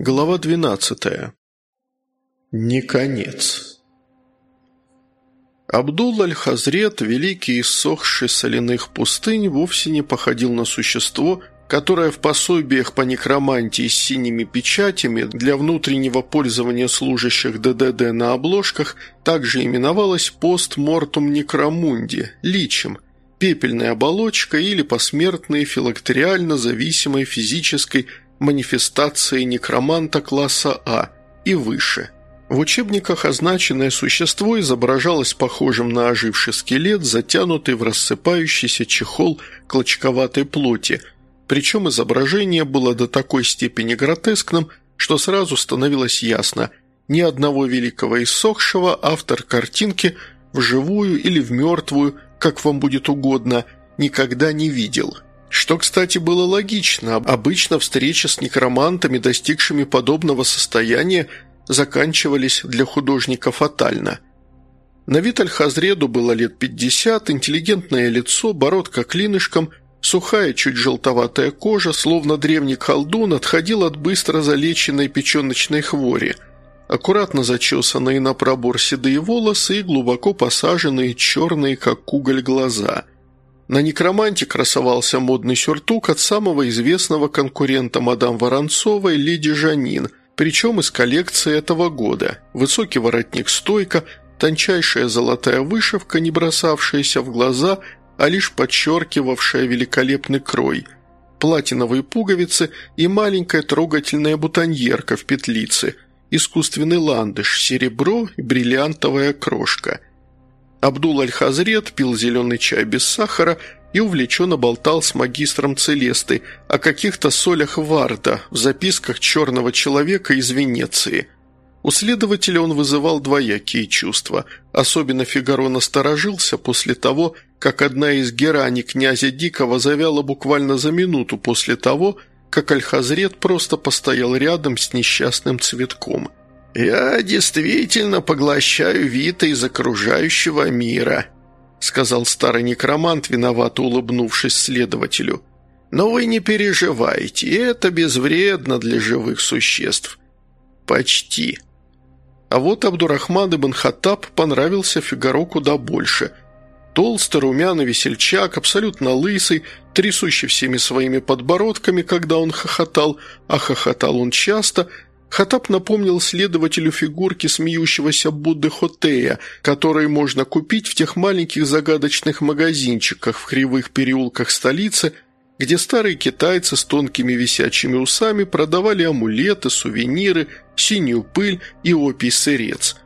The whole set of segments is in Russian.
Глава 12. Не конец. Абдул Аль-Хазрет, великий иссохший соляных пустынь, вовсе не походил на существо, которое в пособиях по некромантии с синими печатями для внутреннего пользования служащих ДДД на обложках также именовалось постмортум некромунди, личем, пепельная оболочка или посмертной филактериально зависимой физической манифестации некроманта класса А и выше. В учебниках означенное существо изображалось похожим на оживший скелет, затянутый в рассыпающийся чехол клочковатой плоти, причем изображение было до такой степени гротескным, что сразу становилось ясно – ни одного великого иссохшего автор картинки вживую или в мертвую, как вам будет угодно, никогда не видел – что, кстати, было логично. Обычно встречи с некромантами, достигшими подобного состояния, заканчивались для художника фатально. На вид Аль-Хазреду было лет 50, интеллигентное лицо, бородка клинышком, сухая, чуть желтоватая кожа, словно древний колдун, отходил от быстро залеченной печеночной хвори. Аккуратно зачесанные на пробор седые волосы и глубоко посаженные черные, как уголь, глаза – на некроманте красовался модный сюртук от самого известного конкурента мадам Воронцовой леди Жанин, причем из коллекции этого года. Высокий воротник-стойка, тончайшая золотая вышивка, не бросавшаяся в глаза, а лишь подчеркивавшая великолепный крой, платиновые пуговицы и маленькая трогательная бутоньерка в петлице, искусственный ландыш, серебро и бриллиантовая крошка – Абдул Аль-Хазрет пил зеленый чай без сахара и увлеченно болтал с магистром Целесты о каких-то солях Варда в записках черного человека из Венеции. У следователя он вызывал двоякие чувства. Особенно Фигаро насторожился после того, как одна из герани князя Дикого завяла буквально за минуту после того, как Аль-Хазрет просто постоял рядом с несчастным цветком – «Я действительно поглощаю Вита из окружающего мира», сказал старый некромант, виновато улыбнувшись следователю. «Но вы не переживайте, это безвредно для живых существ». «Почти». А вот Абдурахман ибн Хаттаб понравился Фигаро куда больше. Толстый, румяный весельчак, абсолютно лысый, трясущий всеми своими подбородками, когда он хохотал, а хохотал он часто – Хатап напомнил следователю фигурки смеющегося Будды Хотея, которые можно купить в тех маленьких загадочных магазинчиках в кривых переулках столицы, где старые китайцы с тонкими висячими усами продавали амулеты, сувениры, синюю пыль и опий-сырец.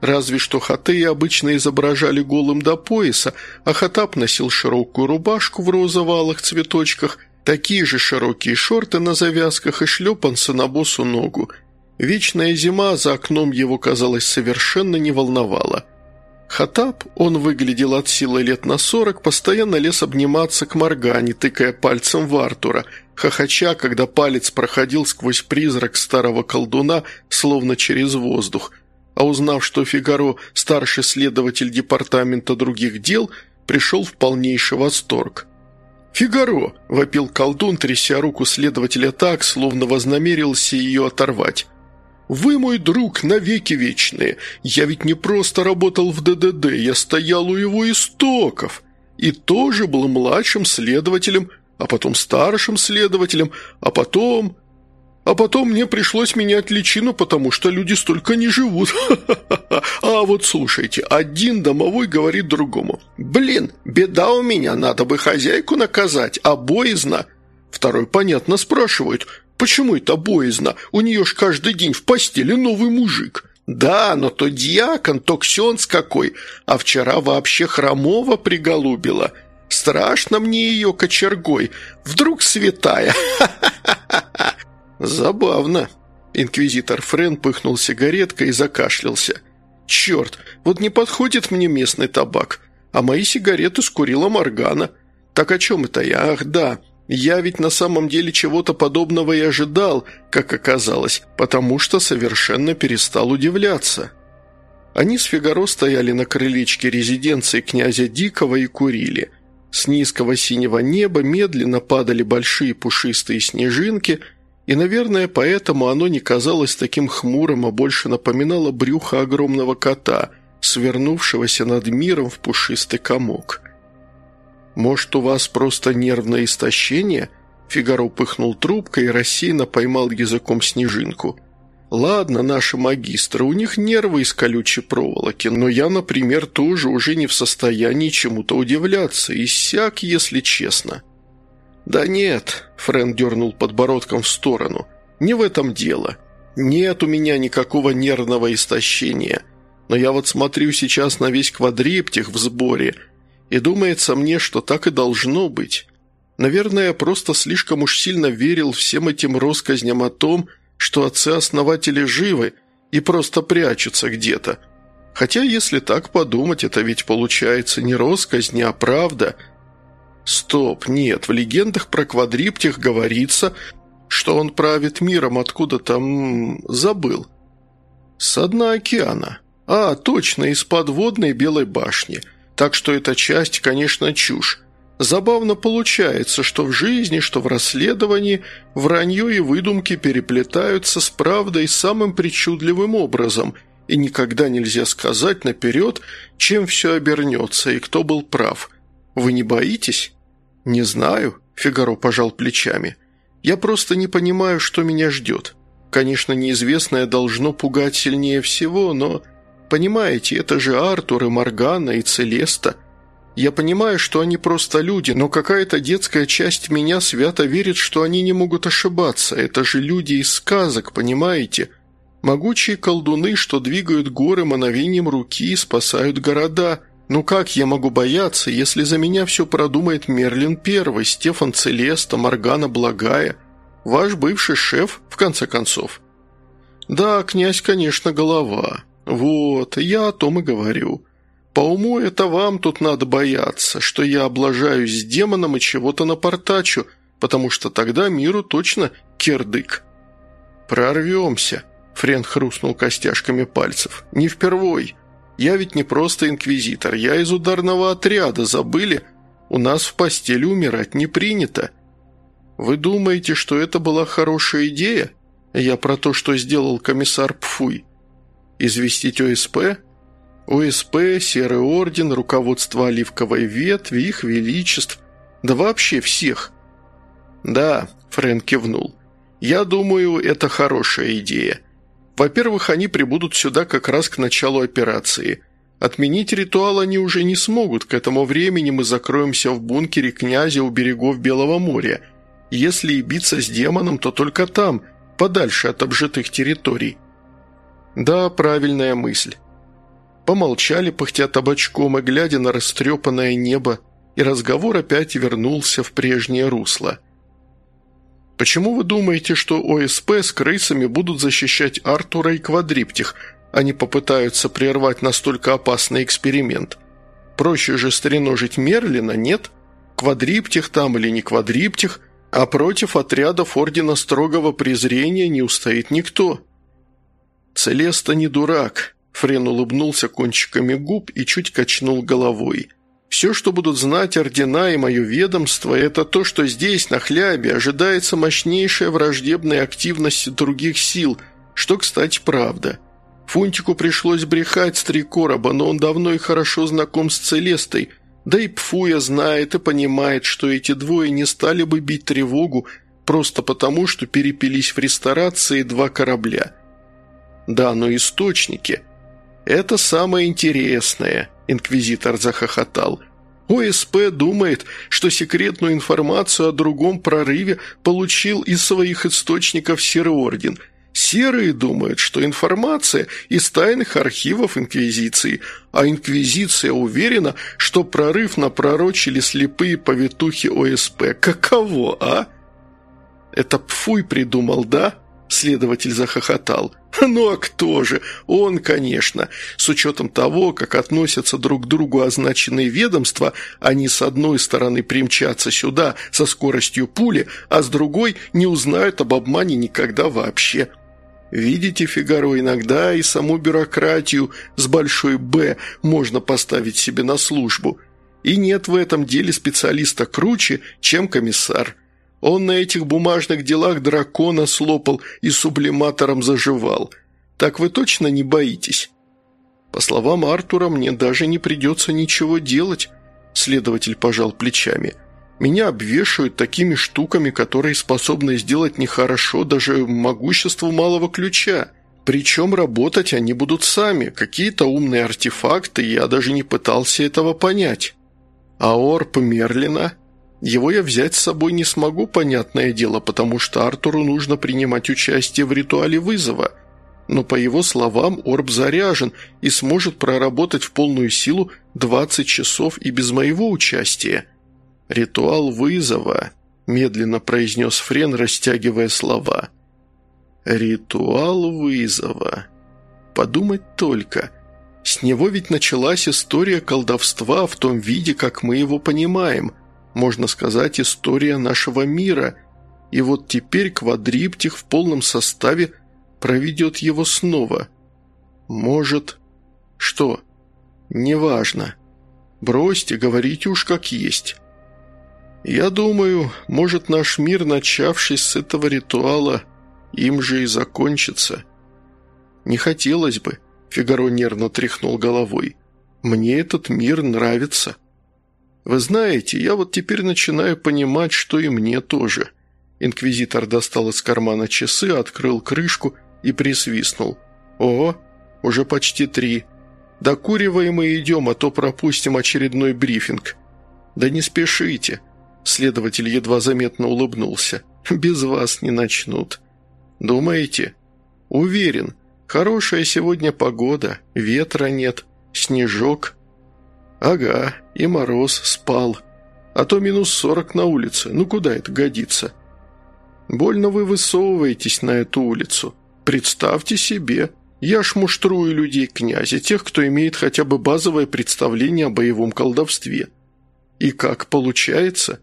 Разве что Хатеи обычно изображали голым до пояса, а Хатап носил широкую рубашку в розово-алых цветочках, такие же широкие шорты на завязках и шлепанцы на босу ногу – Вечная зима за окном его, казалось, совершенно не волновала. Хатаб, он выглядел от силы лет на сорок, постоянно лез обниматься к Моргане, тыкая пальцем в Артура, хохоча, когда палец проходил сквозь призрак старого колдуна, словно через воздух. А узнав, что Фигаро – старший следователь департамента других дел, пришел в полнейший восторг. «Фигаро!» – вопил колдун, тряся руку следователя так, словно вознамерился ее оторвать. «Вы мой друг навеки вечные. Я ведь не просто работал в ДДД, я стоял у его истоков. И тоже был младшим следователем, а потом старшим следователем, а потом... А потом мне пришлось менять личину, потому что люди столько не живут. А вот слушайте, один домовой говорит другому. «Блин, беда у меня, надо бы хозяйку наказать, а боязно». Второй, понятно, спрашивает, Почему это боязно? У нее ж каждый день в постели новый мужик. Да, но то дьякон, то ксенц какой, а вчера вообще хромого приголубила. Страшно мне ее кочергой. Вдруг святая. Забавно. Инквизитор Френ пыхнул сигареткой и закашлялся. «Черт, вот не подходит мне местный табак, а мои сигареты скурила Моргана. Так о чем это я? Ах, да, я ведь на самом деле чего-то подобного и ожидал, как оказалось, потому что совершенно перестал удивляться. Они с Фигаро стояли на крылечке резиденции князя Дикого и курили. С низкого синего неба медленно падали большие пушистые снежинки, И, наверное, поэтому оно не казалось таким хмурым, а больше напоминало брюхо огромного кота, свернувшегося над миром в пушистый комок. «Может, у вас просто нервное истощение?» Фигаро пыхнул трубкой и рассеянно поймал языком снежинку. «Ладно, наши магистры, у них нервы из колючей проволоки, но я, например, тоже уже не в состоянии чему-то удивляться, и сяк, если честно». «Да нет», — Френ дернул подбородком в сторону, — «не в этом дело. Нет у меня никакого нервного истощения. Но я вот смотрю сейчас на весь квадриптих в сборе, и думается мне, что так и должно быть. Наверное, я просто слишком уж сильно верил всем этим россказням о том, что отцы-основатели живы и просто прячутся где-то. Хотя, если так подумать, это ведь получается не россказни, а правда. Стоп, нет, в легендах про квадриптих говорится, что он правит миром откуда там... забыл. С дна океана. А, точно, из подводной Белой башни. Так что эта часть, конечно, чушь. Забавно получается, что в жизни, что в расследовании вранье и выдумки переплетаются с правдой самым причудливым образом, и никогда нельзя сказать наперед, чем все обернется и кто был прав. Вы не боитесь? Не знаю, Фигаро пожал плечами. Я просто не понимаю, что меня ждет. Конечно, неизвестное должно пугать сильнее всего, но... Понимаете, это же Артур и Моргана и Целеста – я понимаю, что они просто люди, но какая-то детская часть меня свято верит, что они не могут ошибаться. Это же люди из сказок, понимаете? Могучие колдуны, что двигают горы мановением руки и спасают города. Ну как я могу бояться, если за меня все продумает Мерлин Первый, Стефан Целеста, Моргана Благая? Ваш бывший шеф, в конце концов. Да, князь, конечно, голова. Вот, я о том и говорю. По уму это вам тут надо бояться, что я облажаюсь с демоном и чего-то напортачу, потому что тогда миру точно кирдык. Прорвемся, Френ хрустнул костяшками пальцев. Не впервой. Я ведь не просто инквизитор, я из ударного отряда, забыли? У нас в постели умирать не принято. Вы думаете, что это была хорошая идея? Я про то, что сделал комиссар Пфуй. Известить ОСП? ОСП, Серый Орден, руководство Оливковой ветви, их величеств, да вообще всех. «Да», – Фрэнк кивнул, – «я думаю, это хорошая идея. Во-первых, они прибудут сюда как раз к началу операции. Отменить ритуал они уже не смогут, к этому времени мы закроемся в бункере князя у берегов Белого моря. Если и биться с демоном, то только там, подальше от обжитых территорий». «Да, правильная мысль». Помолчали, пыхтя табачком и глядя на растрепанное небо, и разговор опять вернулся в прежнее русло. «Почему вы думаете, что ОСП с крысами будут защищать Артура и Квадриптих, а не попытаются прервать настолько опасный эксперимент? Проще же стреножить Мерлина, нет? Квадриптих там или не Квадриптих, а против отрядов Ордена Строгого Презрения не устоит никто». «Целеста не дурак», Френ улыбнулся кончиками губ и чуть качнул головой. «Все, что будут знать ордена и мое ведомство, это то, что здесь, на хлябе, ожидается мощнейшая враждебная активность других сил, что, кстати, правда. Фунтику пришлось брехать с три короба, но он давно и хорошо знаком с Целестой, да и Пфуя знает и понимает, что эти двое не стали бы бить тревогу просто потому, что перепились в ресторации два корабля. Да, но источники – «Это самое интересное», – инквизитор захохотал. «ОСП думает, что секретную информацию о другом прорыве получил из своих источников Серый Орден. Серые думают, что информация из тайных архивов Инквизиции, а Инквизиция уверена, что прорыв напророчили слепые повитухи ОСП. Каково, а?» «Это Пфуй придумал, да?» – следователь захохотал. Ну а кто же? Он, конечно. С учетом того, как относятся друг к другу означенные ведомства, они с одной стороны примчатся сюда со скоростью пули, а с другой не узнают об обмане никогда вообще. Видите, Фигаро, иногда и саму бюрократию с большой «Б» можно поставить себе на службу. И нет в этом деле специалиста круче, чем комиссар. Он на этих бумажных делах дракона слопал и сублиматором заживал. Так вы точно не боитесь?» «По словам Артура, мне даже не придется ничего делать», – следователь пожал плечами. «Меня обвешивают такими штуками, которые способны сделать нехорошо даже могуществу малого ключа. Причем работать они будут сами, какие-то умные артефакты, я даже не пытался этого понять. А орб Мерлина? Его я взять с собой не смогу, понятное дело, потому что Артуру нужно принимать участие в ритуале вызова. Но по его словам, орб заряжен и сможет проработать в полную силу 20 часов и без моего участия. «Ритуал вызова», – медленно произнес Френ, растягивая слова – Ритуал вызова. Подумать только. С него ведь началась история колдовства в том виде, как мы его понимаем. Можно сказать, история нашего мира. И вот теперь квадриптих в полном составе проведет его снова. Может... Что? Неважно. Бросьте, говорите уж как есть. Я думаю, может наш мир, начавшись с этого ритуала, им же и закончится. Не хотелось бы, Фигаро нервно тряхнул головой. Мне этот мир нравится. Вы знаете, я вот теперь начинаю понимать, что и мне тоже. Инквизитор достал из кармана часы, открыл крышку и присвистнул. О, уже почти три. Докуриваем и идем, а то пропустим очередной брифинг. Да не спешите. Следователь едва заметно улыбнулся. Без вас не начнут. «Думаете?» «Уверен. Хорошая сегодня погода, ветра нет, снежок». «Ага, и мороз спал. А то минус сорок на улице. Ну куда это годится?» «Больно вы высовываетесь на эту улицу. Представьте себе, я ж муштрую людей князя, тех, кто имеет хотя бы базовое представление о боевом колдовстве. И как получается?»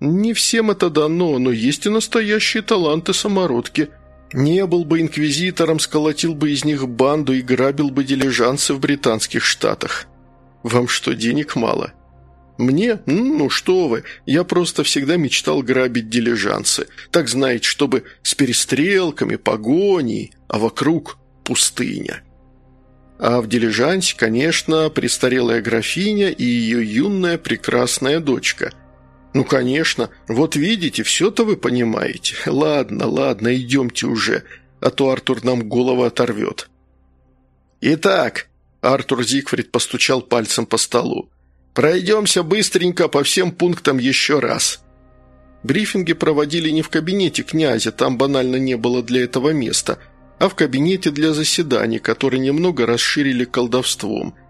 Не всем это дано, но есть и настоящие таланты-самородки. Не был бы инквизитором, сколотил бы из них банду и грабил бы дилижансы в британских штатах. Вам что, денег мало? Мне? Ну что вы, я просто всегда мечтал грабить дилижансы. Так знаете, чтобы с перестрелками, погоней, а вокруг пустыня. А в дилижансе, конечно, престарелая графиня и ее юная прекрасная дочка – «Ну, конечно. Вот видите, все-то вы понимаете. Ладно, ладно, идемте уже, а то Артур нам голову оторвет». «Итак», – Артур Зигфрид постучал пальцем по столу, – «пройдемся быстренько по всем пунктам еще раз». Брифинги проводили не в кабинете князя, там банально не было для этого места, а в кабинете для заседаний, который немного расширили колдовством –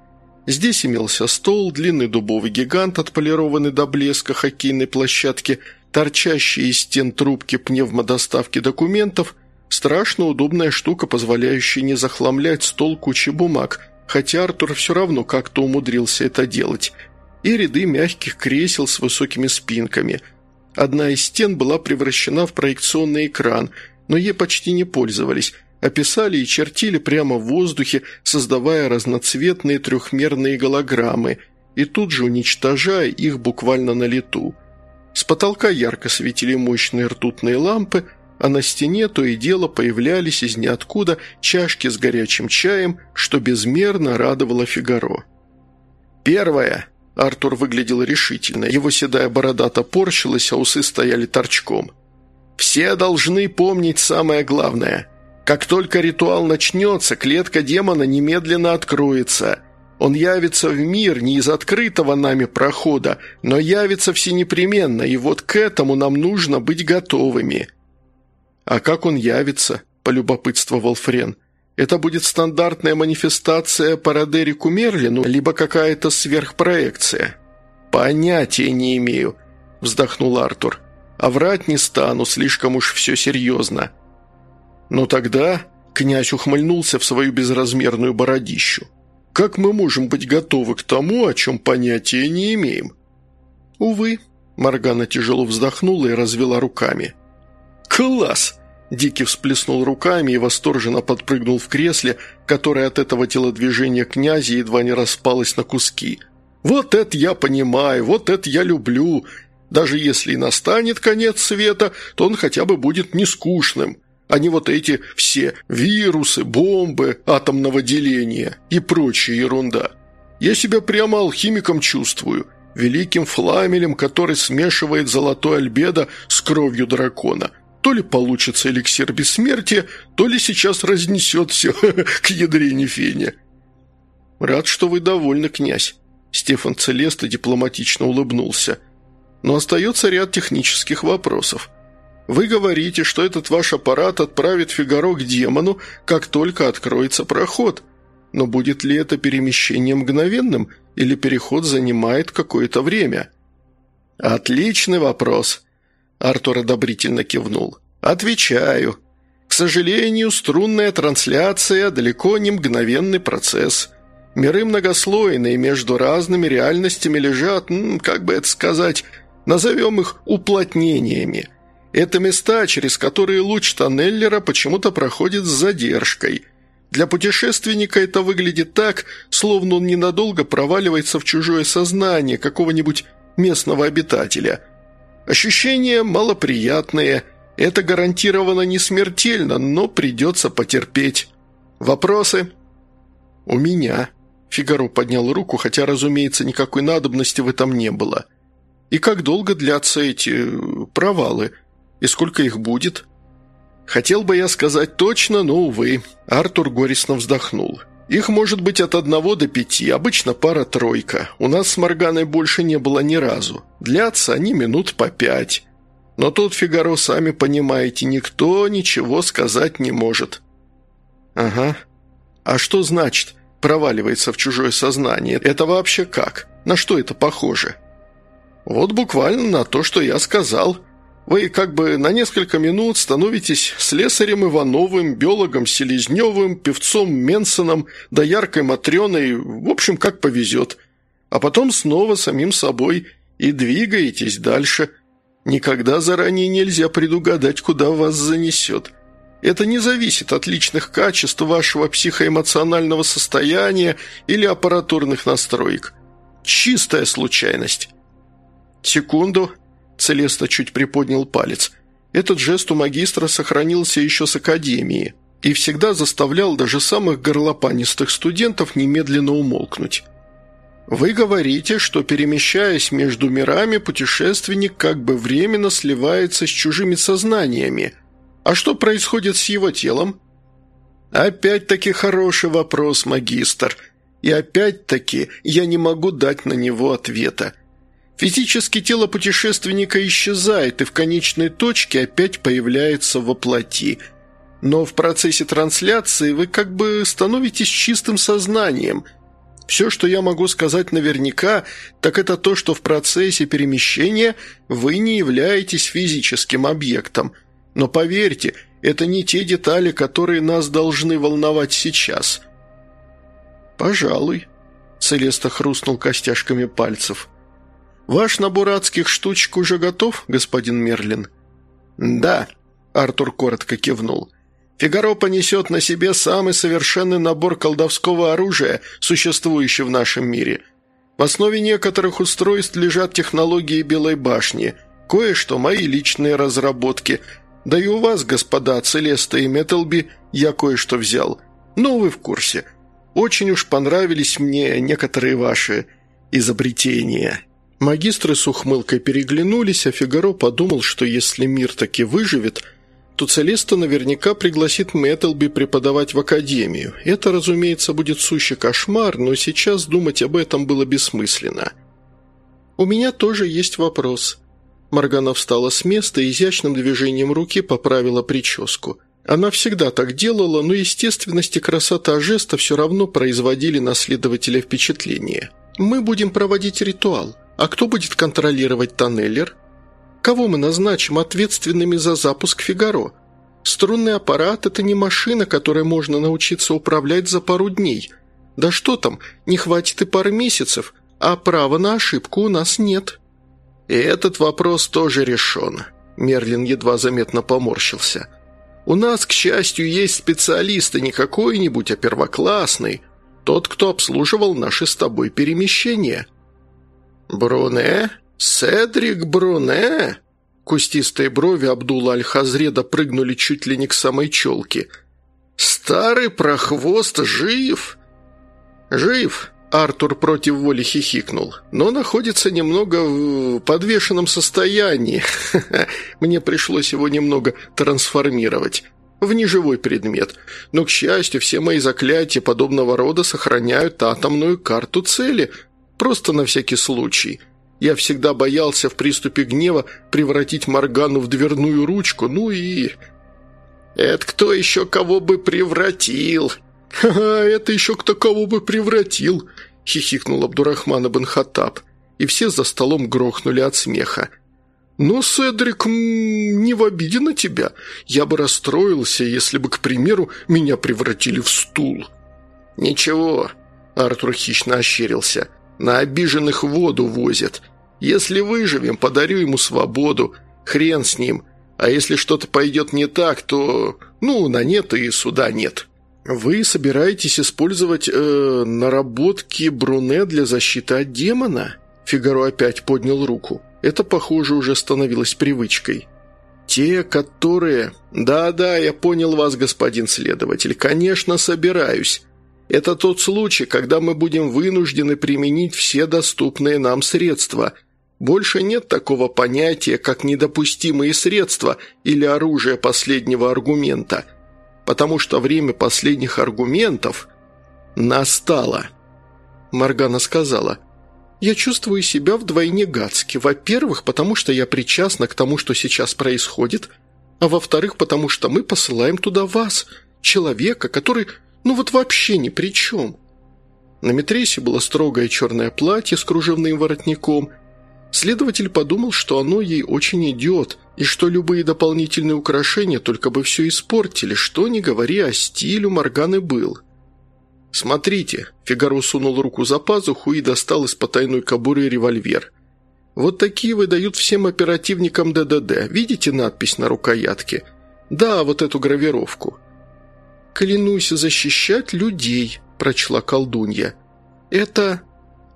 Здесь имелся стол, длинный дубовый гигант, отполированный до блеска хоккейной площадки, торчащие из стен трубки пневмодоставки документов, страшно удобная штука, позволяющая не захламлять стол кучей бумаг, хотя Артур все равно как-то умудрился это делать, и ряды мягких кресел с высокими спинками. Одна из стен была превращена в проекционный экран, но ей почти не пользовались, описали и чертили прямо в воздухе, создавая разноцветные трехмерные голограммы и тут же уничтожая их буквально на лету. С потолка ярко светили мощные ртутные лампы, а на стене то и дело появлялись из ниоткуда чашки с горячим чаем, что безмерно радовало Фигаро. «Первое!» Артур выглядел решительно, его седая борода топорщилась, а усы стояли торчком. «Все должны помнить самое главное. Как только ритуал начнется, клетка демона немедленно откроется. Он явится в мир не из открытого нами прохода, но явится всенепременно, и вот к этому нам нужно быть готовыми». «А как он явится?» – полюбопытствовал Френ. «Это будет стандартная манифестация по Родерику Мерлину, либо какая-то сверхпроекция?» «Понятия не имею», – вздохнул Артур. «А врать не стану, слишком уж все серьезно». Но тогда князь ухмыльнулся в свою безразмерную бородищу. «Как мы можем быть готовы к тому, о чем понятия не имеем?» «Увы», – Моргана тяжело вздохнула и развела руками. «Класс!» – Дикий всплеснул руками и восторженно подпрыгнул в кресле, которое от этого телодвижения князя едва не распалось на куски. «Вот это я понимаю, вот это я люблю! Даже если и настанет конец света, то он хотя бы будет не скучным, а не вот эти все вирусы, бомбы, атомного деления и прочая ерунда. Я себя прямо алхимиком чувствую, великим фламелем, который смешивает золотой альбедо с кровью дракона. То ли получится эликсир бессмертия, то ли сейчас разнесет все к ядрене фене. «Рад, что вы довольны, князь», – Стефан Целеста дипломатично улыбнулся. «Но остается ряд технических вопросов. Вы говорите, что этот ваш аппарат отправит Фигаро к демону, как только откроется проход. Но будет ли это перемещение мгновенным, или переход занимает какое-то время?» «Отличный вопрос», – Артур одобрительно кивнул. «Отвечаю. К сожалению, струнная трансляция – далеко не мгновенный процесс». Миры многослойные, между разными реальностями лежат, как бы это сказать, назовем их уплотнениями. Это места, через которые луч тоннеллера почему-то проходит с задержкой. Для путешественника это выглядит так, словно он ненадолго проваливается в чужое сознание какого-нибудь местного обитателя. Ощущения малоприятные. Это гарантированно не смертельно, но придется потерпеть. Вопросы? У меня. Фигаро поднял руку, хотя, разумеется, никакой надобности в этом не было. «И как долго длятся эти... Э, провалы? И сколько их будет?» «Хотел бы я сказать точно, но, увы». Артур горестно вздохнул. «Их может быть от одного до пяти, обычно пара-тройка. У нас с Морганой больше не было ни разу. Длятся они минут по пять. Но тут, Фигаро, сами понимаете, никто ничего сказать не может». «Ага. А что значит?» проваливается в чужое сознание. Это вообще как? На что это похоже? Вот буквально на то, что я сказал. Вы как бы на несколько минут становитесь слесарем Ивановым, биологом Селезневым, певцом Менсоном, да яркой Матрёной, в общем, как повезет. А потом снова самим собой и двигаетесь дальше. Никогда заранее нельзя предугадать, куда вас занесет. Это не зависит от личных качеств вашего психоэмоционального состояния или аппаратурных настроек. Чистая случайность. Секунду. Целеста чуть приподнял палец. Этот жест у магистра сохранился еще с академии и всегда заставлял даже самых горлопанистых студентов немедленно умолкнуть. Вы говорите, что, перемещаясь между мирами, путешественник как бы временно сливается с чужими сознаниями – а что происходит с его телом? Опять-таки хороший вопрос, магистр. И опять-таки я не могу дать на него ответа. Физически тело путешественника исчезает и в конечной точке опять появляется во плоти. Но в процессе трансляции вы как бы становитесь чистым сознанием. Все, что я могу сказать наверняка, так это то, что в процессе перемещения вы не являетесь физическим объектом – но поверьте, это не те детали, которые нас должны волновать сейчас». «Пожалуй», — Целеста хрустнул костяшками пальцев. «Ваш набор адских штучек уже готов, господин Мерлин?» «Да», — Артур коротко кивнул. «Фигаро понесет на себе самый совершенный набор колдовского оружия, существующий в нашем мире. В основе некоторых устройств лежат технологии Белой башни, кое-что мои личные разработки — да и у вас, господа Целеста и Металби, я кое-что взял. Ну, вы в курсе. Очень уж понравились мне некоторые ваши изобретения». Магистры с ухмылкой переглянулись, а Фигаро подумал, что если мир таки выживет, то Целеста наверняка пригласит Металби преподавать в академию. Это, разумеется, будет сущий кошмар, но сейчас думать об этом было бессмысленно. «У меня тоже есть вопрос», Моргана встала с места и изящным движением руки поправила прическу. Она всегда так делала, но естественность и красота жеста все равно производили на следователя впечатление. «Мы будем проводить ритуал. А кто будет контролировать тоннеллер? Кого мы назначим ответственными за запуск «Фигаро»? Струнный аппарат – это не машина, которой можно научиться управлять за пару дней. Да что там, не хватит и пары месяцев, а права на ошибку у нас нет». «И этот вопрос тоже решен», – Мерлин едва заметно поморщился. «У нас, к счастью, есть специалисты не какой-нибудь, а первоклассный, тот, кто обслуживал наши с тобой перемещения». «Бруне?» «Седрик Бруне?» Кустистые брови Абдула Аль-Хазреда прыгнули чуть ли не к самой челке. «Старый прохвост жив?» «Жив», — Артур против воли хихикнул, «но находится немного в подвешенном состоянии. Мне пришлось его немного трансформировать» в неживой предмет. Но, к счастью, все мои заклятия подобного рода сохраняют атомную карту цели, просто на всякий случай. Я всегда боялся в приступе гнева превратить Моргану в дверную ручку, ну и... «Это кто еще кого бы превратил?» «Ха-ха, это еще кто кого бы превратил!» — хихикнул Абдурахман ибн Хаттаб. И все за столом грохнули от смеха. «Но, Седрик, не в обиде на тебя. Я бы расстроился, если бы, к примеру, меня превратили в стул». «Ничего», — Артур хищно ощерился, — «на обиженных воду возят. Если выживем, подарю ему свободу. Хрен с ним. А если что-то пойдет не так, то... Ну, на нет и суда нет». «Вы собираетесь использовать э, наработки Бруне для защиты от демона?» Фигаро опять поднял руку. Это, похоже, уже становилось привычкой. «Те, которые...» «Да-да, я понял вас, господин следователь. Конечно, собираюсь. Это тот случай, когда мы будем вынуждены применить все доступные нам средства. Больше нет такого понятия, как недопустимые средства или оружие последнего аргумента. Потому что время последних аргументов настало». Маргана сказала – я чувствую себя вдвойне гадски. Во-первых, потому что я причастна к тому, что сейчас происходит, а во-вторых, потому что мы посылаем туда вас, человека, который, ну вот вообще ни при чем». На Митресе было строгое черное платье с кружевным воротником. Следователь подумал, что оно ей очень идет, и что любые дополнительные украшения только бы все испортили, что не говори, о стилю Морганы был. «Смотрите», – Фигаро сунул руку за пазуху и достал из потайной кобуры револьвер. «Вот такие выдают всем оперативникам ДДД. Видите надпись на рукоятке? Да, вот эту гравировку». «Клянусь защищать людей», – прочла колдунья. «Это...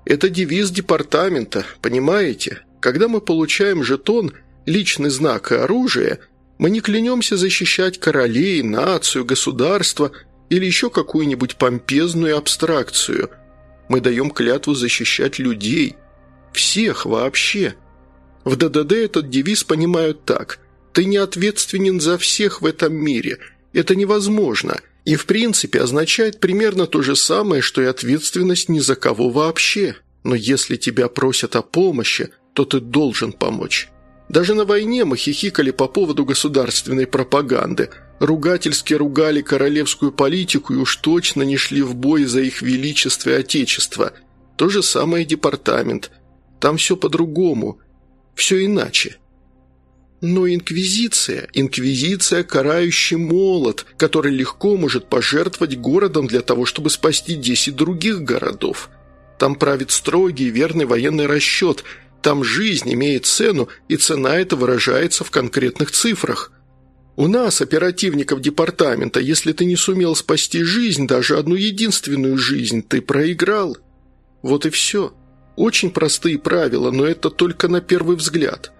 это девиз департамента, понимаете? Когда мы получаем жетон, личный знак и оружие, мы не клянемся защищать королей, нацию, государство – или еще какую-нибудь помпезную абстракцию. Мы даем клятву защищать людей. Всех вообще. В ДДД этот девиз понимают так. Ты не ответственен за всех в этом мире. Это невозможно. И в принципе означает примерно то же самое, что и ответственность ни за кого вообще. Но если тебя просят о помощи, то ты должен помочь. Даже на войне мы хихикали по поводу государственной пропаганды – ругательски ругали королевскую политику и уж точно не шли в бой за их величество и отечество. То же самое департамент. Там все по-другому, все иначе. Но инквизиция, инквизиция – карающий молот, который легко может пожертвовать городом для того, чтобы спасти десять других городов. Там правит строгий верный военный расчет, там жизнь имеет цену, и цена эта выражается в конкретных цифрах – у нас, оперативников департамента, если ты не сумел спасти жизнь, даже одну единственную жизнь, ты проиграл. Вот и все. Очень простые правила, но это только на первый взгляд.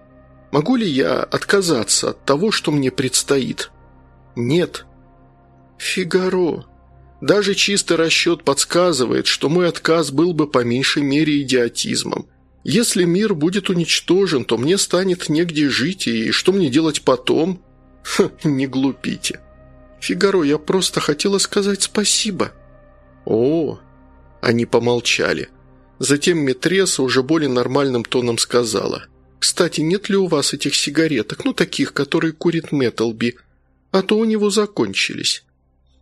Могу ли я отказаться от того, что мне предстоит? Нет. Фигаро. Даже чистый расчет подсказывает, что мой отказ был бы по меньшей мере идиотизмом. Если мир будет уничтожен, то мне станет негде жить, и что мне делать потом?» Ха, не глупите. Фигаро, я просто хотела сказать спасибо. О, они помолчали. Затем Метреса уже более нормальным тоном сказала. «Кстати, нет ли у вас этих сигареток, ну, таких, которые курит Металби? А то у него закончились».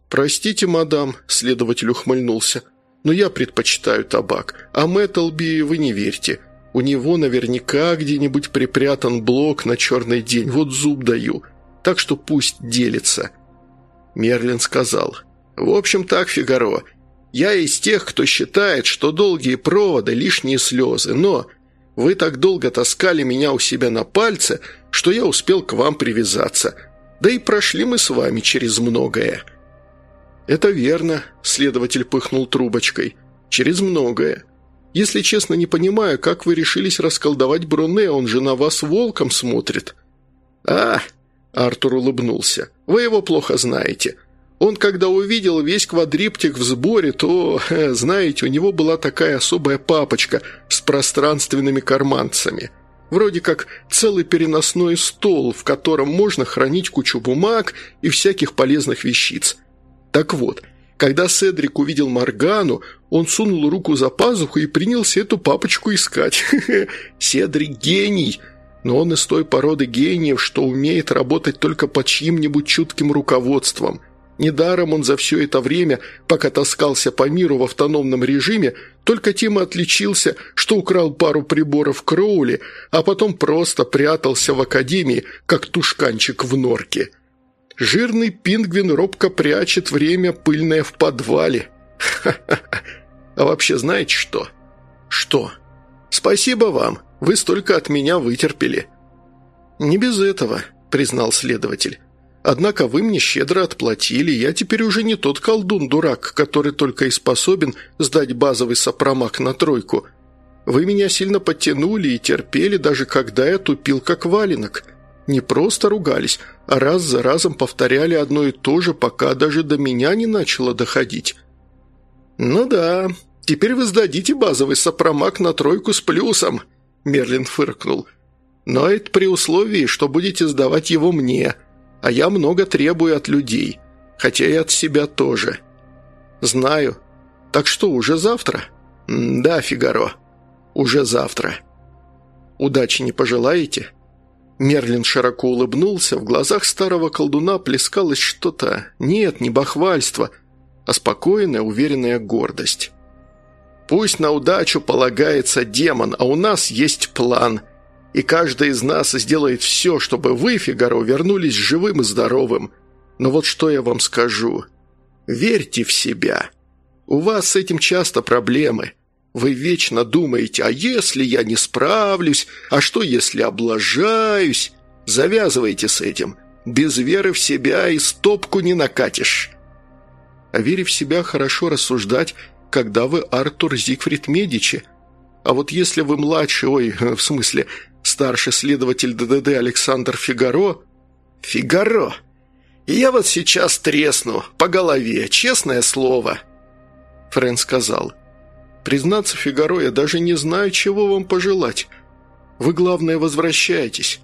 «Простите, мадам», – следователь ухмыльнулся, – «но я предпочитаю табак, а Металби вы не верьте. У него наверняка где-нибудь припрятан блок на черный день, вот зуб даю так что пусть делится». Мерлин сказал, «В общем так, Фигаро, я из тех, кто считает, что долгие проводы – лишние слезы, но вы так долго таскали меня у себя на пальце, что я успел к вам привязаться. Да и прошли мы с вами через многое». «Это верно», – следователь пыхнул трубочкой. «Через многое. Если честно, не понимаю, как вы решились расколдовать Бруне, он же на вас волком смотрит». «А!» – Артур улыбнулся. «Вы его плохо знаете. Он, когда увидел весь квадриптик в сборе, то, э, знаете, у него была такая особая папочка с пространственными карманцами. Вроде как целый переносной стол, в котором можно хранить кучу бумаг и всяких полезных вещиц. Так вот, когда Седрик увидел Моргану, он сунул руку за пазуху и принялся эту папочку искать. Седрик гений, но он из той породы гениев, что умеет работать только под чьим-нибудь чутким руководством. Недаром он за все это время, пока таскался по миру в автономном режиме, только тем и отличился, что украл пару приборов Кроули, а потом просто прятался в академии, как тушканчик в норке. Жирный пингвин робко прячет время пыльное в подвале. А вообще знаете что? Что? Спасибо вам, вы столько от меня вытерпели. Не без этого, признал следователь. Однако вы мне щедро отплатили, я теперь уже не тот колдун-дурак, который только и способен сдать базовый сопромак на тройку. Вы меня сильно подтянули и терпели, даже когда я тупил как валенок. Не просто ругались, а раз за разом повторяли одно и то же, пока даже до меня не начало доходить. «Ну да, теперь вы сдадите базовый сопромак на тройку с плюсом», – Мерлин фыркнул. «Но это при условии, что будете сдавать его мне» а я много требую от людей, хотя и от себя тоже. Знаю. Так что, уже завтра? Да, Фигаро, уже завтра. Удачи не пожелаете?» Мерлин широко улыбнулся, в глазах старого колдуна плескалось что-то, нет, не бахвальство, а спокойная, уверенная гордость. «Пусть на удачу полагается демон, а у нас есть план», и каждый из нас сделает все, чтобы вы, Фигаро, вернулись живым и здоровым. Но вот что я вам скажу. Верьте в себя. У вас с этим часто проблемы. Вы вечно думаете, а если я не справлюсь, а что если облажаюсь? Завязывайте с этим. Без веры в себя и стопку не накатишь. О вере в себя хорошо рассуждать, когда вы Артур Зигфрид Медичи. А вот если вы младший, ой, в смысле, старший следователь ДДД Александр Фигаро... Фигаро! Я вот сейчас тресну, по голове, честное слово!» Френ сказал. «Признаться, Фигаро, я даже не знаю, чего вам пожелать. Вы, главное, возвращайтесь».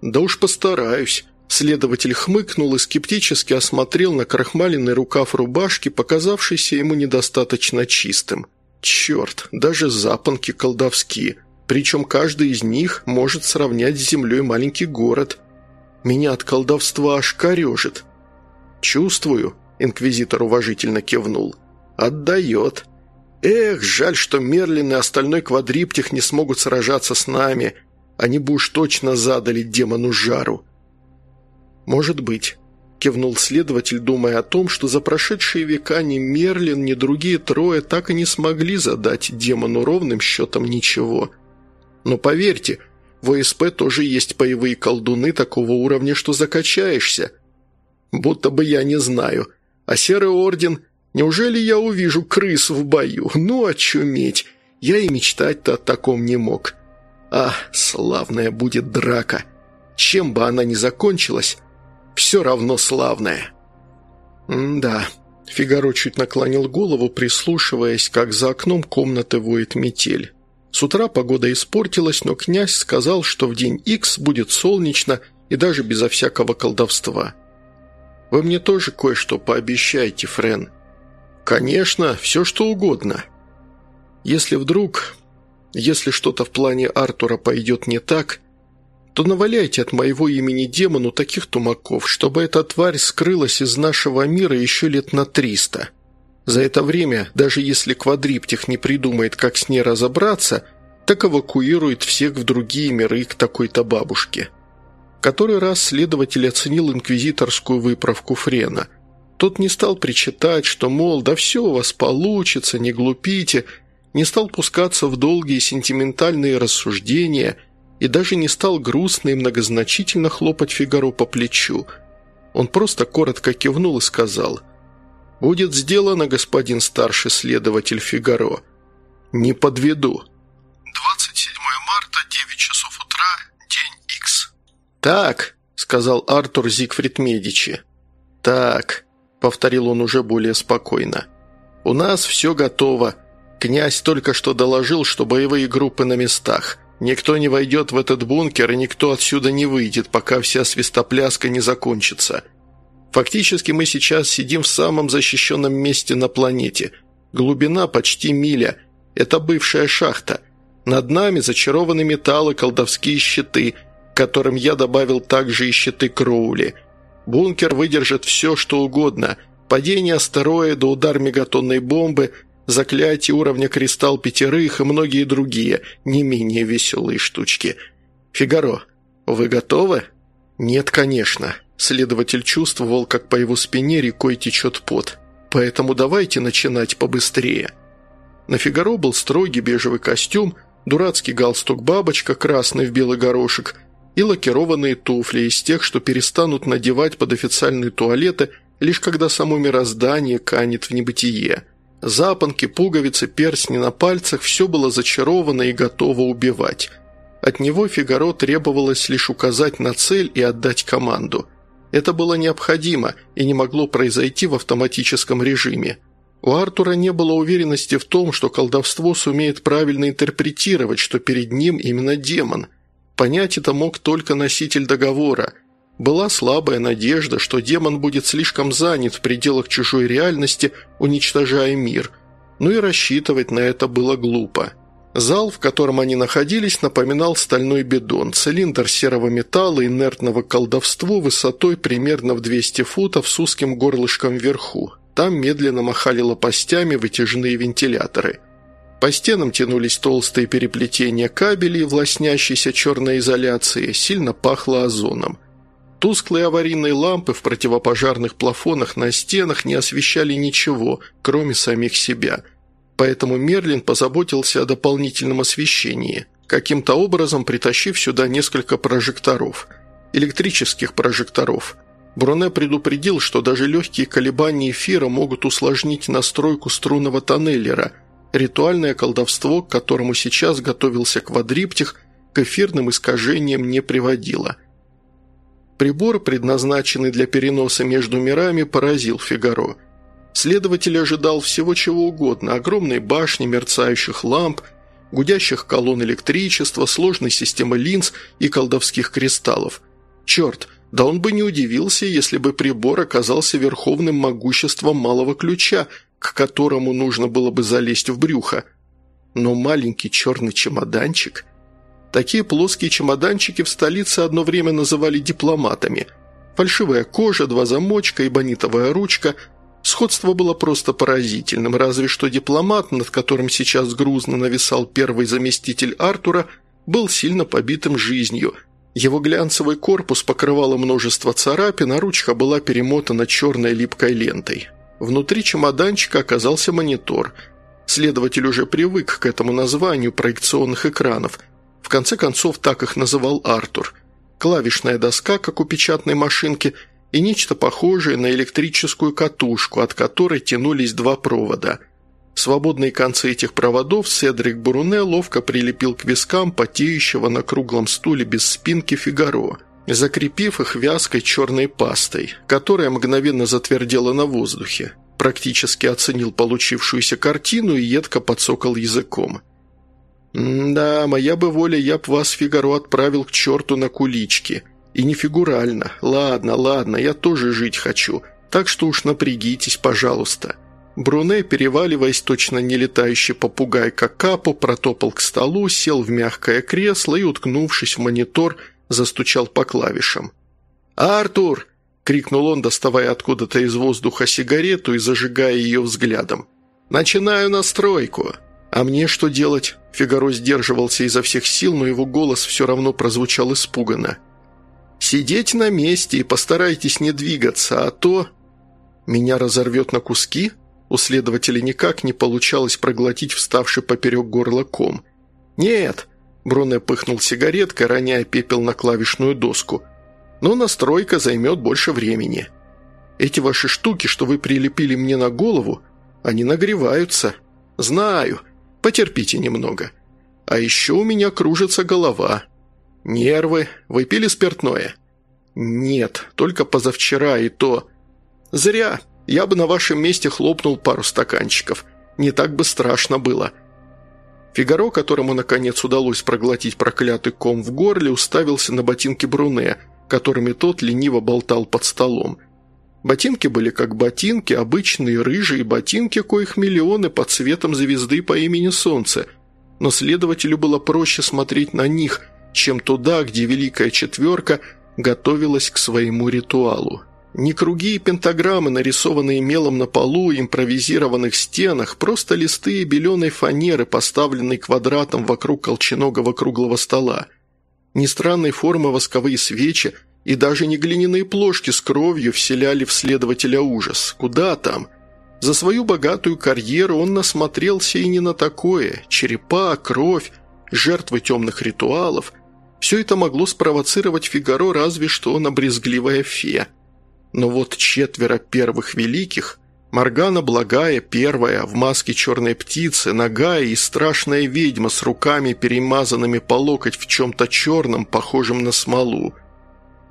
«Да уж постараюсь». Следователь хмыкнул и скептически осмотрел на крахмаленный рукав рубашки, показавшийся ему недостаточно чистым. «Черт, даже запонки колдовские. Причем каждый из них может сравнять с землей маленький город. Меня от колдовства аж корежит. «Чувствую», — инквизитор уважительно кивнул. «Отдает. Эх, жаль, что Мерлин и остальной квадриптих не смогут сражаться с нами. Они бы уж точно задали демону жару». «Может быть», – кивнул следователь, думая о том, что за прошедшие века ни Мерлин, ни другие трое так и не смогли задать демону ровным счетом ничего. Но поверьте, в ОСП тоже есть боевые колдуны такого уровня, что закачаешься. Будто бы я не знаю. А Серый Орден... Неужели я увижу крыс в бою? Ну, очуметь! Я и мечтать-то о таком не мог. А, славная будет драка! Чем бы она ни закончилась, все равно славная. М да, Фигаро чуть наклонил голову, прислушиваясь, как за окном комнаты воет метель. С утра погода испортилась, но князь сказал, что в день Х будет солнечно и даже безо всякого колдовства. «Вы мне тоже кое-что пообещаете, Френ?» «Конечно, все что угодно. Если вдруг, если что-то в плане Артура пойдет не так, то наваляйте от моего имени демону таких тумаков, чтобы эта тварь скрылась из нашего мира еще лет на триста». За это время, даже если квадриптих не придумает, как с ней разобраться, так эвакуирует всех в другие миры к такой-то бабушке. Который раз следователь оценил инквизиторскую выправку Френа. Тот не стал причитать, что, мол, да все у вас получится, не глупите, не стал пускаться в долгие сентиментальные рассуждения и даже не стал грустно и многозначительно хлопать Фигаро по плечу. Он просто коротко кивнул и сказал – «Будет сделано, господин старший следователь Фигаро. Не подведу. 27 марта, 9 часов утра, день X. «Так», — сказал Артур Зигфрид Медичи. «Так», — повторил он уже более спокойно. «У нас все готово. Князь только что доложил, что боевые группы на местах. Никто не войдет в этот бункер, и никто отсюда не выйдет, пока вся свистопляска не закончится. Фактически мы сейчас сидим в самом защищенном месте на планете. Глубина почти миля. Это бывшая шахта. Над нами зачарованный металл и колдовские щиты, к которым я добавил также и щиты Кроули. Бункер выдержит все, что угодно. Падение астероида, удар мегатонной бомбы – заклятие уровня кристалл пятерых и многие другие, не менее веселые штучки. «Фигаро, вы готовы?» «Нет, конечно». Следователь чувствовал, как по его спине рекой течет пот. «Поэтому давайте начинать побыстрее». На Фигаро был строгий бежевый костюм, дурацкий галстук-бабочка, красный в белый горошек и лакированные туфли из тех, что перестанут надевать под официальные туалеты, лишь когда само мироздание канет в небытие – Запонки, пуговицы, перстни на пальцах – все было зачаровано и готово убивать. От него Фигаро требовалось лишь указать на цель и отдать команду. Это было необходимо и не могло произойти в автоматическом режиме. У Артура не было уверенности в том, что колдовство сумеет правильно интерпретировать, что перед ним именно демон. Понять это мог только носитель договора – была слабая надежда, что демон будет слишком занят в пределах чужой реальности, уничтожая мир. Ну и рассчитывать на это было глупо. Зал, в котором они находились, напоминал стальной бидон, цилиндр серого металла инертного колдовства высотой примерно в 200 футов с узким горлышком вверху. Там медленно махали лопастями вытяжные вентиляторы. По стенам тянулись толстые переплетения кабелей в лоснящейся черной изоляции, сильно пахло озоном – Тусклые аварийные лампы в противопожарных плафонах на стенах не освещали ничего, кроме самих себя. Поэтому Мерлин позаботился о дополнительном освещении, каким-то образом притащив сюда несколько прожекторов. Электрических прожекторов. Бруне предупредил, что даже легкие колебания эфира могут усложнить настройку струнного тоннеллера, ритуальное колдовство, к которому сейчас готовился квадриптих, к эфирным искажениям не приводило – Прибор, предназначенный для переноса между мирами, поразил Фигаро. Следователь ожидал всего чего угодно – огромной башни, мерцающих ламп, гудящих колонн электричества, сложной системы линз и колдовских кристаллов. Черт, да он бы не удивился, если бы прибор оказался верховным могуществом малого ключа, к которому нужно было бы залезть в брюхо. Но маленький черный чемоданчик – Такие плоские чемоданчики в столице одно время называли дипломатами. Фальшивая кожа, два замочка и бонитовая ручка. Сходство было просто поразительным, разве что дипломат, над которым сейчас грузно нависал первый заместитель Артура, был сильно побитым жизнью. Его глянцевый корпус покрывало множество царапин, а ручка была перемотана черной липкой лентой. Внутри чемоданчика оказался монитор. Следователь уже привык к этому названию проекционных экранов – в конце концов, так их называл Артур. Клавишная доска, как у печатной машинки, и нечто похожее на электрическую катушку, от которой тянулись два провода. Свободные концы этих проводов Седрик Буруне ловко прилепил к вискам потеющего на круглом стуле без спинки Фигаро, закрепив их вязкой черной пастой, которая мгновенно затвердела на воздухе. Практически оценил получившуюся картину и едко подсокал языком. «Да, моя бы воля, я б вас, Фигаро, отправил к черту на кулички. И не фигурально. Ладно, ладно, я тоже жить хочу. Так что уж напрягитесь, пожалуйста». Бруне, переваливаясь точно не летающий попугай капу, протопал к столу, сел в мягкое кресло и, уткнувшись в монитор, застучал по клавишам. «Артур!» – крикнул он, доставая откуда-то из воздуха сигарету и зажигая ее взглядом. «Начинаю настройку!» «А мне что делать?» Фигаро сдерживался изо всех сил, но его голос все равно прозвучал испуганно. «Сидеть на месте и постарайтесь не двигаться, а то...» «Меня разорвет на куски?» У следователя никак не получалось проглотить вставший поперек горла ком. «Нет!» Бруне пыхнул сигареткой, роняя пепел на клавишную доску. «Но настройка займет больше времени. Эти ваши штуки, что вы прилепили мне на голову, они нагреваются. Знаю, Потерпите немного. А еще у меня кружится голова. Нервы. Вы пили спиртное? Нет, только позавчера и то. Зря. Я бы на вашем месте хлопнул пару стаканчиков. Не так бы страшно было. Фигаро, которому наконец удалось проглотить проклятый ком в горле, уставился на ботинки Бруне, которыми тот лениво болтал под столом. Ботинки были как ботинки, обычные рыжие ботинки, коих миллионы под цветом звезды по имени Солнце. Но следователю было проще смотреть на них, чем туда, где Великая Четверка готовилась к своему ритуалу. Не круги и пентаграммы, нарисованные мелом на полу, импровизированных стенах, просто листы беленой фанеры, поставленные квадратом вокруг колченогого круглого стола. Не странной формы восковые свечи и даже не глиняные плошки с кровью вселяли в следователя ужас. Куда там? За свою богатую карьеру он насмотрелся и не на такое. Черепа, кровь, жертвы темных ритуалов. Все это могло спровоцировать Фигаро разве что на брезгливая фея. Но вот четверо первых великих – Моргана Благая, первая, в маске черной птицы, ногая и страшная ведьма с руками, перемазанными по локоть в чем-то черном, похожем на смолу.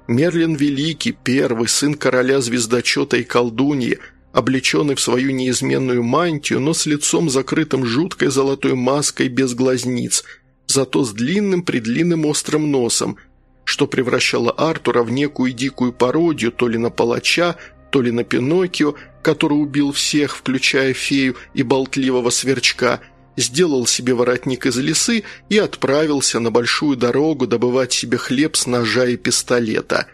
Мерлин Великий, первый, сын короля звездочета и колдуньи, облеченный в свою неизменную мантию, но с лицом закрытым жуткой золотой маской без глазниц, зато с длинным-предлинным острым носом – что превращало Артура в некую дикую пародию то ли на палача, то ли на Пиноккио, который убил всех, включая фею и болтливого сверчка, сделал себе воротник из лисы и отправился на большую дорогу добывать себе хлеб с ножа и пистолета.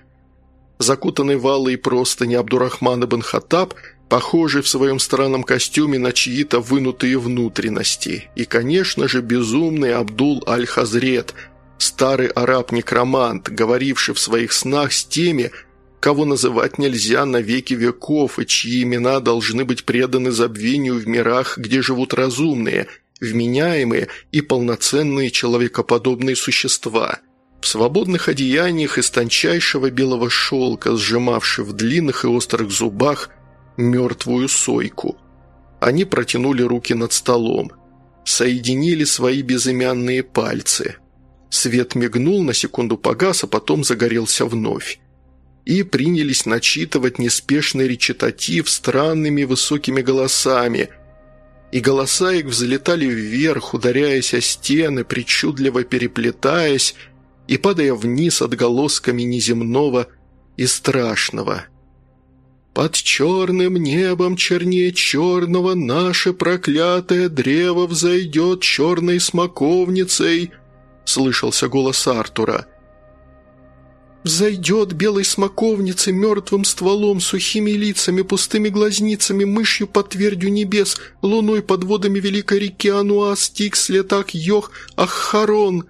Закутанный в алые простыни Абдурахман ибн Хаттаб, похожий в своем странном костюме на чьи-то вынутые внутренности. И, конечно же, безумный Абдул Аль-Хазрет – Старый араб-некромант, говоривший в своих снах с теми, кого называть нельзя на веки веков и чьи имена должны быть преданы забвению в мирах, где живут разумные, вменяемые и полноценные человекоподобные существа. В свободных одеяниях из тончайшего белого шелка, сжимавший в длинных и острых зубах мертвую сойку. Они протянули руки над столом, соединили свои безымянные пальцы – Свет мигнул, на секунду погас, а потом загорелся вновь. И принялись начитывать неспешный речитатив странными высокими голосами. И голоса их взлетали вверх, ударяясь о стены, причудливо переплетаясь и падая вниз отголосками неземного и страшного. «Под черным небом чернее черного наше проклятое древо взойдет черной смоковницей», – слышался голос Артура. «Взойдет белой смоковницей, мертвым стволом, сухими лицами, пустыми глазницами, мышью по твердью небес, луной под водами великой реки Ануас, Тикс, Летак, Йох, Аххарон!»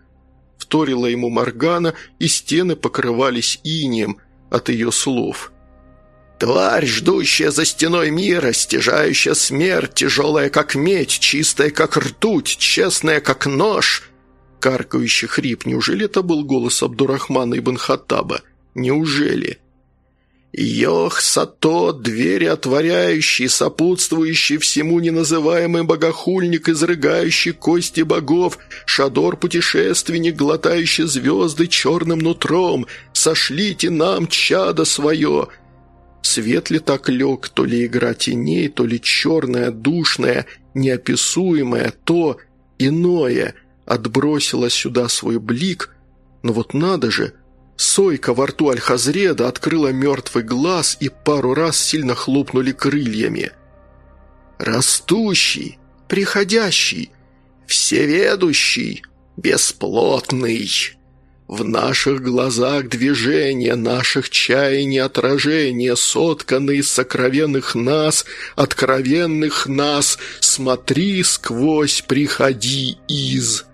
Вторила ему Моргана, и стены покрывались инием от ее слов. «Тварь, ждущая за стеной мира, стяжающая смерть, тяжелая как медь, чистая как ртуть, честная как нож!» каркающий хрип. Неужели это был голос Абдурахмана ибн Хаттаба? Неужели? «Йох, Сато, двери отворяющий, сопутствующий всему неназываемый богохульник, изрыгающий кости богов, Шадор-путешественник, глотающий звезды черным нутром, сошлите нам чадо свое!» Свет ли так лег, то ли игра теней, то ли черное, душное, неописуемое, то иное – отбросила сюда свой блик, но вот надо же, сойка во рту Аль-Хазреда открыла мертвый глаз и пару раз сильно хлопнули крыльями. «Растущий, приходящий, всеведущий, бесплотный». В наших глазах движение, наших чаяний отражение, сотканные из сокровенных нас, откровенных нас, смотри сквозь, приходи из.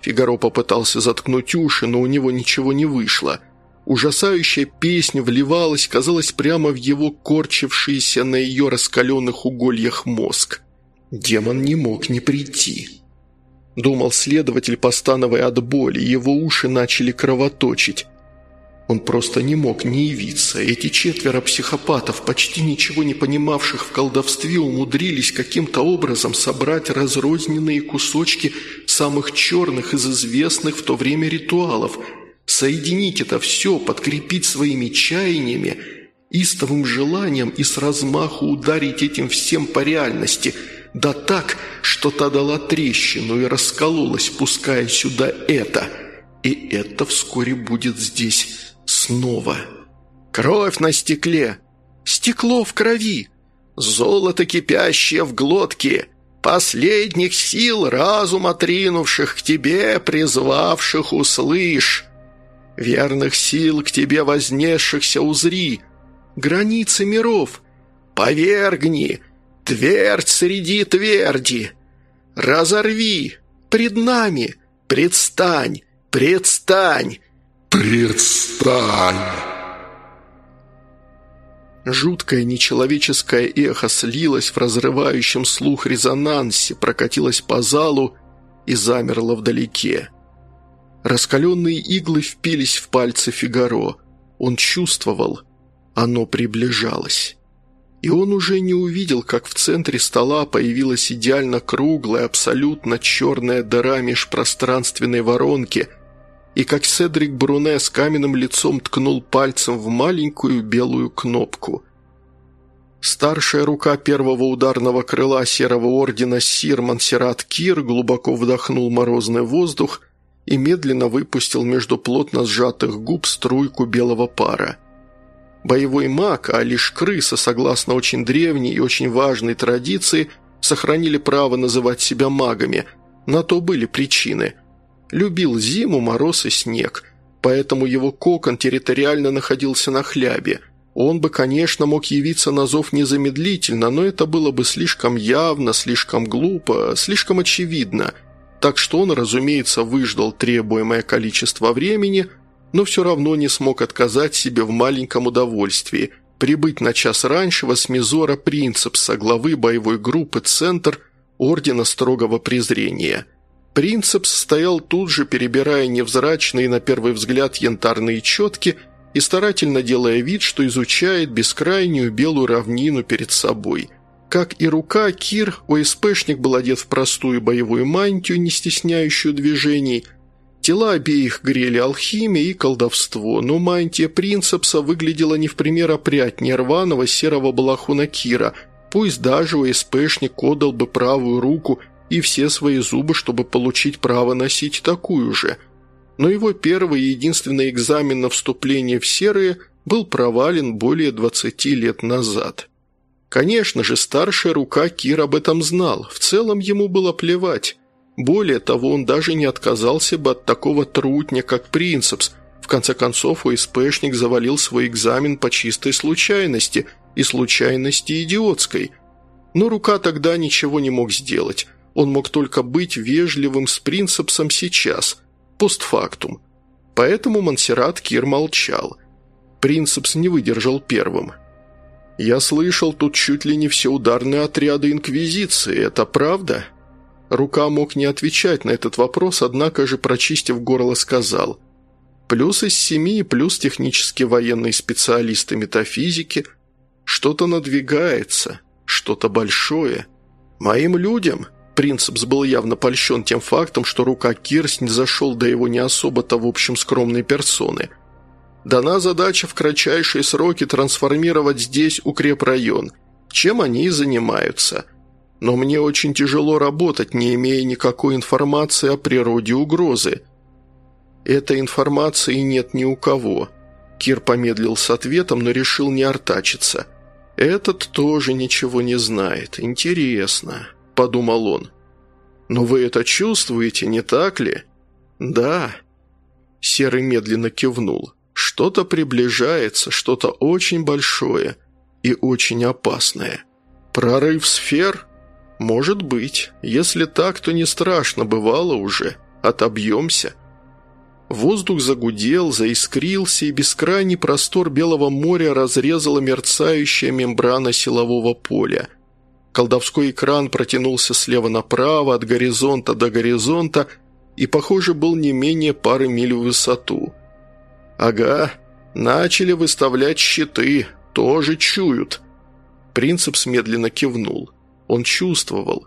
Фигаро попытался заткнуть уши, но у него ничего не вышло. Ужасающая песня вливалась, казалось, прямо в его корчившийся на ее раскаленных угольях мозг. Демон не мог не прийти. Думал следователь, постановая от боли, его уши начали кровоточить. Он просто не мог не явиться. Эти четверо психопатов, почти ничего не понимавших в колдовстве, умудрились каким-то образом собрать разрозненные кусочки самых черных из известных в то время ритуалов, соединить это все, подкрепить своими чаяниями, истовым желанием и с размаху ударить этим всем по реальности, да так, что та дала трещину и раскололась, пуская сюда это. И это вскоре будет здесь снова. Кровь на стекле. Стекло в крови. Золото кипящее в глотке. Последних сил разум отринувших к тебе, призвавших услышь. Верных сил к тебе вознесшихся узри. Границы миров. Повергни. Твердь среди тверди. Разорви. Пред нами. Предстань. Предстань. «Предстань!» Жуткое нечеловеческое эхо слилось в разрывающем слух резонансе, прокатилось по залу и замерло вдалеке. Раскаленные иглы впились в пальцы Фигаро. Он чувствовал, оно приближалось. И он уже не увидел, как в центре стола появилась идеально круглая, абсолютно черная дыра межпространственной воронки – и как Седрик Бруне с каменным лицом ткнул пальцем в маленькую белую кнопку. Старшая рука первого ударного крыла Серого Ордена Сир Мансерат Кир глубоко вдохнул морозный воздух и медленно выпустил между плотно сжатых губ струйку белого пара. Боевой маг, а лишь крыса, согласно очень древней и очень важной традиции, сохранили право называть себя магами, на то были причины – Любил зиму, мороз и снег, поэтому его кокон территориально находился на хлябе. Он бы, конечно, мог явиться на зов незамедлительно, но это было бы слишком явно, слишком глупо, слишком очевидно. Так что он, разумеется, выждал требуемое количество времени, но все равно не смог отказать себе в маленьком удовольствии – прибыть на час раньше Восьмизора Принцепса, главы боевой группы «Центр» Ордена Строгого Презрения – Принцепс стоял тут же, перебирая невзрачные на первый взгляд янтарные четки и старательно делая вид, что изучает бескрайнюю белую равнину перед собой. Как и рука, Кир, ОСПшник был одет в простую боевую мантию, не стесняющую движений. Тела обеих грели алхимия и колдовство, но мантия Принцепса выглядела не в пример опрятнее рваного серого балахуна Кира, пусть даже ОСПшник отдал бы правую руку – и все свои зубы, чтобы получить право носить такую же. Но его первый и единственный экзамен на вступление в серые был провален более 20 лет назад. Конечно же, старшая рука Кир об этом знал, в целом ему было плевать. Более того, он даже не отказался бы от такого трутня, как Принцепс. В конце концов, ОСПшник завалил свой экзамен по чистой случайности, и случайности идиотской. Но рука тогда ничего не мог сделать. Он мог только быть вежливым с принципсом сейчас, постфактум. Поэтому Монсеррат Кир молчал. Принцепс не выдержал первым. «Я слышал, тут чуть ли не все ударные отряды Инквизиции. Это правда?» Рука мог не отвечать на этот вопрос, однако же, прочистив горло, сказал. «Плюс из семи, плюс технически военные специалисты метафизики. Что-то надвигается, что-то большое. Моим людям, Принцепс был явно польщен тем фактом, что рука Кирс не зашел до его не особо-то в общем скромной персоны. Дана задача в кратчайшие сроки трансформировать здесь укрепрайон, чем они и занимаются. Но мне очень тяжело работать, не имея никакой информации о природе угрозы. Этой информации нет ни у кого. Кир помедлил с ответом, но решил не артачиться. Этот тоже ничего не знает. Интересно подумал он. «Но вы это чувствуете, не так ли?» «Да». Серый медленно кивнул. «Что-то приближается, что-то очень большое и очень опасное. Прорыв сфер? Может быть. Если так, то не страшно, бывало уже. Отобьемся». Воздух загудел, заискрился, и бескрайний простор Белого моря разрезала мерцающая мембрана силового поля – Колдовской экран протянулся слева направо, от горизонта до горизонта, и, похоже, был не менее пары миль в высоту. «Ага», «Начали выставлять щиты, тоже чуют». Принцепс медленно кивнул. Он чувствовал.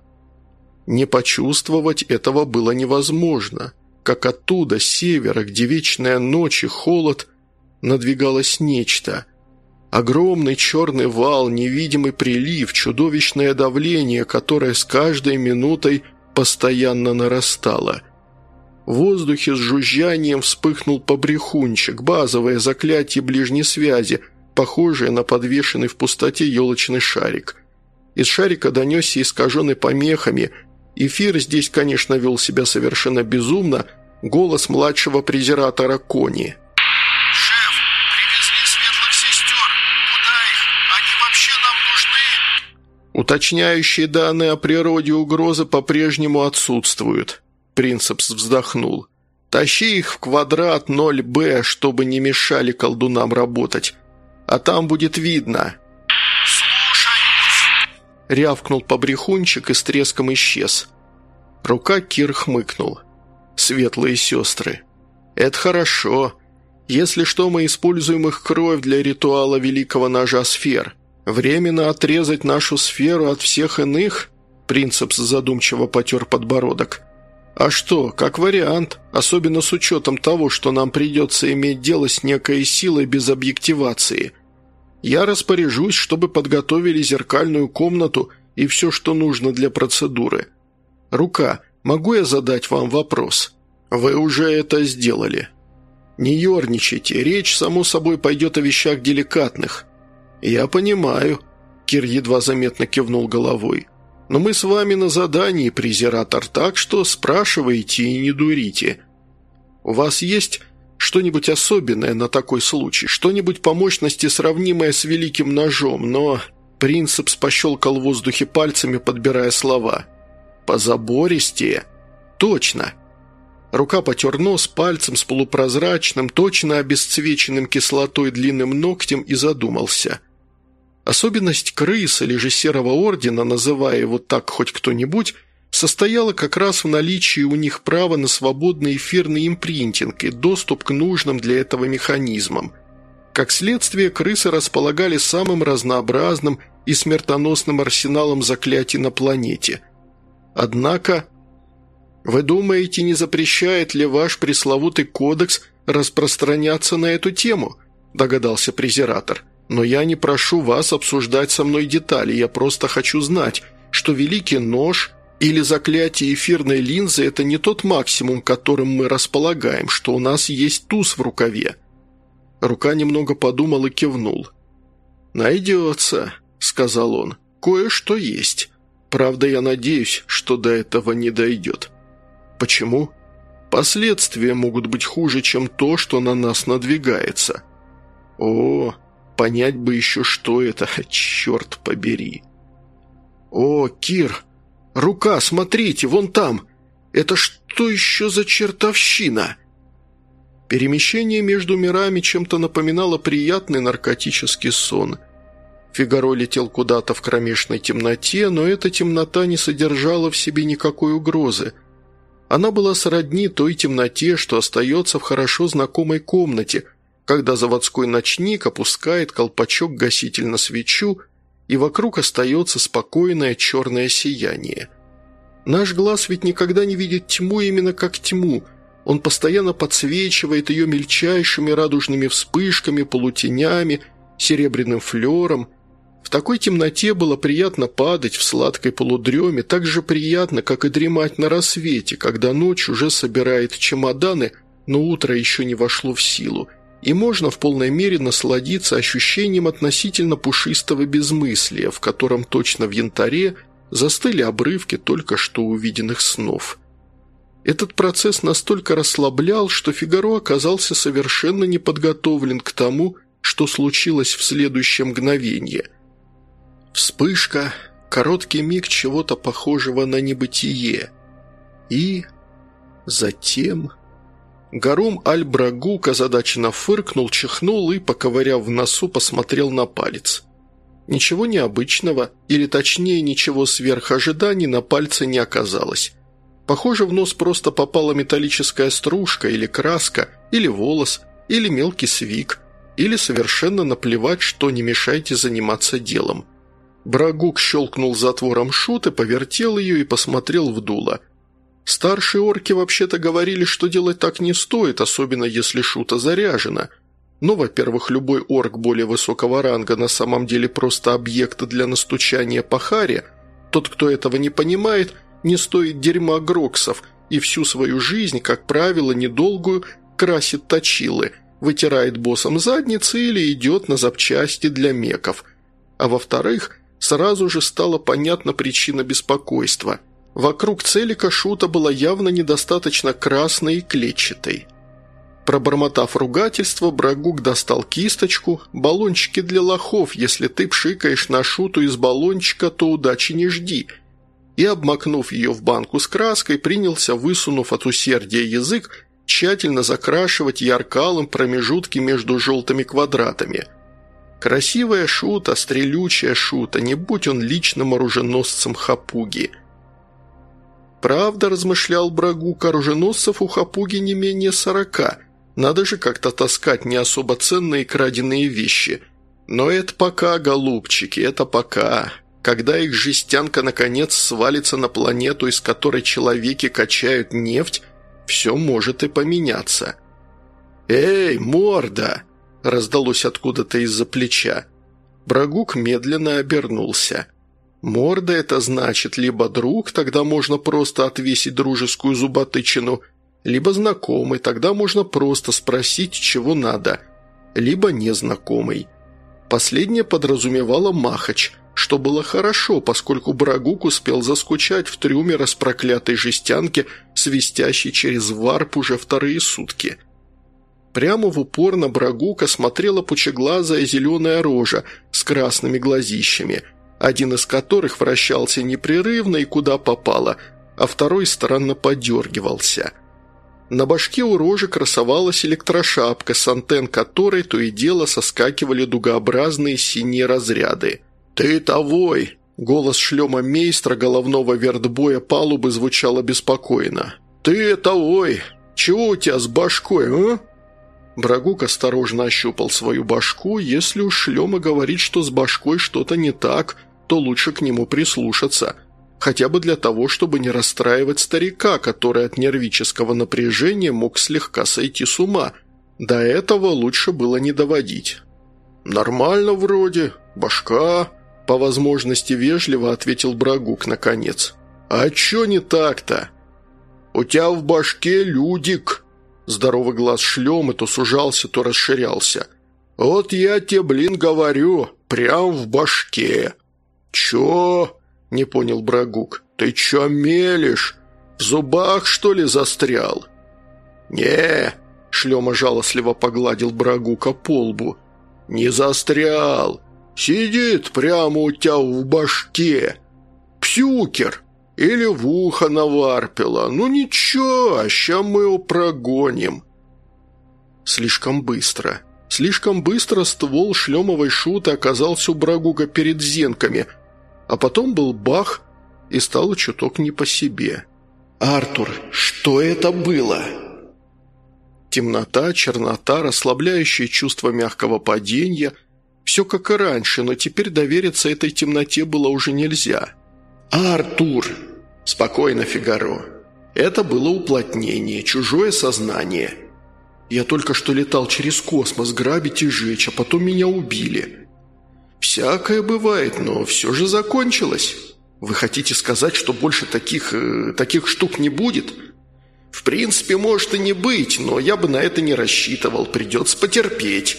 Не почувствовать этого было невозможно. Как оттуда, с севера, где вечная ночь и холод, надвигалось нечто. Огромный черный вал, невидимый прилив, чудовищное давление, которое с каждой минутой постоянно нарастало. В воздухе с жужжанием вспыхнул побрехунчик, базовое заклятие ближней связи, похожее на подвешенный в пустоте елочный шарик. Из шарика донесся искаженный помехами. Эфир здесь, конечно, вел себя совершенно безумно, голос младшего презиратора Кони – «Уточняющие данные о природе угрозы по-прежнему отсутствуют», – Принцепс вздохнул. «Тащи их в квадрат 0Б, чтобы не мешали колдунам работать. А там будет видно». Рявкнул побрехунчик и с треском исчез. Рука Кир хмыкнул. «Светлые сестры. Это хорошо. Если что, мы используем их кровь для ритуала великого ножа сфер». «Временно отрезать нашу сферу от всех иных?» Принцепс задумчиво потер подбородок. «А что, как вариант, особенно с учетом того, что нам придется иметь дело с некой силой без объективации. Я распоряжусь, чтобы подготовили зеркальную комнату и все, что нужно для процедуры. Рука, могу я задать вам вопрос? Вы уже это сделали. Не ерничайте, речь, само собой, пойдет о вещах деликатных». «Я понимаю», – Кир едва заметно кивнул головой. «Но мы с вами на задании, презиратор, так что спрашивайте и не дурите. У вас есть что-нибудь особенное на такой случай, что-нибудь по мощности сравнимое с великим ножом, но...» Принцепс пощелкал в воздухе пальцами, подбирая слова. «Позабористее?» «Точно!» Рука потер нос пальцем с полупрозрачным, точно обесцвеченным кислотой длинным ногтем и задумался – Особенность крыс или же серого ордена, называя его так хоть кто-нибудь, состояла как раз в наличии у них права на свободный эфирный импринтинг и доступ к нужным для этого механизмам. Как следствие, крысы располагали самым разнообразным и смертоносным арсеналом заклятий на планете. Однако, вы думаете, не запрещает ли ваш пресловутый кодекс распространяться на эту тему? Догадался презиратор. Но я не прошу вас обсуждать со мной детали, я просто хочу знать, что великий нож или заклятие эфирной линзы – это не тот максимум, которым мы располагаем, что у нас есть туз в рукаве». Рука немного подумал и кивнул. «Найдется», – сказал он. «Кое-что есть. Правда, я надеюсь, что до этого не дойдет». «Почему?» «Последствия могут быть хуже, чем то, что на нас надвигается». «О, Понять бы еще, что это, черт побери. «О, Кир! Рука, смотрите, вон там! Это что еще за чертовщина?» Перемещение между мирами чем-то напоминало приятный наркотический сон. Фигаро летел куда-то в кромешной темноте, но эта темнота не содержала в себе никакой угрозы. Она была сродни той темноте, что остается в хорошо знакомой комнате – когда заводской ночник опускает колпачок гаситель на свечу, и вокруг остается спокойное черное сияние. Наш глаз ведь никогда не видит тьму именно как тьму, он постоянно подсвечивает ее мельчайшими радужными вспышками, полутенями, серебряным флером. В такой темноте было приятно падать в сладкой полудреме, так же приятно, как и дремать на рассвете, когда ночь уже собирает чемоданы, но утро еще не вошло в силу – и можно в полной мере насладиться ощущением относительно пушистого безмыслия, в котором точно в янтаре застыли обрывки только что увиденных снов. Этот процесс настолько расслаблял, что Фигаро оказался совершенно неподготовлен к тому, что случилось в следующее мгновение. Вспышка, короткий миг чего-то похожего на небытие. И затем... Гарум Аль-Брагук озадаченно фыркнул, чихнул и, поковыряв в носу, посмотрел на палец. Ничего необычного, или точнее ничего сверх ожиданий на пальце не оказалось. Похоже, в нос просто попала металлическая стружка или краска, или волос, или мелкий свик. или совершенно наплевать, что не мешайте заниматься делом. Брагук щелкнул затвором шуты, повертел ее и посмотрел в дуло. Старшие орки вообще-то говорили, что делать так не стоит, особенно если шута заряжена. Но, во-первых, любой орк более высокого ранга на самом деле просто объект для настучания по харе. Тот, кто этого не понимает, не стоит дерьма гроксов и всю свою жизнь, как правило, недолгую, красит точилы, вытирает боссом задницы или идет на запчасти для меков. А во-вторых, сразу же стала понятна причина беспокойства. Вокруг целика шута была явно недостаточно красной и клетчатой. Пробормотав ругательство, Брагук достал кисточку, баллончики для лохов, если ты пшикаешь на шуту из баллончика, то удачи не жди, и, обмакнув ее в банку с краской, принялся, высунув от усердия язык, тщательно закрашивать яркалым промежутки между желтыми квадратами – Красивая шута, стрелючая шута, не будь он личным оруженосцем Хапуги. Правда, размышлял Брагук, оруженосцев у Хапуги не менее сорока. Надо же как-то таскать не особо ценные краденые вещи. Но это пока, голубчики, это пока. Когда их жестянка наконец свалится на планету, из которой человеки качают нефть, все может и поменяться. «Эй, морда!» – раздалось откуда-то из-за плеча. Брагук медленно обернулся. Морда – это значит либо друг, тогда можно просто отвесить дружескую зуботычину, либо знакомый, тогда можно просто спросить, чего надо, либо незнакомый. Последнее подразумевало Махач, что было хорошо, поскольку Брагук успел заскучать в трюме распроклятой жестянки, свистящей через варп уже вторые сутки – Прямо в упор на Брагука смотрела пучеглазая зеленая рожа с красными глазищами, один из которых вращался непрерывно и куда попало, а второй странно подергивался. На башке у рожи красовалась электрошапка, с антенн которой то и дело соскакивали дугообразные синие разряды. «Ты тавой!» Голос шлема мейстра головного вертбоя палубы звучал обеспокоенно. «Ты тавой! Чего у тебя с башкой, а?» Брагук осторожно ощупал свою башку. Если уж Шлема говорит, что с башкой что-то не так, то лучше к нему прислушаться. Хотя бы для того, чтобы не расстраивать старика, который от нервического напряжения мог слегка сойти с ума. До этого лучше было не доводить. «Нормально вроде. Башка...» По возможности вежливо ответил Брагук наконец. «А чё не так-то?» «У тебя в башке людик», Здоровый глаз шлема то сужался, то расширялся. «Вот я тебе, блин, говорю, прям в башке». «Чё?» – не понял Брагук. «Ты чё мелешь? В зубах, что ли, застрял?» «Не», – шлема жалостливо погладил Брагука по лбу. «Не застрял. Сидит прямо у тебя в башке. Псюкер!» Или в ухо наварпила. Ну ничего, ща мы его прогоним. Слишком быстро. Слишком быстро ствол шлемовой шуты оказался у Брагуга перед зенками, а потом был бах, и стало чуток не по себе. «Артур, что это было?» Темнота, чернота, расслабляющее чувство мягкого падения – все как и раньше, но теперь довериться этой темноте было уже нельзя. «Артур!» «Спокойно, Фигаро. Это было уплотнение, чужое сознание. Я только что летал через космос грабить и жечь, а потом меня убили. Всякое бывает, но все же закончилось. Вы хотите сказать, что больше таких... Э, таких штук не будет?» «В принципе, может и не быть, но я бы на это не рассчитывал, придется потерпеть».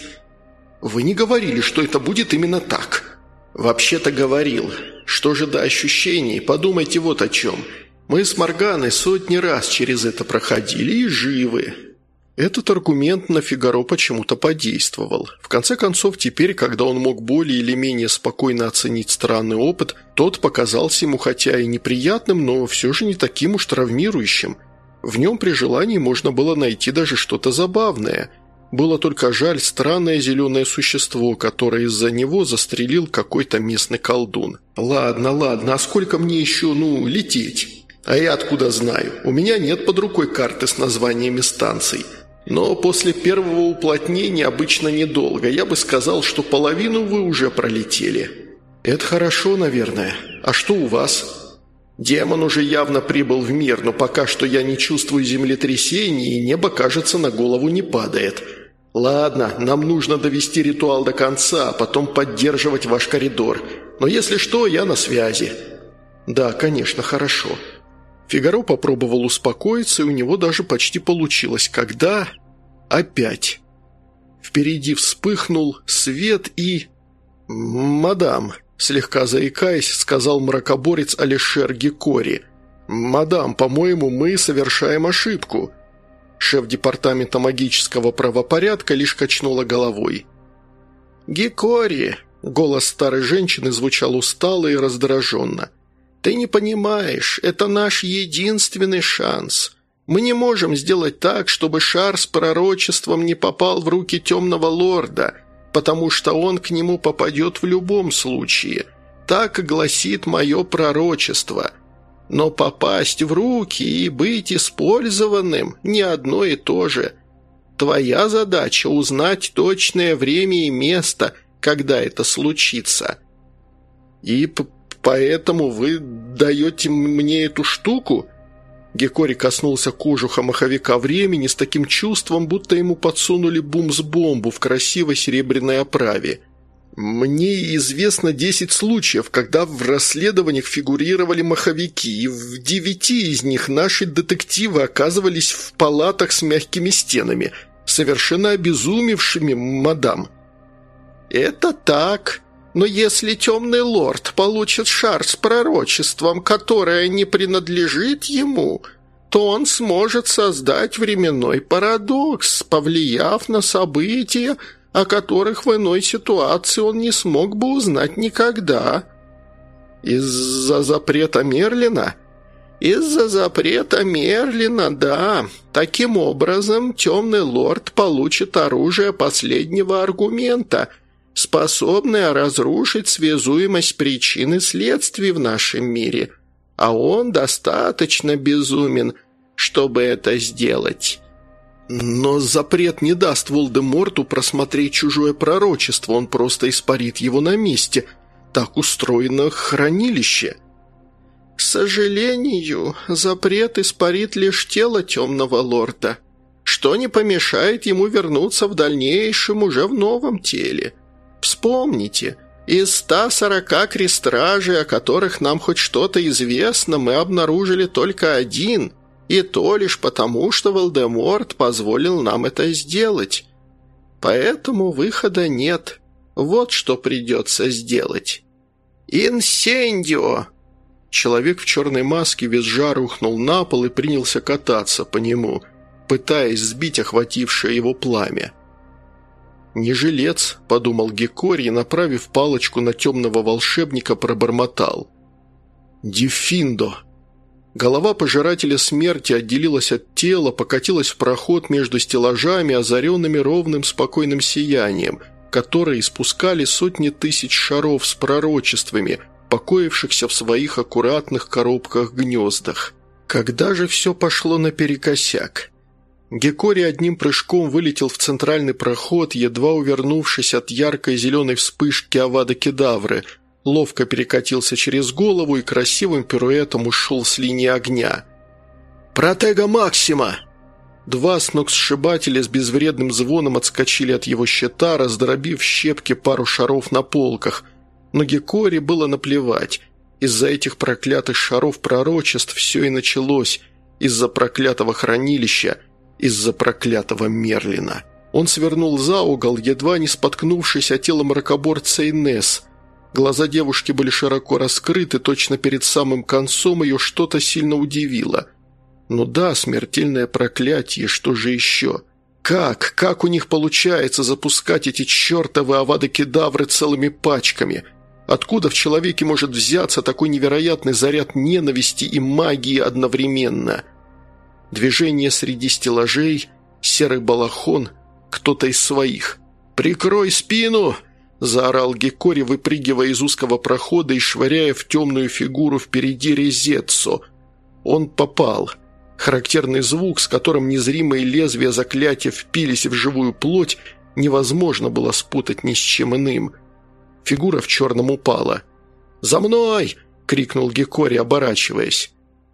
«Вы не говорили, что это будет именно так?» «Вообще-то говорил. Что же до ощущений, подумайте вот о чем. Мы с Морганой сотни раз через это проходили и живы. Этот аргумент на Фигаро почему-то подействовал. В конце концов, теперь, когда он мог более или менее спокойно оценить странный опыт, тот показался ему хотя и неприятным, но все же не таким уж травмирующим. В нем при желании можно было найти даже что-то забавное – было только жаль странное зеленое существо, которое из-за него застрелил какой-то местный колдун. «Ладно, ладно, а сколько мне еще, ну, лететь?» «А я откуда знаю? У меня нет под рукой карты с названиями станций. Но после первого уплотнения обычно недолго. Я бы сказал, что половину вы уже пролетели. Это хорошо, наверное. А что у вас? Демон уже явно прибыл в мир, но пока что я не чувствую землетрясений, и небо, кажется, на голову не падает. Ладно, нам нужно довести ритуал до конца, а потом поддерживать ваш коридор. Но если что, я на связи. Да, конечно, хорошо. Фигаро попробовал успокоиться, и у него даже почти получилось, когда... Опять. Впереди вспыхнул свет и... «Мадам», слегка заикаясь, сказал мракоборец Алишер Гекори. «Мадам, по-моему, мы совершаем ошибку». Шеф департамента магического правопорядка лишь качнула головой. «Гекори!» – голос старой женщины звучал устало и раздраженно – «Ты не понимаешь, это наш единственный шанс. Мы не можем сделать так, чтобы шар с пророчеством не попал в руки темного лорда, потому что он к нему попадет в любом случае. Так гласит мое пророчество. Но попасть в руки и быть использованным – не одно и то же. Твоя задача – узнать точное время и место, когда это случится». «И «Поэтому вы даете мне эту штуку?» Гекори коснулся кожуха маховика времени с таким чувством, будто ему подсунули бумс-бомбу в красивой серебряной оправе. «Мне известно десять случаев, когда в расследованиях фигурировали маховики, и в девяти из них наши детективы оказывались в палатах с мягкими стенами, совершенно обезумевшими, мадам». «Это так», но если темный лорд получит шар с пророчеством, которое не принадлежит ему, то он сможет создать временной парадокс, повлияв на события, о которых в иной ситуации он не смог бы узнать никогда. Из-за запрета Мерлина? Из-за запрета Мерлина, да. Таким образом, темный лорд получит оружие последнего аргумента – способная разрушить связуемость причин и следствий в нашем мире, а он достаточно безумен, чтобы это сделать. Но запрет не даст Волдеморту просмотреть чужое пророчество, он просто испарит его на месте. Так устроено хранилище. К сожалению, запрет испарит лишь тело темного лорда, что не помешает ему вернуться в дальнейшем уже в новом теле – Вспомните, из 140 крестражей, о которых нам хоть что-то известно, мы обнаружили только один, и то лишь потому, что Волдеморт позволил нам это сделать. Поэтому выхода нет. Вот что придется сделать. «Инсендио!» Человек в черной маске визжа рухнул на пол и принялся кататься по нему, пытаясь сбить охватившее его пламя. «Не жилец», – подумал Гекорий, направив палочку на темного волшебника, пробормотал. «Дефиндо». Голова пожирателя смерти отделилась от тела, покатилась в проход между стеллажами, озаренными ровным спокойным сиянием, которые испускали сотни тысяч шаров с пророчествами, покоившихся в своих аккуратных коробках-гнездах. Когда же все пошло наперекосяк? Гекори одним прыжком вылетел в центральный проход, едва увернувшись от яркой зеленой вспышки Авада Кедавры, ловко перекатился через голову и красивым пируэтом ушел с линии огня. «Протега Максима!» Два сногсшибателя с безвредным звоном отскочили от его щита, раздробив щепки пару шаров на полках. Но Гекори было наплевать. Из-за этих проклятых шаров пророчеств все и началось. Из-за проклятого хранилища – из-за проклятого Мерлина. Он свернул за угол, едва не споткнувшись о тело мракоборца Инесс. Глаза девушки были широко раскрыты, точно перед самым концом ее что-то сильно удивило. Ну да, смертельное проклятие, что же еще? Как, как у них получается запускать эти чертовы авады-кедавры целыми пачками? Откуда в человеке может взяться такой невероятный заряд ненависти и магии одновременно?» Движение среди стеллажей, серый балахон, кто-то из своих. «Прикрой спину!» – заорал Гекори, выпрыгивая из узкого прохода и швыряя в темную фигуру впереди резецо. Он попал. Характерный звук, с которым незримые лезвия заклятия впились в живую плоть, невозможно было спутать ни с чем иным. Фигура в черном упала. «За мной!» – крикнул Гекори, оборачиваясь.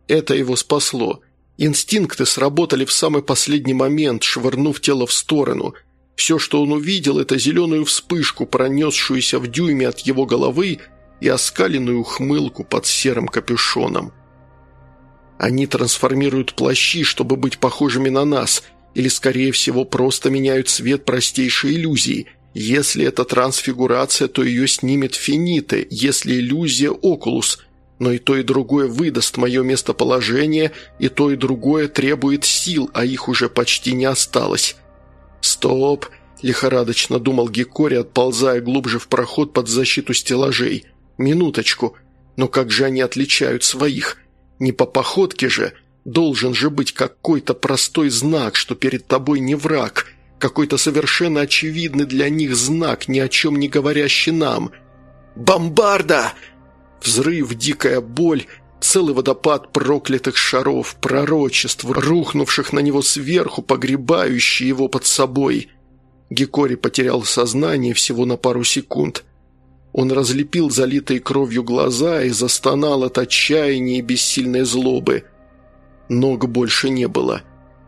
Это его спасло. Инстинкты сработали в самый последний момент, швырнув тело в сторону. Все, что он увидел, это зеленую вспышку, пронесшуюся в дюйме от его головы и оскаленную ухмылку под серым капюшоном. Они трансформируют плащи, чтобы быть похожими на нас, или, скорее всего, просто меняют цвет простейшей иллюзии. Если это трансфигурация, то ее снимет финиты, если иллюзия – окулус. Но и то, и другое выдаст мое местоположение, и то, и другое требует сил, а их уже почти не осталось. «Стоп!» – лихорадочно думал Гекори, отползая глубже в проход под защиту стеллажей. «Минуточку! Но как же они отличают своих?» Не по походке же. Должен же быть какой-то простой знак, что перед тобой не враг. Какой-то совершенно очевидный для них знак, ни о чем не говорящий нам. «Бомбарда!» Взрыв, дикая боль, целый водопад проклятых шаров, пророчеств, рухнувших на него сверху, погребающие его под собой. Гекори потерял сознание всего на пару секунд. Он разлепил залитые кровью глаза и застонал от отчаяния и бессильной злобы. Ног больше не было.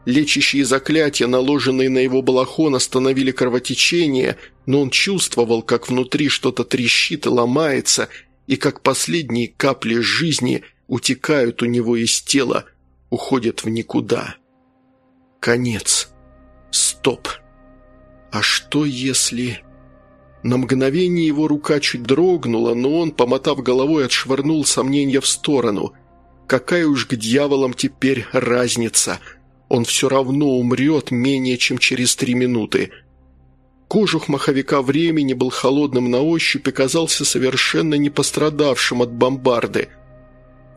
Лечащие заклятия, наложенные на его балахон, остановили кровотечение, но он чувствовал, как внутри что-то трещит и ломается, и как последние капли жизни утекают у него из тела, уходят в никуда. Конец. Стоп. А что если... На мгновение его рука чуть дрогнула, но он, помотав головой, отшвырнул сомнения в сторону. Какая уж к дьяволам теперь разница? Он все равно умрет менее чем через три минуты. Кожух маховика времени был холодным на ощупь и казался совершенно не пострадавшим от бомбарды.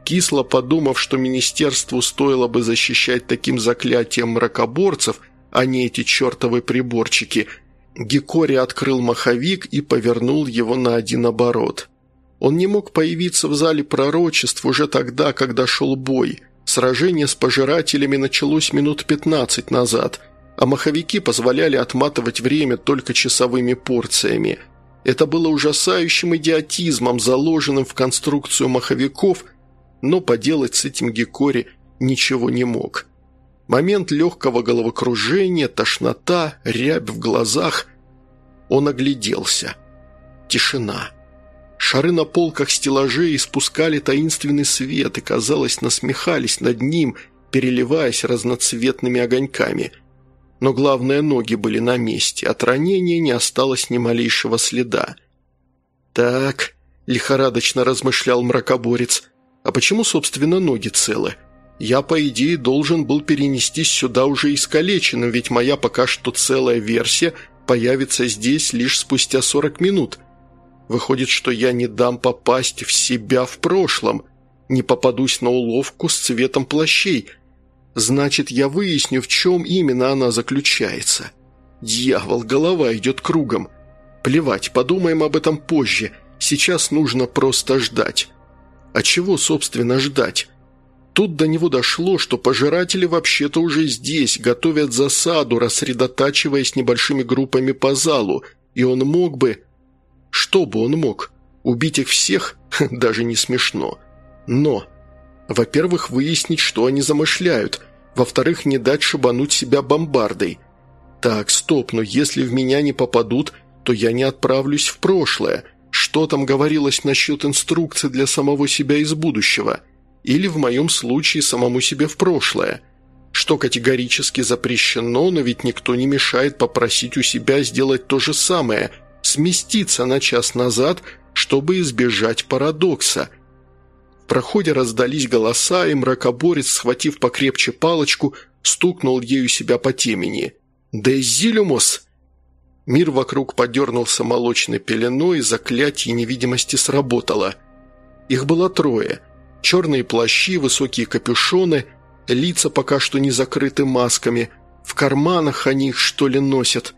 Кисло подумав, что министерству стоило бы защищать таким заклятием мракоборцев, а не эти чертовы приборчики – Гекори открыл маховик и повернул его на один оборот. Он не мог появиться в зале пророчеств уже тогда, когда шел бой. Сражение с пожирателями началось минут 15 назад, а маховики позволяли отматывать время только часовыми порциями. Это было ужасающим идиотизмом, заложенным в конструкцию маховиков, но поделать с этим Гекори ничего не мог. Момент легкого головокружения, тошнота, рябь в глазах. Он огляделся. Тишина. Шары на полках стеллажей испускали таинственный свет и, казалось, насмехались над ним, переливаясь разноцветными огоньками. Но главное, ноги были на месте, от ранения не осталось ни малейшего следа. «Так», — лихорадочно размышлял мракоборец, — «а почему, собственно, ноги целы?» Я, по идее, должен был перенестись сюда уже искалеченным, ведь моя пока что целая версия появится здесь лишь спустя 40 минут. Выходит, что я не дам попасть в себя в прошлом, не попадусь на уловку с цветом плащей. Значит, я выясню, в чем именно она заключается. Дьявол, голова идет кругом. Плевать, подумаем об этом позже. Сейчас нужно просто ждать. А чего, собственно, ждать? Тут до него дошло, что пожиратели вообще-то уже здесь, готовят засаду, рассредотачиваясь небольшими группами по залу, и он мог бы... Что бы он мог? Убить их всех? Даже не смешно. Но... Во-первых, выяснить, что они замышляют. Во-вторых, не дать шибануть себя бомбардой. Так, стоп, но если в меня не попадут, то я не отправлюсь в прошлое. Что там говорилось насчет инструкций для самого себя из будущего?» или, в моем случае, самому себе в прошлое, что категорически запрещено, но ведь никто не мешает попросить у себя сделать то же самое, сместиться на час назад, чтобы избежать парадокса. В проходе раздались голоса, и мракоборец, схватив покрепче палочку, стукнул ею себя по темени. «Дезилюмос!» Мир вокруг подернулся молочной пеленой, и заклятие невидимости сработало. Их было трое – Черные плащи, высокие капюшоны, лица пока что не закрыты масками. В карманах они их, что ли, носят.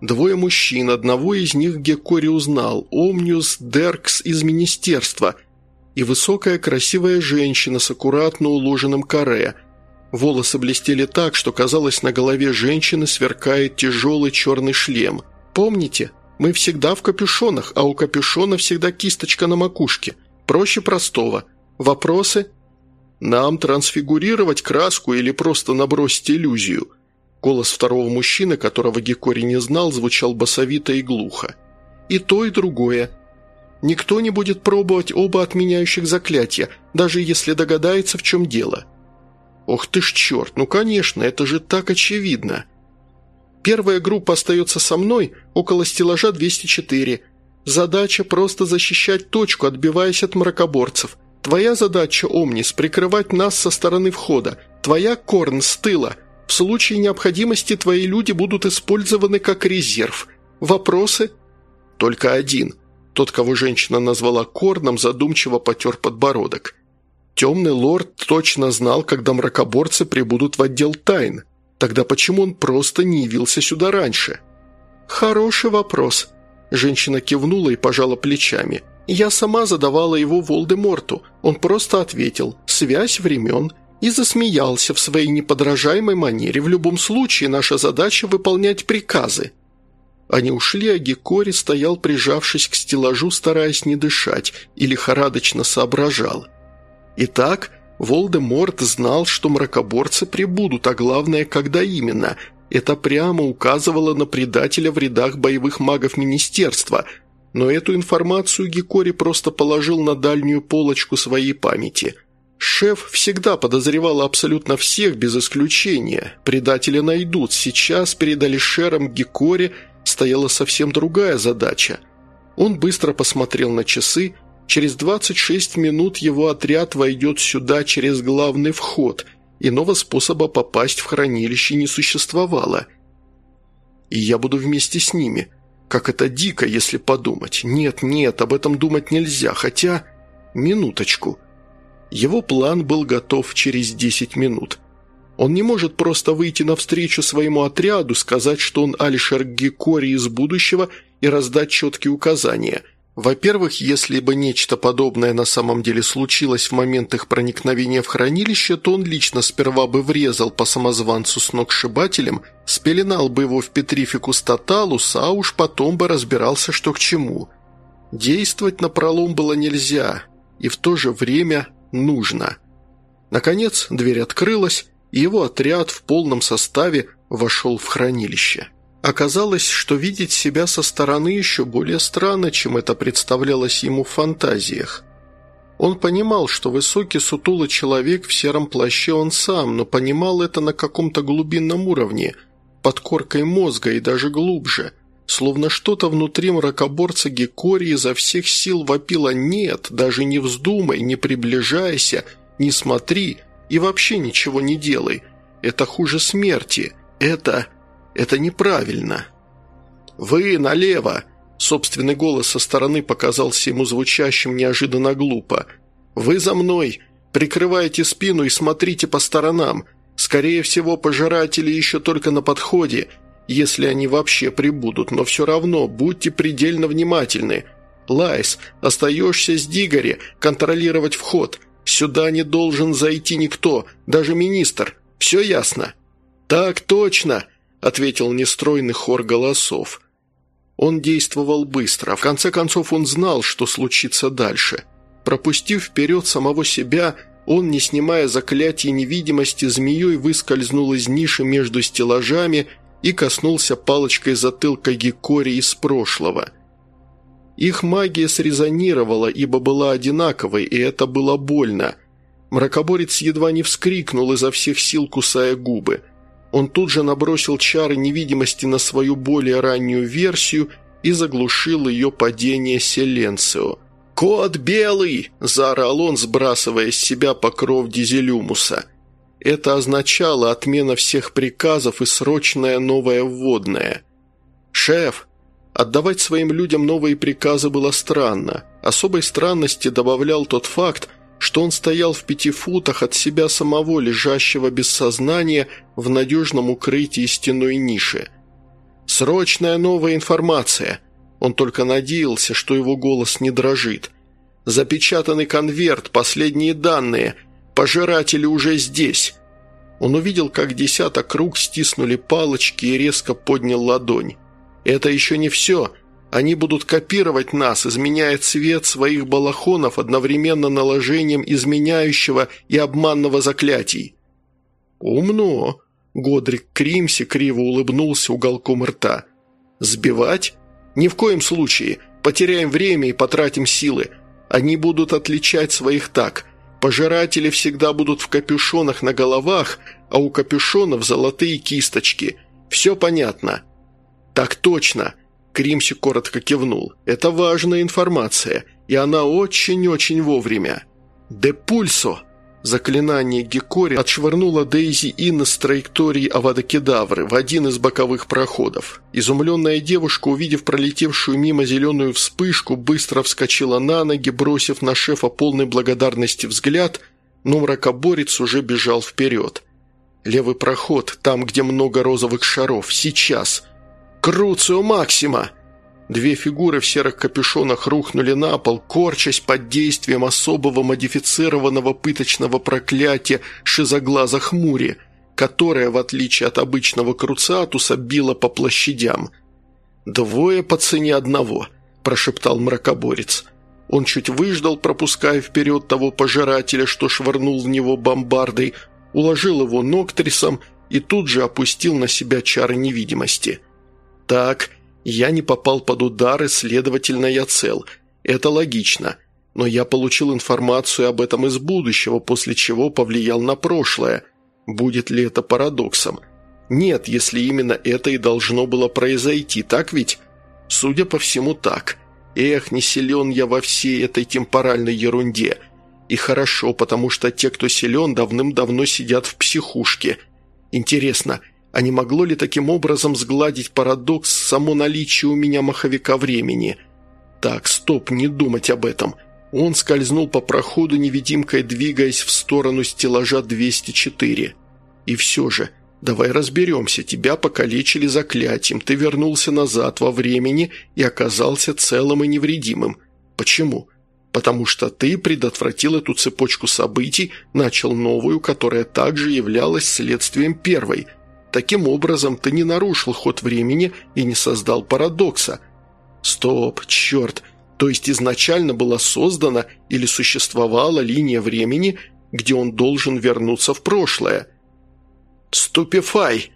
Двое мужчин, одного из них Геккори узнал, Омниус Деркс из министерства, и высокая красивая женщина с аккуратно уложенным каре. Волосы блестели так, что казалось, на голове женщины сверкает тяжелый черный шлем. «Помните, мы всегда в капюшонах, а у капюшона всегда кисточка на макушке. Проще простого. Вопросы?» «Нам трансфигурировать краску или просто набросить иллюзию?» Голос второго мужчины, которого Гекори не знал, звучал басовито и глухо. «И то, и другое. Никто не будет пробовать оба отменяющих заклятия, даже если догадается, в чем дело». «Ох ты ж черт, ну конечно, это же так очевидно!» «Первая группа остается со мной около стеллажа 204. Задача просто защищать точку, отбиваясь от мракоборцев. Твоя задача, Омнис, прикрывать нас со стороны входа. Твоя, Корн, с тыла. В случае необходимости твои люди будут использованы как резерв. Вопросы?» «Только один». Тот, кого женщина назвала Корном, задумчиво потер подбородок. Темный лорд точно знал, когда мракоборцы прибудут в отдел тайн. Тогда почему он просто не явился сюда раньше? «Хороший вопрос», – женщина кивнула и пожала плечами. «Я сама задавала его Волдеморту. Он просто ответил «связь времен» и засмеялся в своей неподражаемой манере. В любом случае, наша задача – выполнять приказы». Они ушли, а Гекори стоял, прижавшись к стеллажу, стараясь не дышать, и лихорадочно соображал – Итак, Волдеморт знал, что мракоборцы прибудут, а главное, когда именно. Это прямо указывало на предателя в рядах боевых магов Министерства, но эту информацию Гекори просто положил на дальнюю полочку своей памяти. Шеф всегда подозревал абсолютно всех, без исключения. Предателя найдут. Сейчас перед Алишером Гекори стояла совсем другая задача. Он быстро посмотрел на часы Через 26 минут его отряд войдет сюда через главный вход. Иного способа попасть в хранилище не существовало. И я буду вместе с ними. Как это дико, если подумать. Нет, нет, об этом думать нельзя, хотя... Минуточку. Его план был готов через 10 минут. Он не может просто выйти навстречу своему отряду, сказать, что он Алишер Гекори из будущего и раздать четкие указания – во-первых, если бы нечто подобное на самом деле случилось в момент их проникновения в хранилище, то он лично сперва бы врезал по самозванцу с ногсшибателем, спеленал бы его в Петрификус Тоталус, а уж потом бы разбирался, что к чему. Действовать на пролом было нельзя, и в то же время нужно. Наконец, дверь открылась, и его отряд в полном составе вошел в хранилище. Оказалось, что видеть себя со стороны еще более странно, чем это представлялось ему в фантазиях. Он понимал, что высокий сутулый человек в сером плаще он сам, но понимал это на каком-то глубинном уровне, под коркой мозга и даже глубже. Словно что-то внутри мракоборца Гекори изо всех сил вопило «нет, даже не вздумай, не приближайся, не смотри и вообще ничего не делай. Это хуже смерти. Это...» Это неправильно. «Вы налево!» Собственный голос со стороны показался ему звучащим неожиданно глупо. «Вы за мной! Прикрывайте спину и смотрите по сторонам. Скорее всего, пожиратели еще только на подходе, если они вообще прибудут, но все равно будьте предельно внимательны. Лайс, остаешься с Дигори, контролировать вход. Сюда не должен зайти никто, даже министр. Все ясно?» «Так точно!» ответил нестройный хор голосов. Он действовал быстро, в конце концов он знал, что случится дальше. Пропустив вперед самого себя, он, не снимая заклятия невидимости, змеей выскользнул из ниши между стеллажами и коснулся палочкой затылка Гекори из прошлого. Их магия срезонировала, ибо была одинаковой, и это было больно. Мракоборец едва не вскрикнул изо всех сил, кусая губы – он тут же набросил чары невидимости на свою более раннюю версию и заглушил ее падение Селенцио. «Кот белый!» – заорал он, сбрасывая с себя покров Дизелюмуса. Это означало отмена всех приказов и срочное новое вводное. «Шеф!» Отдавать своим людям новые приказы было странно. Особой странности добавлял тот факт, что он стоял в пяти футах от себя самого, лежащего без сознания в надежном укрытии стеной ниши. «Срочная новая информация!» Он только надеялся, что его голос не дрожит. «Запечатанный конверт, последние данные. Пожиратели уже здесь!» Он увидел, как десяток рук стиснули палочки и резко поднял ладонь. «Это еще не все. Они будут копировать нас, изменяя цвет своих балахонов одновременно наложением изменяющего и обманного заклятий». «Умно!» – Годрик Кримси криво улыбнулся уголком рта. «Сбивать? Ни в коем случае. Потеряем время и потратим силы. Они будут отличать своих так. Пожиратели всегда будут в капюшонах на головах, а у капюшонов золотые кисточки. Все понятно?» «Так точно!» Кримси коротко кивнул. «Это важная информация, и она очень-очень вовремя». «Де пульсо!» Заклинание Гекори отшвырнуло Дейзи Инна с траектории Авадокедавры в один из боковых проходов. Изумленная девушка, увидев пролетевшую мимо зеленую вспышку, быстро вскочила на ноги, бросив на шефа полный благодарности взгляд, но мракоборец уже бежал вперед. «Левый проход, там, где много розовых шаров, сейчас!» «Круцио Максима!» Две фигуры в серых капюшонах рухнули на пол, корчась под действием особого модифицированного пыточного проклятия шизоглаза хмури, которое, в отличие от обычного круциатуса, било по площадям. «Двое по цене одного», – прошептал мракоборец. Он чуть выждал, пропуская вперед того пожирателя, что швырнул в него бомбардой, уложил его ногтрисом и тут же опустил на себя чары невидимости. «Так», я не попал под удары, следовательно, я цел. Это логично. Но я получил информацию об этом из будущего, после чего повлиял на прошлое. Будет ли это парадоксом? Нет, если именно это и должно было произойти, так ведь? Судя по всему, так. Эх, не силен я во всей этой темпоральной ерунде. И хорошо, потому что те, кто силен, давным-давно сидят в психушке. Интересно, а не могло ли таким образом сгладить парадокс само наличие у меня маховика времени? Так, стоп, не думать об этом. Он скользнул по проходу, невидимкой двигаясь в сторону стеллажа 204. И все же, давай разберемся, тебя покалечили заклятием, ты вернулся назад во времени и оказался целым и невредимым. Почему? Потому что ты предотвратил эту цепочку событий, начал новую, которая также являлась следствием первой – Таким образом, ты не нарушил ход времени и не создал парадокса. Стоп, черт, то есть изначально была создана или существовала линия времени, где он должен вернуться в прошлое. «Ступефай!»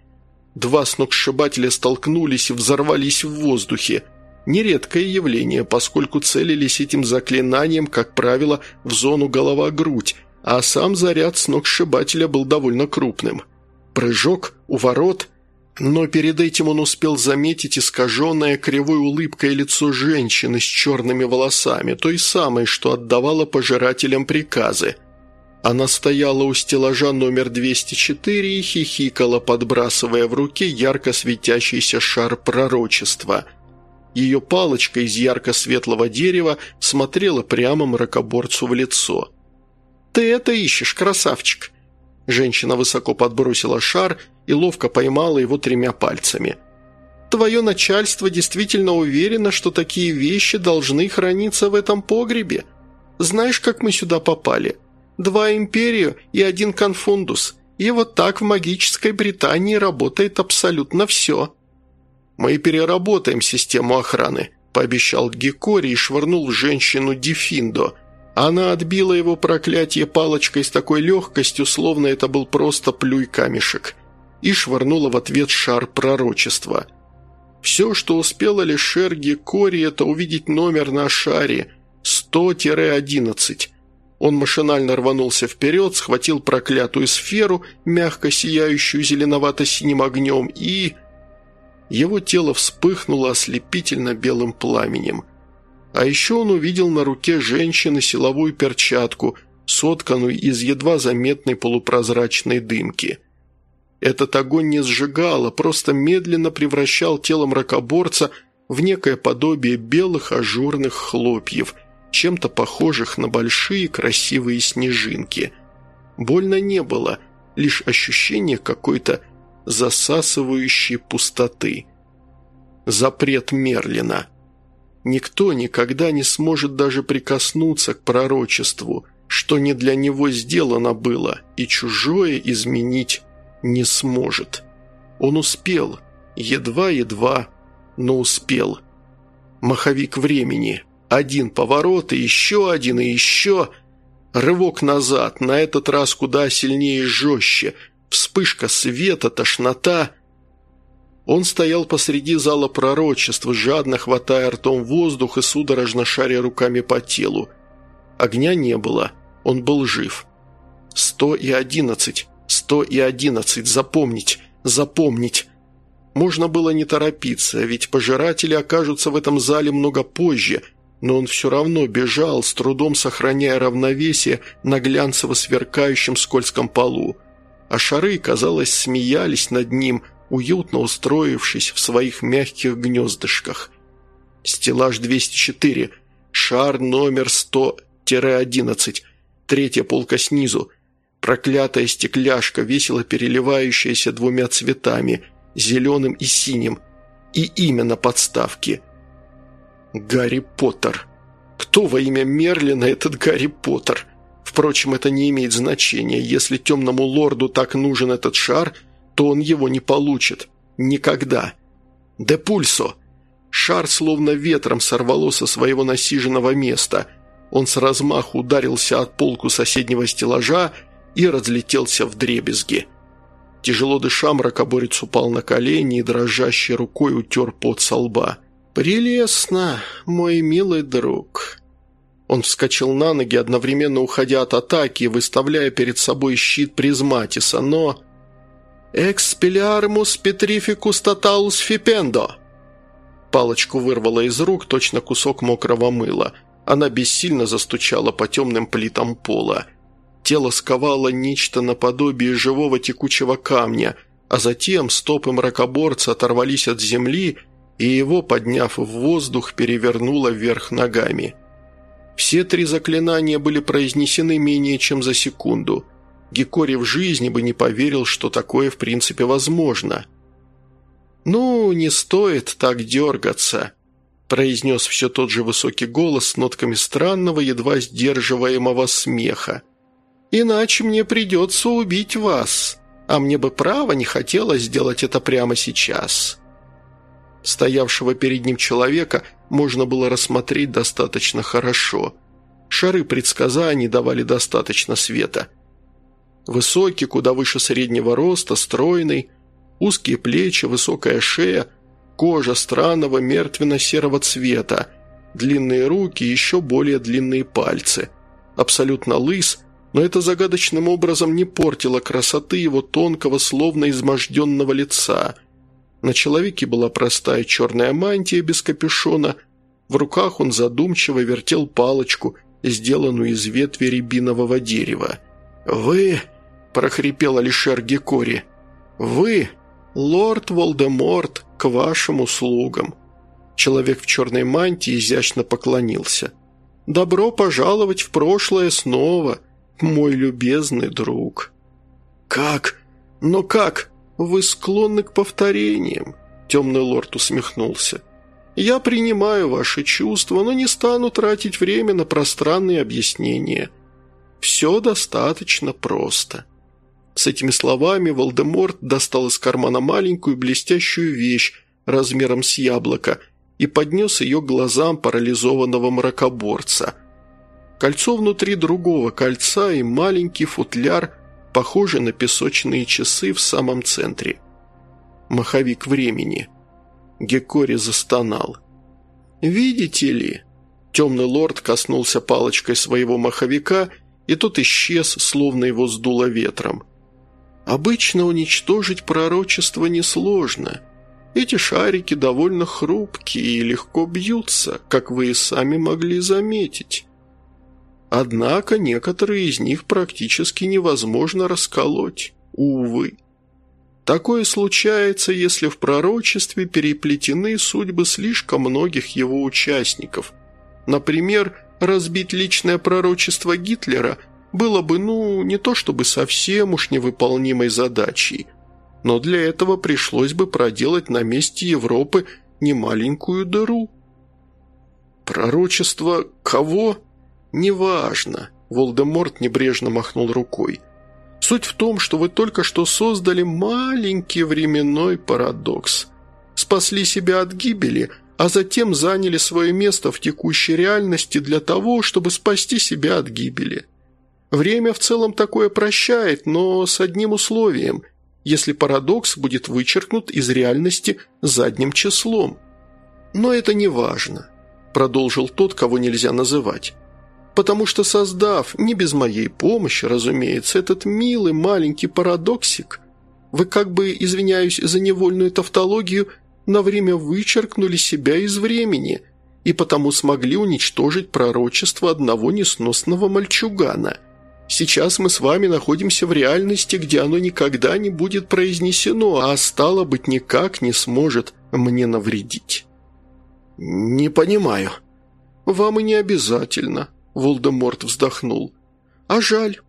Два сногсшибателя столкнулись и взорвались в воздухе. Нередкое явление, поскольку целились этим заклинанием, как правило, в зону голова-грудь, а сам заряд сногсшибателя был довольно крупным – Прыжок у ворот, но перед этим он успел заметить искаженное кривой улыбкой лицо женщины с черными волосами, той самой, что отдавала пожирателям приказы. Она стояла у стеллажа номер 204 и хихикала, подбрасывая в руке ярко светящийся шар пророчества. Ее палочка из ярко-светлого дерева смотрела прямо мракоборцу в лицо. «Ты это ищешь, красавчик!» Женщина высоко подбросила шар и ловко поймала его тремя пальцами. «Твое начальство действительно уверено, что такие вещи должны храниться в этом погребе. Знаешь, как мы сюда попали? Два империю и один конфундус. И вот так в магической Британии работает абсолютно все». «Мы переработаем систему охраны», – пообещал Гекори и швырнул в женщину Дефиндо – она отбила его проклятие палочкой с такой легкостью, словно это был просто плюй-камешек, и швырнула в ответ шар пророчества. Все, что успела лишь Шерги Кори, это увидеть номер на шаре 100-11. Он машинально рванулся вперед, схватил проклятую сферу, мягко сияющую зеленовато-синим огнем, и... Его тело вспыхнуло ослепительно белым пламенем – а еще он увидел на руке женщины силовую перчатку, сотканную из едва заметной полупрозрачной дымки. Этот огонь не сжигал, а просто медленно превращал тело мракоборца в некое подобие белых ажурных хлопьев, чем-то похожих на большие красивые снежинки. Больно не было, лишь ощущение какой-то засасывающей пустоты. Запрет Мерлина – Никто никогда не сможет даже прикоснуться к пророчеству, что не для него сделано было, и чужое изменить не сможет. Он успел, едва-едва, но успел. Маховик времени. Один поворот, и еще один, и еще... Рывок назад, на этот раз куда сильнее и жестче. Вспышка света, тошнота. Он стоял посреди зала пророчества, жадно хватая ртом воздух и судорожно шаря руками по телу. Огня не было, он был жив. Сто и одиннадцать, сто и одиннадцать, запомнить, запомнить. Можно было не торопиться, ведь пожиратели окажутся в этом зале много позже – но он все равно бежал, с трудом сохраняя равновесие на глянцево сверкающем скользком полу. А шары, казалось, смеялись над ним, уютно устроившись в своих мягких гнездышках. Стеллаж 204, шар номер 100-11, третья полка снизу, проклятая стекляшка, весело переливающаяся двумя цветами, зеленым и синим, и имя на подставке – Гарри Поттер. Кто во имя Мерлина этот Гарри Поттер? Впрочем, это не имеет значения. Если темному лорду так нужен этот шар, то он его не получит. Никогда. Де пульсо. Шар словно ветром сорвало со своего насиженного места. Он с размаху ударился от полку соседнего стеллажа и разлетелся в дребезги. Тяжело дыша, мракоборец упал на колени и дрожащей рукой утер пот со лба. «Прелестно, мой милый друг». Он вскочил на ноги, одновременно уходя от атаки выставляя перед собой щит призматиса, но... «Экспелиармус петрификус тоталус фипендо!» Палочку вырвало из рук точно кусок мокрого мыла. Она бессильно застучала по темным плитам пола. Тело сковало нечто наподобие живого текучего камня, а затем стопы мракоборца оторвались от земли и его, подняв в воздух, перевернуло вверх ногами. Все три заклинания были произнесены менее чем за секунду. Гекори в жизни бы не поверил, что такое в принципе возможно. «Ну, не стоит так дергаться», – произнес все тот же высокий голос с нотками странного, едва сдерживаемого смеха. «Иначе мне придется убить вас, а мне бы право не хотелось сделать это прямо сейчас». Стоявшего перед ним человека можно было рассмотреть достаточно хорошо. Шары предсказаний давали достаточно света. Высокий, куда выше среднего роста, стройный, узкие плечи, высокая шея, кожа странного мертвенно-серого цвета, длинные руки и еще более длинные пальцы. Абсолютно лыс, но это загадочным образом не портило красоты его тонкого, словно изможденного лица – на человеке была простая черная мантия без капюшона, в руках он задумчиво вертел палочку, сделанную из ветви рябинового дерева. «Вы...» – прохрипел Алишер Гекори. «Вы, лорд Волдеморт, к вашим услугам». Человек в черной мантии изящно поклонился. «Добро пожаловать в прошлое снова, мой любезный друг». «Как? Но как?» «Вы склонны к повторениям», – темный лорд усмехнулся. «Я принимаю ваши чувства, но не стану тратить время на пространные объяснения. Все достаточно просто». С этими словами Волдеморт достал из кармана маленькую блестящую вещь размером с яблоко и поднес ее глазам парализованного мракоборца. Кольцо внутри другого кольца и маленький футляр похожий на песочные часы в самом центре. Маховик времени. Гекори застонал. «Видите ли?» Темный лорд коснулся палочкой своего маховика, и тот исчез, словно его сдуло ветром. «Обычно уничтожить пророчество несложно. Эти шарики довольно хрупкие и легко бьются, как вы и сами могли заметить. Однако некоторые из них практически невозможно расколоть, увы. Такое случается, если в пророчестве переплетены судьбы слишком многих его участников. Например, разбить личное пророчество Гитлера было бы, ну, не то чтобы совсем уж невыполнимой задачей, но для этого пришлось бы проделать на месте Европы немаленькую дыру. «Пророчество кого?» «Неважно», – Волдеморт небрежно махнул рукой. Суть в том, что вы только что создали маленький временной парадокс. Спасли себя от гибели, а затем заняли свое место в текущей реальности для того, чтобы спасти себя от гибели. Время в целом такое прощает, но с одним условием – если парадокс будет вычеркнут из реальности задним числом. Но это не важно, продолжил тот, кого нельзя называть. Потому что создав, не без моей помощи, разумеется, этот милый маленький парадоксик, вы как бы, извиняюсь за невольную тавтологию, на время вычеркнули себя из времени и потому смогли уничтожить пророчество одного несносного мальчугана – Сейчас мы с вами находимся в реальности, где оно никогда не будет произнесено, а стало быть, никак не сможет мне навредить». «Не понимаю». «Вам и не обязательно», — Волдеморт вздохнул. «А жаль.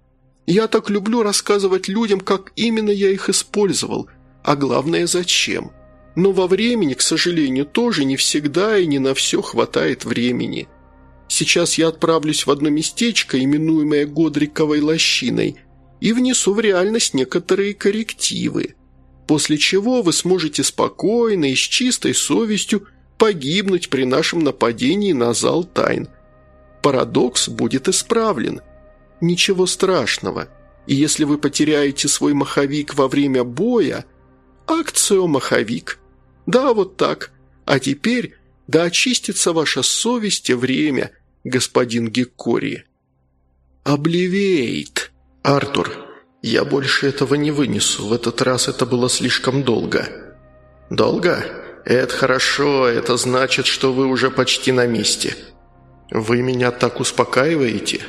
Я так люблю рассказывать людям, как именно я их использовал, а главное, зачем. Но во времени, к сожалению, тоже не всегда и не на все хватает времени». Сейчас я отправлюсь в одно местечко, именуемое Годриковой лощиной, и внесу в реальность некоторые коррективы. После чего вы сможете спокойно и с чистой совестью погибнуть при нашем нападении на зал тайн. Парадокс будет исправлен. Ничего страшного. И если вы потеряете свой маховик во время боя... Акцио маховик. Да, вот так. А теперь да очистится ваша совесть и время, господин Геккори. «Обливейт!» «Артур, я больше этого не вынесу, в этот раз это было слишком долго». «Долго? Это хорошо, это значит, что вы уже почти на месте». «Вы меня так успокаиваете?»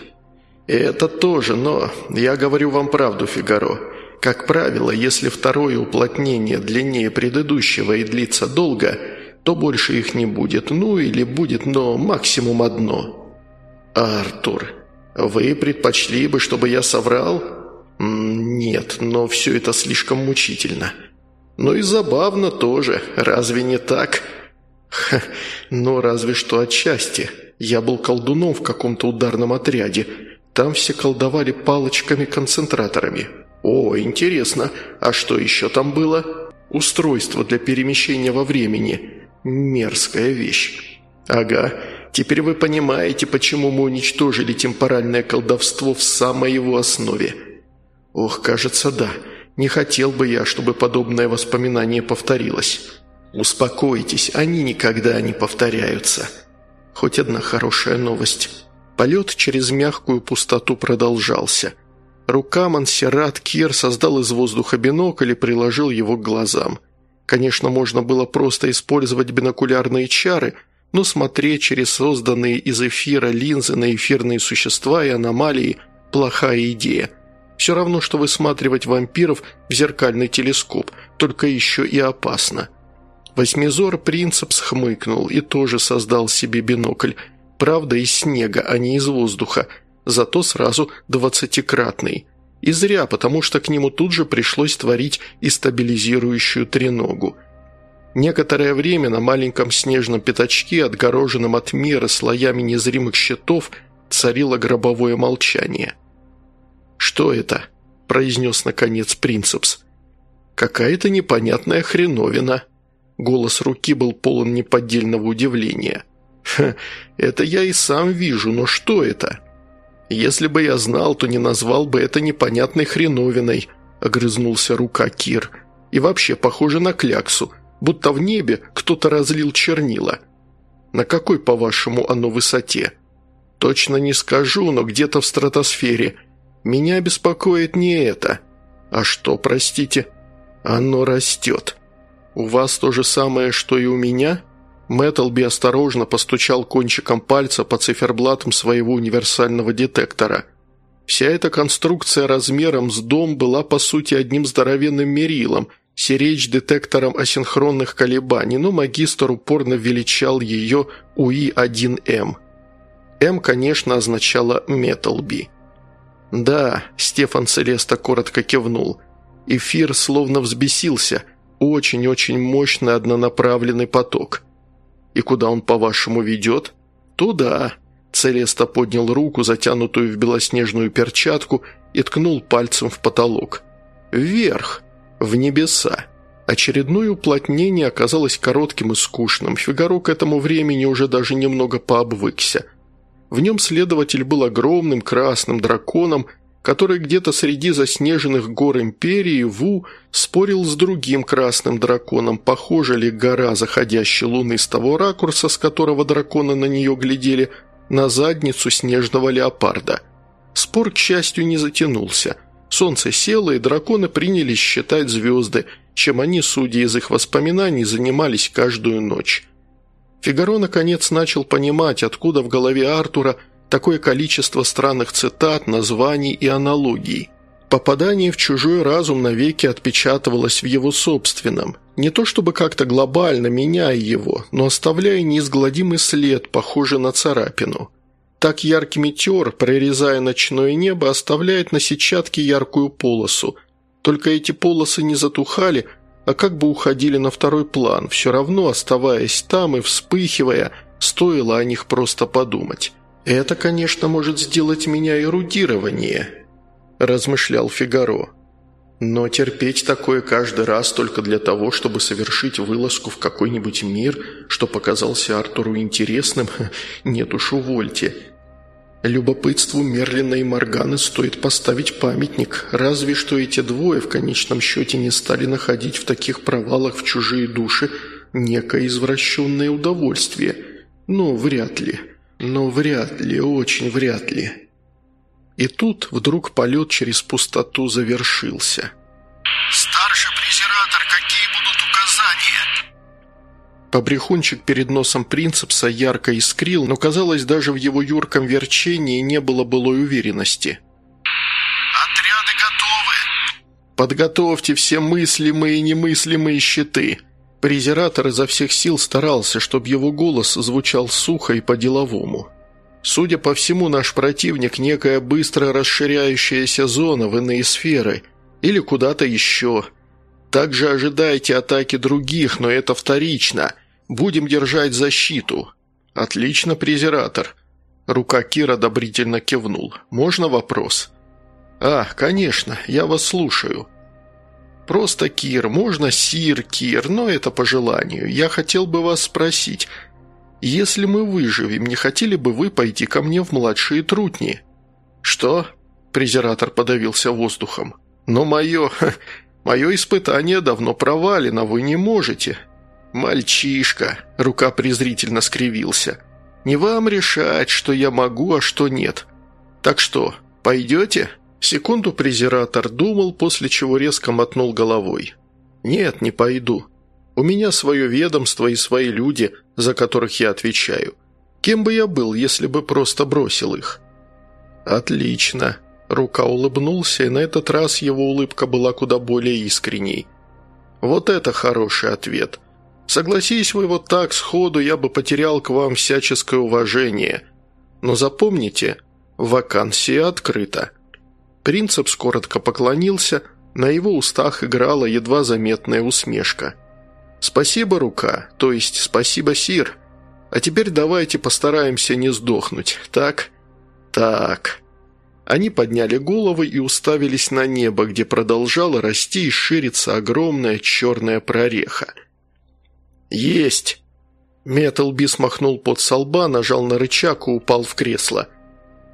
«Это тоже, но я говорю вам правду, Фигаро. Как правило, если второе уплотнение длиннее предыдущего и длится долго, то больше их не будет, ну или будет, но максимум одно». «Артур, вы предпочли бы, чтобы я соврал?» «Нет, но все это слишком мучительно». «Ну и забавно тоже, разве не так?» «Ха, ну разве что отчасти. Я был колдуном в каком-то ударном отряде. Там все колдовали палочками-концентраторами. О, интересно, а что еще там было?» «Устройство для перемещения во времени. Мерзкая вещь». «Ага, Теперь вы понимаете, почему мы уничтожили темпоральное колдовство в самой его основе. Ох, кажется, да. Не хотел бы я, чтобы подобное воспоминание повторилось. Успокойтесь, они никогда не повторяются. Хоть одна хорошая новость. Полет через мягкую пустоту продолжался. Рука Мансерат Кир создал из воздуха бинокль и приложил его к глазам. Конечно, можно было просто использовать бинокулярные чары – но смотреть через созданные из эфира линзы на эфирные существа и аномалии – плохая идея. Все равно, что высматривать вампиров в зеркальный телескоп, только еще и опасно. Восьмизор Принцепс хмыкнул и тоже создал себе бинокль. Правда, из снега, а не из воздуха, зато сразу двадцатикратный. И зря, потому что к нему тут же пришлось творить и стабилизирующую треногу – Некоторое время на маленьком снежном пятачке, отгороженном от мира слоями незримых щитов, царило гробовое молчание. «Что это?» – произнес наконец Принцепс. «Какая-то непонятная хреновина». Голос руки был полон неподдельного удивления. «Ха, это я и сам вижу, но что это?» «Если бы я знал, то не назвал бы это непонятной хреновиной», – огрызнулся рука Кир. «И вообще похоже на кляксу будто в небе кто-то разлил чернила. На какой, по-вашему, оно высоте? Точно не скажу, но где-то в стратосфере. Меня беспокоит не это. А что, простите? Оно растет. У вас то же самое, что и у меня?» Мэттлби осторожно постучал кончиком пальца по циферблатам своего универсального детектора. Вся эта конструкция размером с дом была по сути одним здоровенным мерилом – Сиречь детектором асинхронных колебаний, но магистр упорно величал ее УИ-1М. М, конечно, означало «Металби». «Да», – Стефан Целеста коротко кивнул. Эфир словно взбесился. Очень-очень мощный однонаправленный поток. «И куда он, по-вашему, ведет?» «Туда», Целеста поднял руку, затянутую в белоснежную перчатку, и ткнул пальцем в потолок. «Вверх! В небеса!» Очередное уплотнение оказалось коротким и скучным. Фигаро к этому времени уже даже немного пообвыкся. В нем следователь был огромным красным драконом, который где-то среди заснеженных гор Империи Ву спорил с другим красным драконом, похожа ли гора заходящей луны с того ракурса, с которого драконы на нее глядели, на задницу снежного леопарда. Спор, к счастью, не затянулся. Солнце село, и драконы принялись считать звезды – чем они, судя из их воспоминаний, занимались каждую ночь. Фигаро, наконец, начал понимать, откуда в голове Артура такое количество странных цитат, названий и аналогий. Попадание в чужой разум навеки отпечатывалось в его собственном, не то чтобы как-то глобально меняя его, но оставляя неизгладимый след, похожий на царапину. Так яркий метеор, прорезая ночное небо, оставляет на сетчатке яркую полосу – только эти полосы не затухали, а как бы уходили на второй план, все равно оставаясь там и вспыхивая, стоило о них просто подумать. «Это, конечно, может сделать меня эрудирование», – размышлял Фигаро. «Но терпеть такое каждый раз только для того, чтобы совершить вылазку в какой-нибудь мир, что показался Артуру интересным, нет уж увольте». Любопытству Мерлина и Морганы стоит поставить памятник, разве что эти двое в конечном счете не стали находить в таких провалах в чужие души некое извращенное удовольствие. Но вряд ли. Но вряд ли, очень вряд ли. И тут вдруг полет через пустоту завершился. «Старший презиратор, какие будут указания?» Побрехунчик перед носом принцепса ярко искрил, но, казалось, даже в его юрком верчении не было былой уверенности. «Отряды готовы!» «Подготовьте все мыслимые и немыслимые щиты!» Презиратор изо всех сил старался, чтобы его голос звучал сухо и по-деловому. «Судя по всему, наш противник – некая быстро расширяющаяся зона в иные сферы или куда-то еще. Также ожидайте атаки других, но это вторично. Будем держать защиту». «Отлично, презиратор». Рука Кира одобрительно кивнул. «Можно вопрос?» «А, конечно, я вас слушаю». «Просто Кир, можно Сир Кир, но это по желанию. Я хотел бы вас спросить, если мы выживем, не хотели бы вы пойти ко мне в младшие трутни?» «Что?» – презиратор подавился воздухом. «Но мое... мое испытание давно провалено, вы не можете. «Мальчишка», – рука презрительно скривился. «Не вам решать, что я могу, а что нет. Так что, пойдете?» Секунду презиратор думал, после чего резко мотнул головой. «Нет, не пойду. У меня свое ведомство и свои люди, за которых я отвечаю. Кем бы я был, если бы просто бросил их?» «Отлично». Рука улыбнулся, и на этот раз его улыбка была куда более искренней. «Вот это хороший ответ. Согласись вы вот так сходу, я бы потерял к вам всяческое уважение. Но запомните, вакансия открыта». Принцепс коротко поклонился, на его устах играла едва заметная усмешка. «Спасибо, рука, то есть спасибо, Сир. А теперь давайте постараемся не сдохнуть, так? Так». Они подняли головы и уставились на небо, где продолжала расти и шириться огромная черная прореха – «Есть!» Металби смахнул под солба, нажал на рычаг и упал в кресло.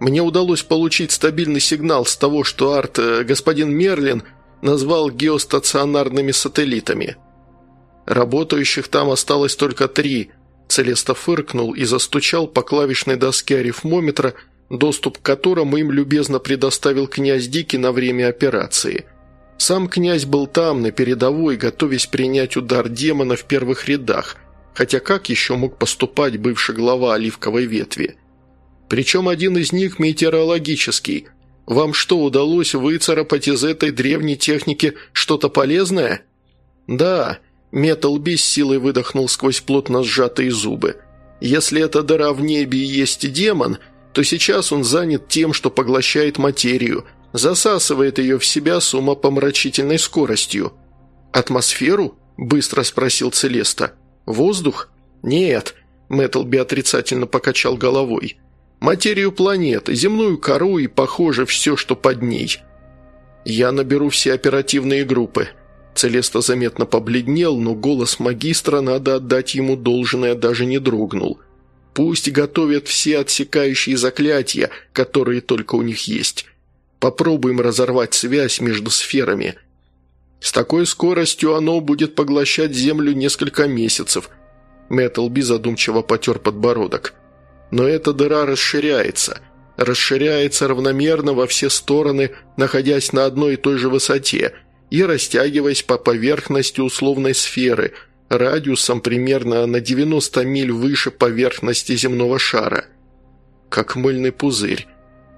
«Мне удалось получить стабильный сигнал с того, что арт э, господин Мерлин назвал геостационарными сателлитами. Работающих там осталось только три». Целеста фыркнул и застучал по клавишной доске арифмометра, доступ к которому им любезно предоставил князь Дики на время операции – сам князь был там, на передовой, готовясь принять удар демона в первых рядах, хотя как еще мог поступать бывший глава оливковой ветви? Причем один из них метеорологический. Вам что, удалось выцарапать из этой древней техники что-то полезное? Да, Метал без силой выдохнул сквозь плотно сжатые зубы. Если эта дыра в небе и есть демон, то сейчас он занят тем, что поглощает материю – засасывает ее в себя с умопомрачительной скоростью. «Атмосферу?» – быстро спросил Целеста. «Воздух?» «Нет», – Мэттлби отрицательно покачал головой. Материю планеты, земную кору и, похоже, все, что под ней. Я наберу все оперативные группы. Целеста заметно побледнел, но голос магистра, надо отдать ему должное, даже не дрогнул. Пусть готовят все отсекающие заклятия, которые только у них есть. Попробуем разорвать связь между сферами. С такой скоростью оно будет поглощать Землю несколько месяцев. Мэттлби задумчиво потер подбородок. Но эта дыра расширяется. Расширяется равномерно во все стороны, находясь на одной и той же высоте – и растягиваясь по поверхности условной сферы, радиусом примерно на 90 миль выше поверхности земного шара. Как мыльный пузырь.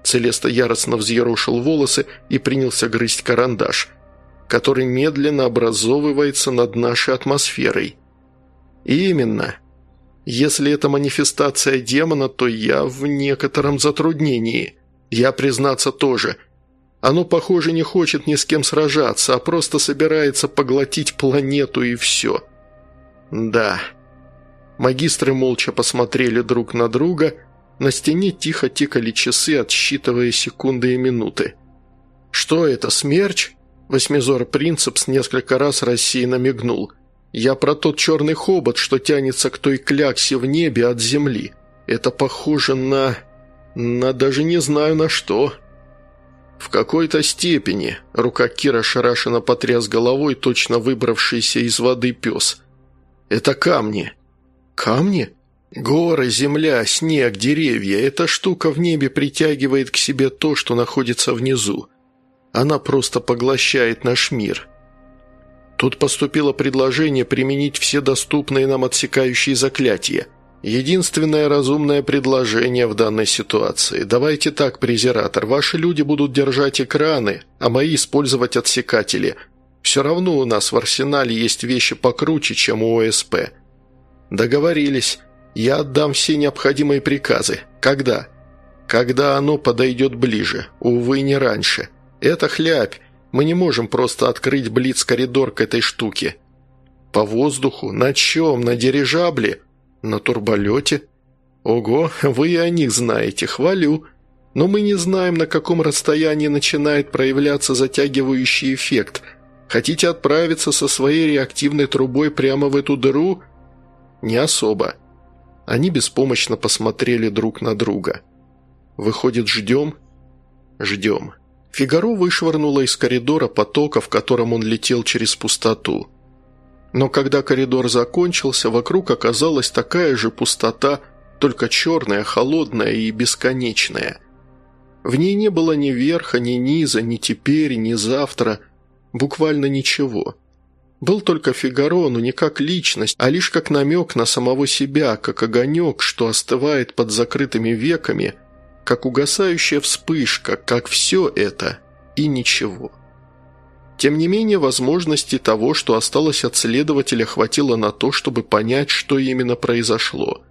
Целеста яростно взъерошил волосы и принялся грызть карандаш, который медленно образовывается над нашей атмосферой. И именно. Если это манифестация демона, то я в некотором затруднении. Я, признаться, тоже – оно, похоже, не хочет ни с кем сражаться, а просто собирается поглотить планету и все. Да. Магистры молча посмотрели друг на друга. На стене тихо тикали часы, отсчитывая секунды и минуты. «Что это, смерч?» Восьмизор Принцепс несколько раз рассеянно мигнул. «Я про тот черный хобот, что тянется к той кляксе в небе от земли. Это похоже на... на даже не знаю на что». «В какой-то степени», – рука Кира шарашенно потряс головой, точно выбравшийся из воды пес. «Это камни». «Камни?» «Горы, земля, снег, деревья – эта штука в небе притягивает к себе то, что находится внизу. Она просто поглощает наш мир». Тут поступило предложение применить все доступные нам отсекающие заклятия – Единственное разумное предложение в данной ситуации. Давайте так, презератор, ваши люди будут держать экраны, а мои использовать отсекатели. Все равно у нас в арсенале есть вещи покруче, чем у ОСП. Договорились. Я отдам все необходимые приказы. Когда? Когда оно подойдет ближе. Увы, не раньше. Это хлябь. Мы не можем просто открыть блиц-коридор к этой штуке. По воздуху? На чем? На дирижабле? «На турболете?» «Ого, вы и о них знаете, хвалю. Но мы не знаем, на каком расстоянии начинает проявляться затягивающий эффект. Хотите отправиться со своей реактивной трубой прямо в эту дыру?» «Не особо». Они беспомощно посмотрели друг на друга. «Выходит, ждем?» «Ждем». Фигаро вышвырнуло из коридора потока, в котором он летел через пустоту. Но когда коридор закончился, вокруг оказалась такая же пустота, только черная, холодная и бесконечная. В ней не было ни верха, ни низа, ни теперь, ни завтра, буквально ничего. Был только Фигаро, но не как личность, а лишь как намек на самого себя, как огонек, что остывает под закрытыми веками, как угасающая вспышка, как все это и ничего. Тем не менее, возможности того, что осталось от следователя, хватило на то, чтобы понять, что именно произошло.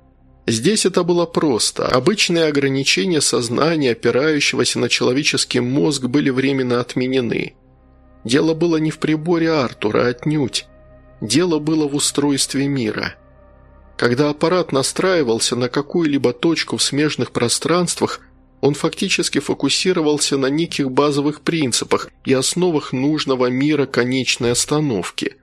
Здесь это было просто. Обычные ограничения сознания, опирающегося на человеческий мозг, были временно отменены. Дело было не в приборе Артура, отнюдь. Дело было в устройстве мира. Когда аппарат настраивался на какую-либо точку в смежных пространствах, он фактически фокусировался на неких базовых принципах и основах нужного мира конечной остановки.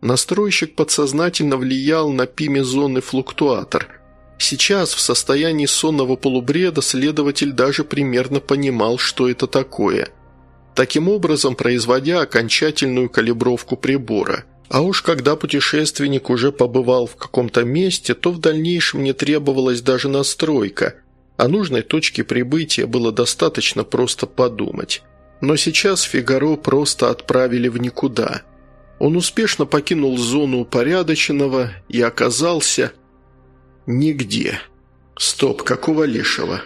Настройщик подсознательно влиял на пимезонный флуктуатор. Сейчас, в состоянии сонного полубреда, следователь даже примерно понимал, что это такое. Таким образом, производя окончательную калибровку прибора – а уж когда путешественник уже побывал в каком-то месте, то в дальнейшем не требовалась даже настройка, о нужной точке прибытия было достаточно просто подумать. Но сейчас Фигаро просто отправили в никуда. Он успешно покинул зону упорядоченного и оказался... нигде. Стоп, какого лешего?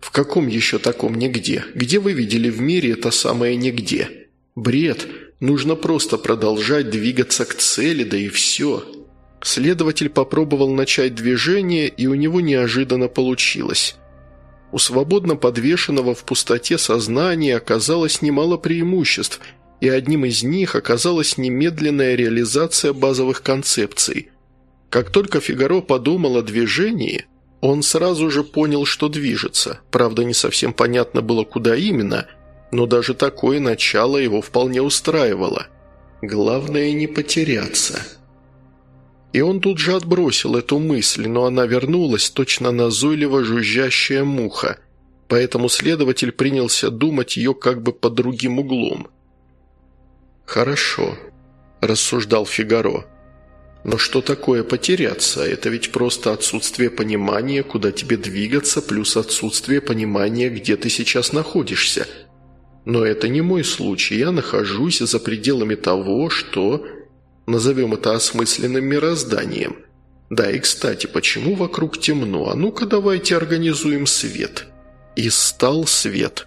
В каком еще таком нигде? Где вы видели в мире это самое нигде? Бред. Нужно просто продолжать двигаться к цели, да и все. Следователь попробовал начать движение, и у него неожиданно получилось. У свободно подвешенного в пустоте сознания оказалось немало преимуществ, и одним из них оказалась немедленная реализация базовых концепций. Как только Фигаро подумал о движении, Он сразу же понял, что движется. Правда, не совсем понятно было, куда именно, но даже такое начало его вполне устраивало. Главное не потеряться. И он тут же отбросил эту мысль, но она вернулась, точно назойливо жужжащая муха, поэтому следователь принялся думать ее как бы под другим углом. «Хорошо», – рассуждал Фигаро. «Но что такое потеряться? Это ведь просто отсутствие понимания, куда тебе двигаться, плюс отсутствие понимания, где ты сейчас находишься. Но это не мой случай, я нахожусь за пределами того, что Назовем это осмысленным мирозданием. Да, и кстати, почему вокруг темно? А ну-ка давайте организуем свет. И стал свет.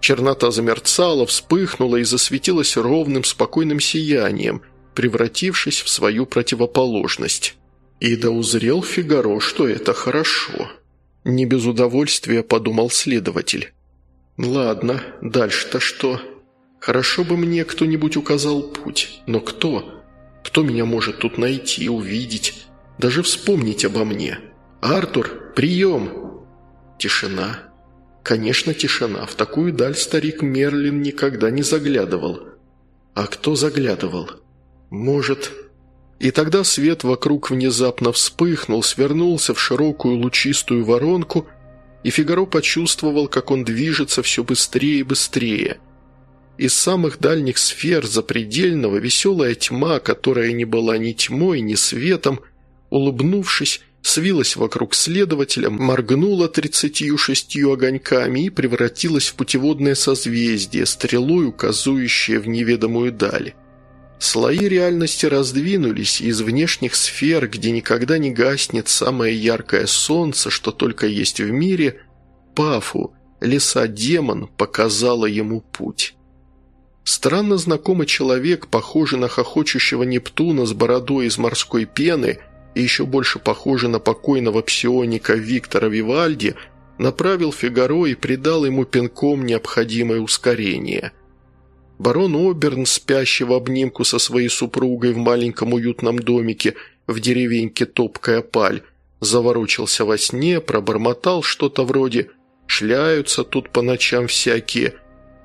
Чернота замерцала, вспыхнула и засветилась ровным спокойным сиянием, превратившись в свою противоположность. И да узрел Фигаро, что это хорошо. Не без удовольствия подумал следователь. «Ладно, дальше-то что? Хорошо бы мне кто-нибудь указал путь, но кто?» Кто меня может тут найти, увидеть, даже вспомнить обо мне? Артур, прием!» Тишина. Конечно, тишина. В такую даль старик Мерлин никогда не заглядывал. А кто заглядывал? Может... И тогда свет вокруг внезапно вспыхнул, свернулся в широкую лучистую воронку, и Фигаро почувствовал, как он движется все быстрее и быстрее – из самых дальних сфер запредельного веселая тьма, которая не была ни тьмой, ни светом, улыбнувшись, свилась вокруг следователя, моргнула тридцатью шестью огоньками и превратилась в путеводное созвездие, стрелой указующее в неведомую даль. Слои реальности раздвинулись, и из внешних сфер, где никогда не гаснет самое яркое солнце, что только есть в мире, Пафу, леса-демон, показала ему путь. Странно знакомый человек, похожий на хохочущего Нептуна с бородой из морской пены и еще больше похожий на покойного псионика Виктора Вивальди, направил Фигаро и придал ему пинком необходимое ускорение. Барон Оберн, спящий в обнимку со своей супругой в маленьком уютном домике в деревеньке Топкая Паль, заворочился во сне, пробормотал что-то вроде «шляются тут по ночам всякие»,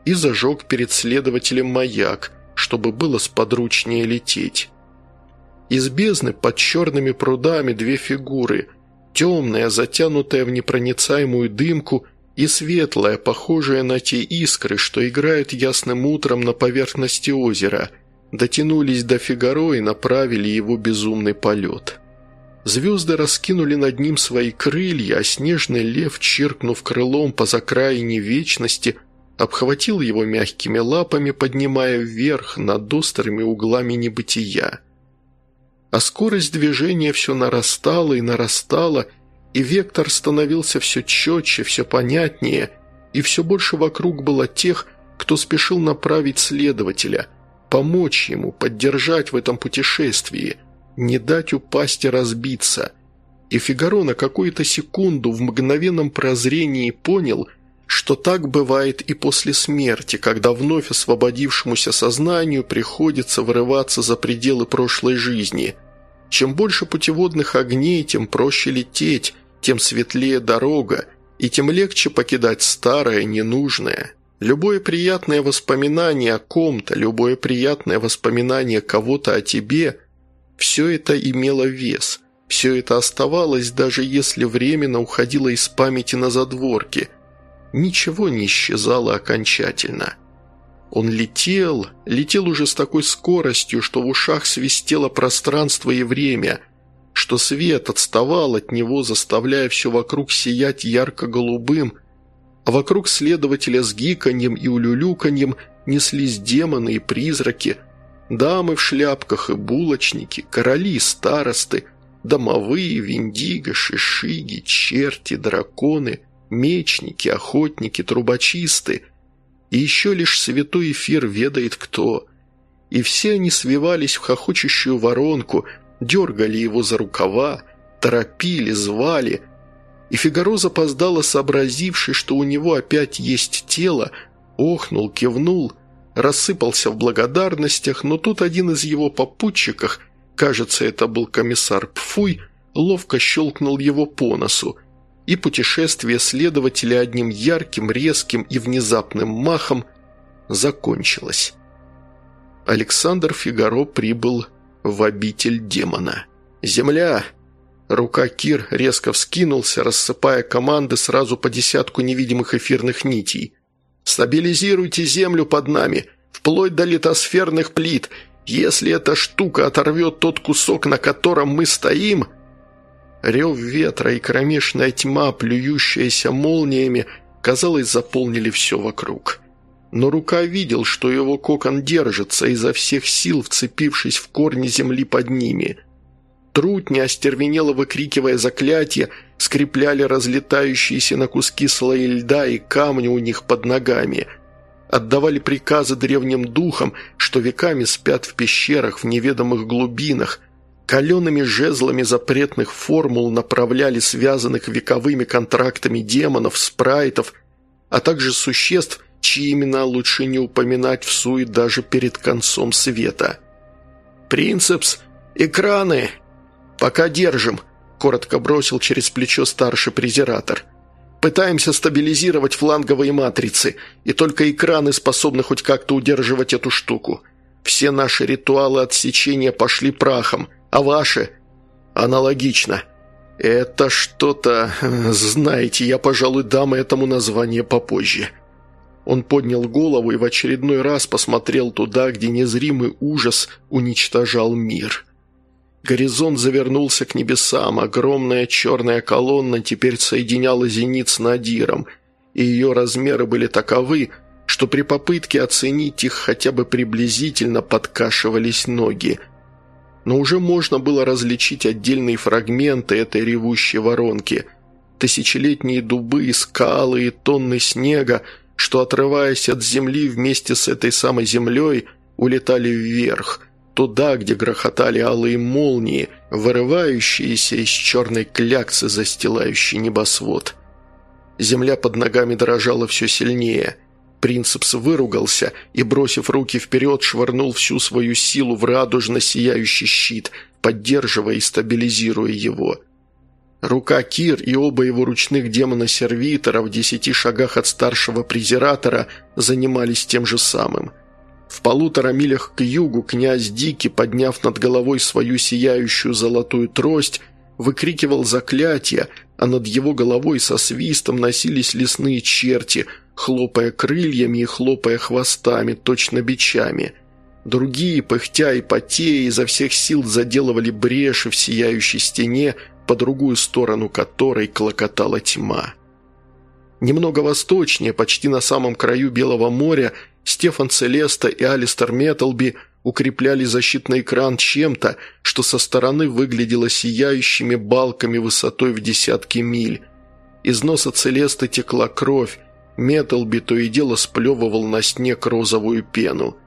и зажег перед следователем маяк, чтобы было сподручнее лететь. Из бездны под черными прудами две фигуры, темная, затянутая в непроницаемую дымку, и светлая, похожая на те искры, что играют ясным утром на поверхности озера, дотянулись до Фигаро и направили его безумный полет. Звезды раскинули над ним свои крылья, а снежный лев, чиркнув крылом по закраине вечности, обхватил его мягкими лапами, поднимая вверх над острыми углами небытия. А скорость движения все нарастала и нарастала, и вектор становился все четче, все понятнее, и все больше вокруг было тех, кто спешил направить следователя, помочь ему, поддержать в этом путешествии, не дать упасть и разбиться. И Фигаро на какую-то секунду в мгновенном прозрении понял – что так бывает и после смерти, когда вновь освободившемуся сознанию приходится вырываться за пределы прошлой жизни. Чем больше путеводных огней, тем проще лететь, тем светлее дорога, и тем легче покидать старое, ненужное. Любое приятное воспоминание о ком-то, любое приятное воспоминание кого-то о тебе – все это имело вес, все это оставалось, даже если временно уходило из памяти на задворки – Ничего не исчезало окончательно. Он летел, летел уже с такой скоростью, что в ушах свистело пространство и время, что свет отставал от него, заставляя все вокруг сиять ярко-голубым, а вокруг следователя с гиканьем и улюлюканьем неслись демоны и призраки, дамы в шляпках и булочники, короли и старосты, домовые, виндиго, шишиги, черти, драконы – мечники, охотники, трубочисты. И еще лишь святой эфир ведает кто. И все они свивались в хохочущую воронку, дергали его за рукава, торопили, звали. И Фигаро запоздало, сообразивший, что у него опять есть тело, охнул, кивнул, рассыпался в благодарностях, но тут один из его попутчиков, кажется, это был комиссар Пфуй, ловко щелкнул его по носу, и путешествие следователя одним ярким, резким и внезапным махом закончилось. Александр Фигаро прибыл в обитель демона. «Земля!» Рука Кир резко вскинулся, рассыпая команды сразу по десятку невидимых эфирных нитей. «Стабилизируйте землю под нами, вплоть до литосферных плит. Если эта штука оторвет тот кусок, на котором мы стоим...» Рев ветра и кромешная тьма, плюющаяся молниями, казалось, заполнили все вокруг. Но рука видел, что его кокон держится, изо всех сил вцепившись в корни земли под ними. Трутни, остервенело выкрикивая заклятия, скрепляли разлетающиеся на куски слои льда и камни у них под ногами. Отдавали приказы древним духам, что веками спят в пещерах в неведомых глубинах, калеными жезлами запретных формул направляли связанных вековыми контрактами демонов, спрайтов, а также существ, чьи имена лучше не упоминать в суе даже перед концом света. «Принцепс! Экраны! Пока держим!» – коротко бросил через плечо старший презиратор. «Пытаемся стабилизировать фланговые матрицы, и только экраны способны хоть как-то удерживать эту штуку. Все наши ритуалы отсечения пошли прахом, а ваши – аналогично». «Это что-то... Знаете, я, пожалуй, дам этому название попозже». Он поднял голову и в очередной раз посмотрел туда, где незримый ужас уничтожал мир. Горизонт завернулся к небесам, огромная черная колонна теперь соединяла зенит с Надиром, и ее размеры были таковы, что при попытке оценить их хотя бы приблизительно подкашивались ноги. Но уже можно было различить отдельные фрагменты этой ревущей воронки. Тысячелетние дубы, скалы и тонны снега – что, отрываясь от земли вместе с этой самой землей, улетали вверх, туда, где грохотали алые молнии, вырывающиеся из черной кляксы, застилающей небосвод. Земля под ногами дрожала все сильнее. Принцепс выругался и, бросив руки вперед, швырнул всю свою силу в радужно сияющий щит, поддерживая и стабилизируя его – Рука Кир и оба его ручных демона-сервитора в десяти шагах от старшего презиратора занимались тем же самым. В полутора милях к югу князь Дики, подняв над головой свою сияющую золотую трость, выкрикивал заклятия, а над его головой со свистом носились лесные черти, хлопая крыльями и хлопая хвостами, точно бичами. Другие, пыхтя и потея, изо всех сил заделывали бреши в сияющей стене, по другую сторону которой клокотала тьма. Немного восточнее, почти на самом краю Белого моря, Стефан Целеста и Алистер Металби укрепляли защитный экран чем-то, что со стороны выглядело сияющими балками высотой в десятки миль. Из носа Целесты текла кровь, Металби то и дело сплевывал на снег розовую пену.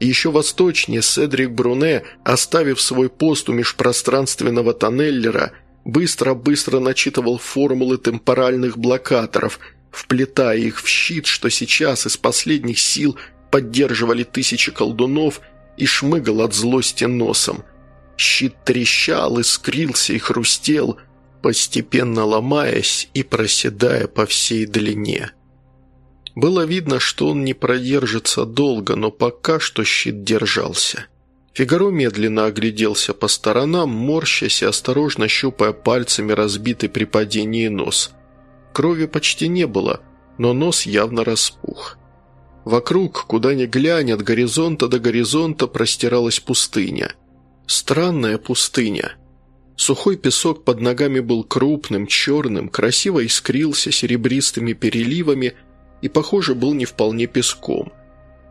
Еще восточнее Седрик Бруне, оставив свой пост у межпространственного тоннеллера, быстро-быстро начитывал формулы темпоральных блокаторов, вплетая их в щит, что сейчас из последних сил поддерживали тысячи колдунов и шмыгал от злости носом. Щит трещал, искрился и хрустел, постепенно ломаясь и проседая по всей длине. Было видно, что он не продержится долго, но пока что щит держался. Фигаро медленно огляделся по сторонам, морщась и осторожно щупая пальцами разбитый при падении нос. Крови почти не было, но нос явно распух. Вокруг, куда ни глянь, от горизонта до горизонта простиралась пустыня. Странная пустыня. Сухой песок под ногами был крупным, черным, красиво искрился серебристыми переливами – и, похоже, был не вполне песком.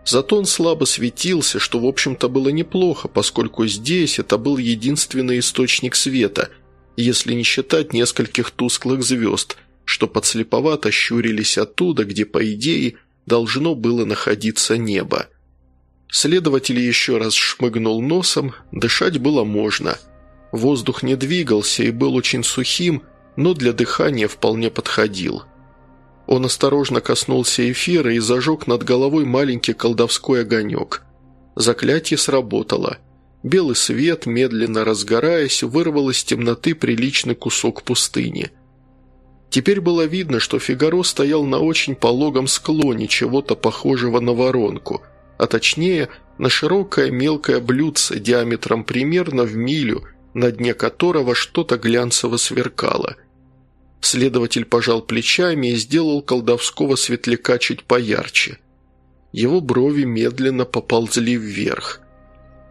Зато он слабо светился, что, в общем-то, было неплохо, поскольку здесь это был единственный источник света, если не считать нескольких тусклых звезд, что подслеповато щурились оттуда, где, по идее, должно было находиться небо. Следователь еще раз шмыгнул носом, дышать было можно. Воздух не двигался и был очень сухим, но для дыхания вполне подходил – он осторожно коснулся эфира и зажег над головой маленький колдовской огонек. Заклятие сработало. Белый свет, медленно разгораясь, вырвал из темноты приличный кусок пустыни. Теперь было видно, что Фигаро стоял на очень пологом склоне чего-то похожего на воронку, а точнее на широкое мелкое блюдце диаметром примерно в милю, на дне которого что-то глянцево сверкало. Следователь пожал плечами и сделал колдовского светляка чуть поярче. Его брови медленно поползли вверх.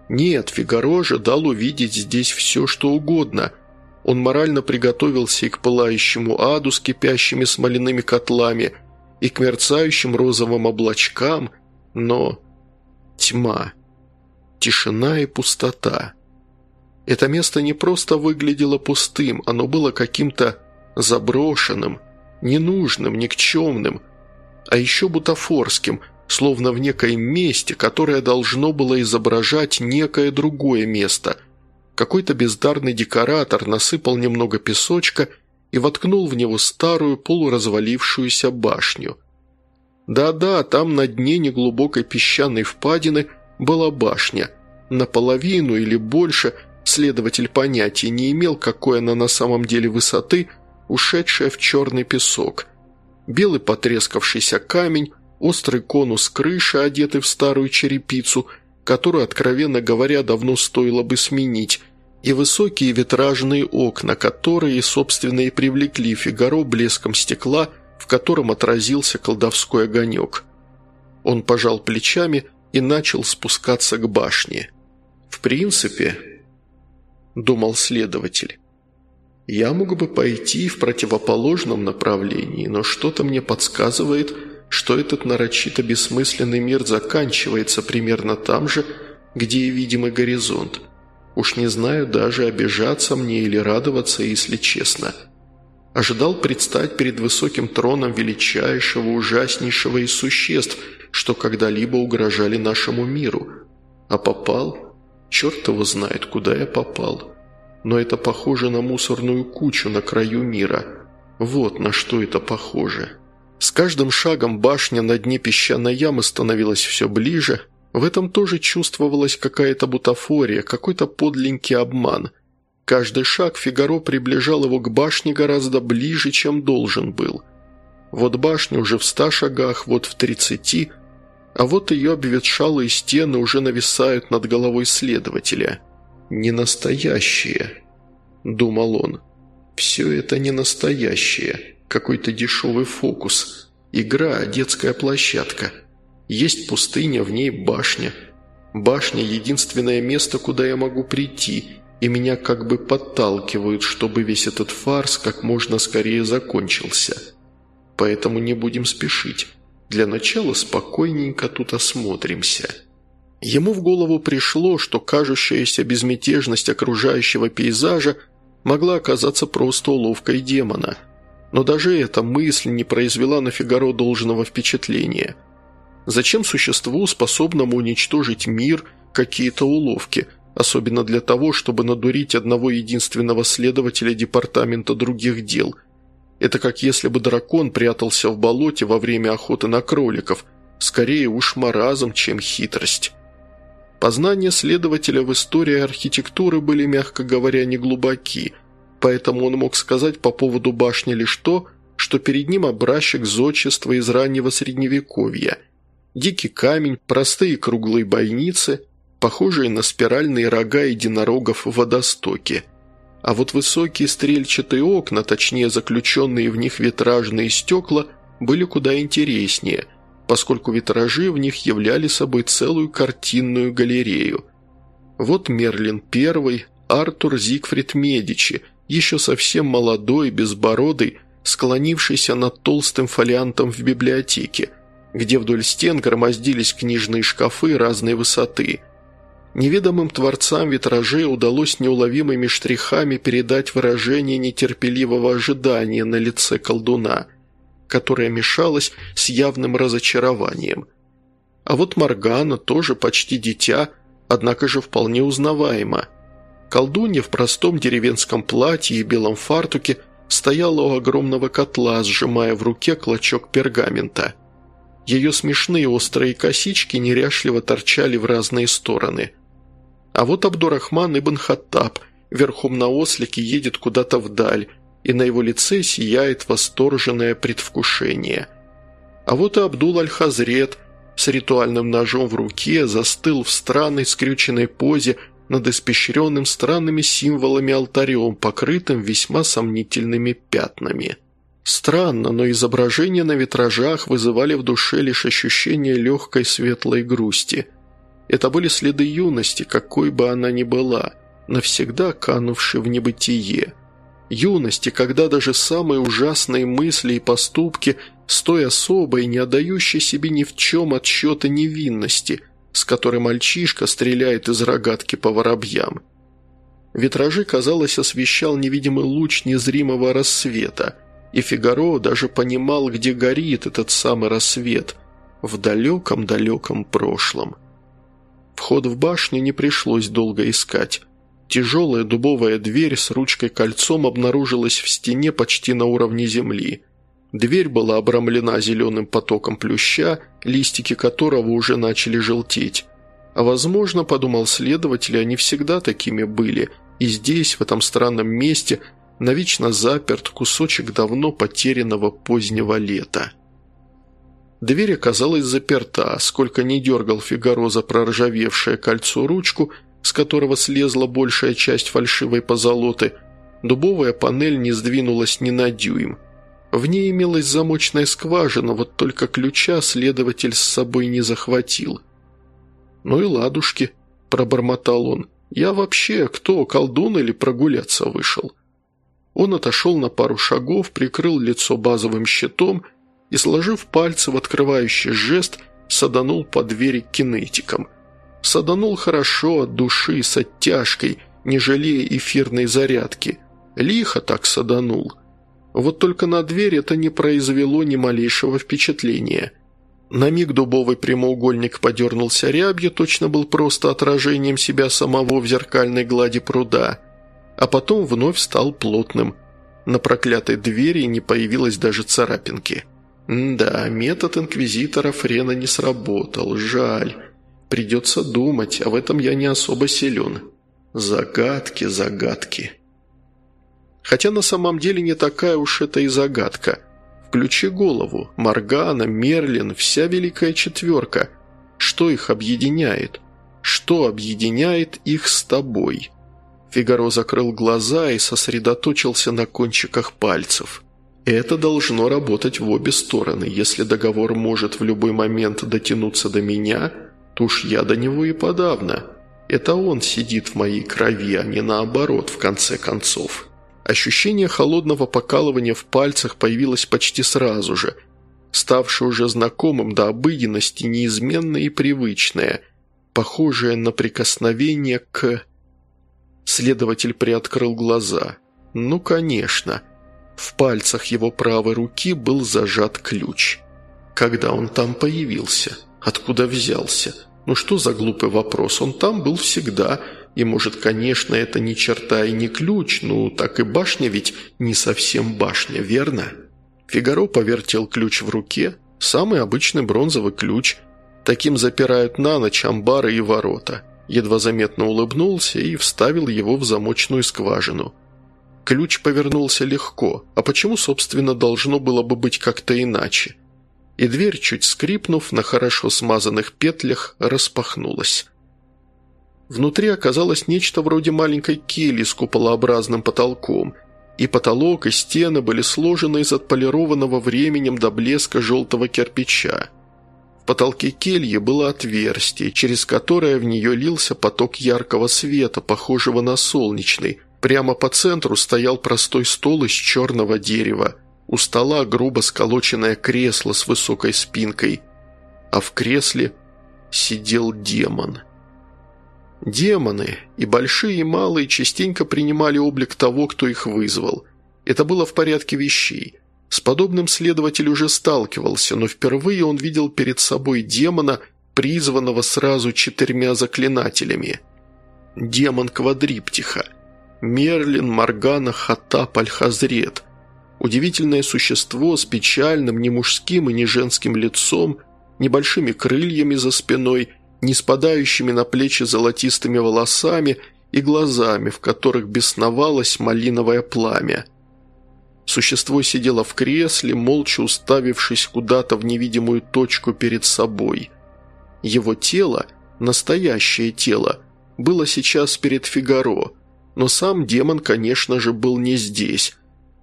Нет, Фигаро ожидал увидеть здесь все, что угодно – он морально приготовился и к пылающему аду с кипящими смоляными котлами, и к мерцающим розовым облачкам, но тьма, тишина и пустота. Это место не просто выглядело пустым, оно было каким-то заброшенным, ненужным, никчемным, а еще бутафорским, словно в некоем месте, которое должно было изображать некое другое место – какой-то бездарный декоратор насыпал немного песочка и воткнул в него старую полуразвалившуюся башню. Да-да, там на дне неглубокой песчаной впадины была башня. Наполовину или больше следователь понятия не имел, какой она на самом деле высоты, ушедшая в черный песок. Белый потрескавшийся камень, острый конус крыши, одетый в старую черепицу – которую, откровенно говоря, давно стоило бы сменить, и высокие витражные окна, которые, собственно, и привлекли Фигаро блеском стекла, в котором отразился колдовской огонек. Он пожал плечами и начал спускаться к башне. «В принципе», — думал следователь, — «я мог бы пойти в противоположном направлении, но что-то мне подсказывает, что этот нарочито бессмысленный мир заканчивается примерно там же, где и видимый горизонт. Уж не знаю даже, обижаться мне или радоваться, если честно. Ожидал предстать перед высоким троном величайшего, ужаснейшего из существ, что когда-либо угрожали нашему миру. А попал? Черт его знает, куда я попал. Но это похоже на мусорную кучу на краю мира. Вот на что это похоже». С каждым шагом башня на дне песчаной ямы становилась все ближе. В этом тоже чувствовалась какая-то бутафория, какой-то подленький обман. Каждый шаг Фигаро приближал его к башне гораздо ближе, чем должен был. Вот башня уже в ста шагах, вот в тридцати, а вот ее обветшалые стены уже нависают над головой следователя. «Не настоящие», — думал он. «Все это не настоящее». Какой-то дешевый фокус. Игра, детская площадка. Есть пустыня, в ней башня. Башня – единственное место, куда я могу прийти, и меня как бы подталкивают, чтобы весь этот фарс как можно скорее закончился. Поэтому не будем спешить. Для начала спокойненько тут осмотримся». Ему в голову пришло, что кажущаяся безмятежность окружающего пейзажа могла оказаться просто уловкой демона – но даже эта мысль не произвела на Фигаро должного впечатления. Зачем существу, способному уничтожить мир, какие-то уловки, особенно для того, чтобы надурить одного единственного следователя департамента других дел? Это как если бы дракон прятался в болоте во время охоты на кроликов, скорее уж маразм, чем хитрость. Познания следователя в истории архитектуры были, мягко говоря, неглубоки – поэтому он мог сказать по поводу башни лишь то, что перед ним образчик зодчества из раннего средневековья. Дикий камень, простые круглые бойницы, похожие на спиральные рога единорогов в водостоке. А вот высокие стрельчатые окна, точнее заключенные в них витражные стекла, были куда интереснее, поскольку витражи в них являли собой целую картинную галерею. Вот Мерлин I, Артур Зигфрид Медичи – еще совсем молодой, безбородый, склонившийся над толстым фолиантом в библиотеке, где вдоль стен громоздились книжные шкафы разной высоты. Неведомым творцам витражей удалось неуловимыми штрихами передать выражение нетерпеливого ожидания на лице колдуна, которое мешалось с явным разочарованием. А вот Моргана тоже почти дитя, однако же вполне узнаваемо – Колдунья в простом деревенском платье и белом фартуке стояла у огромного котла, сжимая в руке клочок пергамента. Ее смешные острые косички неряшливо торчали в разные стороны. А вот Абдурахман ибн Хаттаб верхом на ослике едет куда-то вдаль, и на его лице сияет восторженное предвкушение. А вот и Абдул Аль-Хазрет с ритуальным ножом в руке застыл в странной скрюченной позе над испещренным странными символами алтарем, покрытым весьма сомнительными пятнами. Странно, но изображения на витражах вызывали в душе лишь ощущение легкой светлой грусти. Это были следы юности, какой бы она ни была, навсегда канувшей в небытие. Юности, когда даже самые ужасные мысли и поступки с той особой, не отдающей себе ни в чем отсчета невинности – с которой мальчишка стреляет из рогатки по воробьям. Витражи, казалось, освещал невидимый луч незримого рассвета, и Фигаро даже понимал, где горит этот самый рассвет в далеком-далеком прошлом. Вход в башню не пришлось долго искать. Тяжелая дубовая дверь с ручкой-кольцом обнаружилась в стене почти на уровне земли – Дверь была обрамлена зеленым потоком плюща, листики которого уже начали желтеть. А возможно, подумал следователь, они всегда такими были, и здесь, в этом странном месте, навечно заперт кусочек давно потерянного позднего лета. Дверь оказалась заперта, сколько не дергал Фигаро за проржавевшее кольцо ручку, с которого слезла большая часть фальшивой позолоты, дубовая панель не сдвинулась ни на дюйм – в ней имелась замочная скважина, вот только ключа следователь с собой не захватил. «Ну и ладушки», – пробормотал он. «Я вообще кто, колдун или прогуляться вышел?» Он отошел на пару шагов, прикрыл лицо базовым щитом и, сложив пальцы в открывающий жест, саданул по двери кинетиком. Саданул хорошо, от души, с оттяжкой, не жалея эфирной зарядки. Лихо так саданул – вот только на дверь это не произвело ни малейшего впечатления. На миг дубовый прямоугольник подернулся рябью, точно был просто отражением себя самого в зеркальной глади пруда, а потом вновь стал плотным. На проклятой двери не появилось даже царапинки. да, метод инквизитора Френа не сработал, жаль. Придется думать, а в этом я не особо силен. Загадки, загадки. Хотя на самом деле не такая уж это и загадка. Включи голову. Моргана, Мерлин, вся Великая Четверка. Что их объединяет? Что объединяет их с тобой?» Фигаро закрыл глаза и сосредоточился на кончиках пальцев. «Это должно работать в обе стороны. Если договор может в любой момент дотянуться до меня, то уж я до него и подавно. Это он сидит в моей крови, а не наоборот, в конце концов». Ощущение холодного покалывания в пальцах появилось почти сразу же, ставшее уже знакомым до обыденности, неизменное и привычное, похожее на прикосновение к... Следователь приоткрыл глаза. Ну, конечно. В пальцах его правой руки был зажат ключ. Когда он там появился? Откуда взялся? Ну что за глупый вопрос? Он там был всегда, и может, конечно, это ни черта и не ключ, ну так и башня ведь не совсем башня, верно? Фигаро повертел ключ в руке, самый обычный бронзовый ключ. Таким запирают на ночь амбары и ворота. Едва заметно улыбнулся и вставил его в замочную скважину. Ключ повернулся легко, а почему, собственно, должно было бы быть как-то иначе? И дверь, чуть скрипнув, на хорошо смазанных петлях распахнулась. Внутри оказалось нечто вроде маленькой кельи с куполообразным потолком, и потолок и стены были сложены из отполированного временем до блеска желтого кирпича. В потолке кельи было отверстие, через которое в нее лился поток яркого света, похожего на солнечный. Прямо по центру стоял простой стол из черного дерева. У стола грубо сколоченное кресло с высокой спинкой, а в кресле сидел демон – Демоны, и большие, и малые, частенько принимали облик того, кто их вызвал. Это было в порядке вещей. С подобным следователь уже сталкивался, но впервые он видел перед собой демона, призванного сразу четырьмя заклинателями. Демон Квадриптиха. Мерлин, Маргана, Хатап, Аль-Хазрет. Удивительное существо с печальным, не мужским и не женским лицом, небольшими крыльями за спиной – не спадающими на плечи золотистыми волосами и глазами, в которых бесновалось малиновое пламя. Существо сидело в кресле, молча уставившись куда-то в невидимую точку перед собой. Его тело, настоящее тело, было сейчас перед Фигаро, но сам демон, конечно же, был не здесь.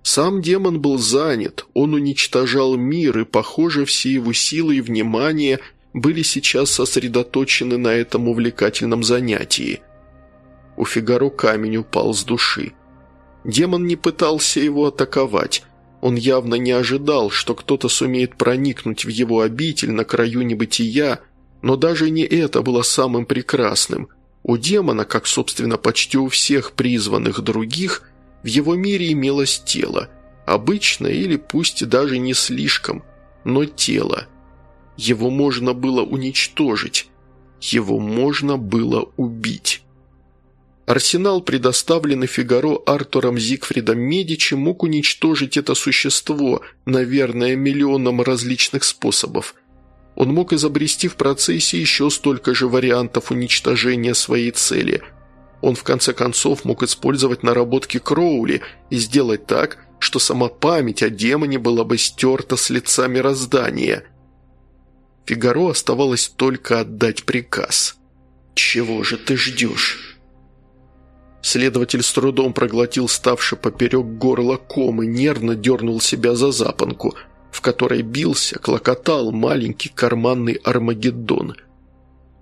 Сам демон был занят, он уничтожал мир, и, похоже, все его силы и внимание были сейчас сосредоточены на этом увлекательном занятии. У Фигаро камень упал с души. Демон не пытался его атаковать. Он явно не ожидал, что кто-то сумеет проникнуть в его обитель на краю небытия, но даже не это было самым прекрасным. У демона, как, собственно, почти у всех призванных других, в его мире имелось тело. Обычное или пусть даже не слишком, но тело. Его можно было уничтожить. Его можно было убить. Арсенал, предоставленный Фигаро Артуром Зигфридом Медичи, мог уничтожить это существо, наверное, миллионом различных способов. Он мог изобрести в процессе еще столько же вариантов уничтожения своей цели. Он, в конце концов, мог использовать наработки Кроули и сделать так, что сама память о демоне была бы стерта с лица мироздания. Фигаро оставалось только отдать приказ. «Чего же ты ждешь?» Следователь с трудом проглотил ставший поперек горла ком и нервно дернул себя за запонку, в которой бился, клокотал маленький карманный Армагеддон.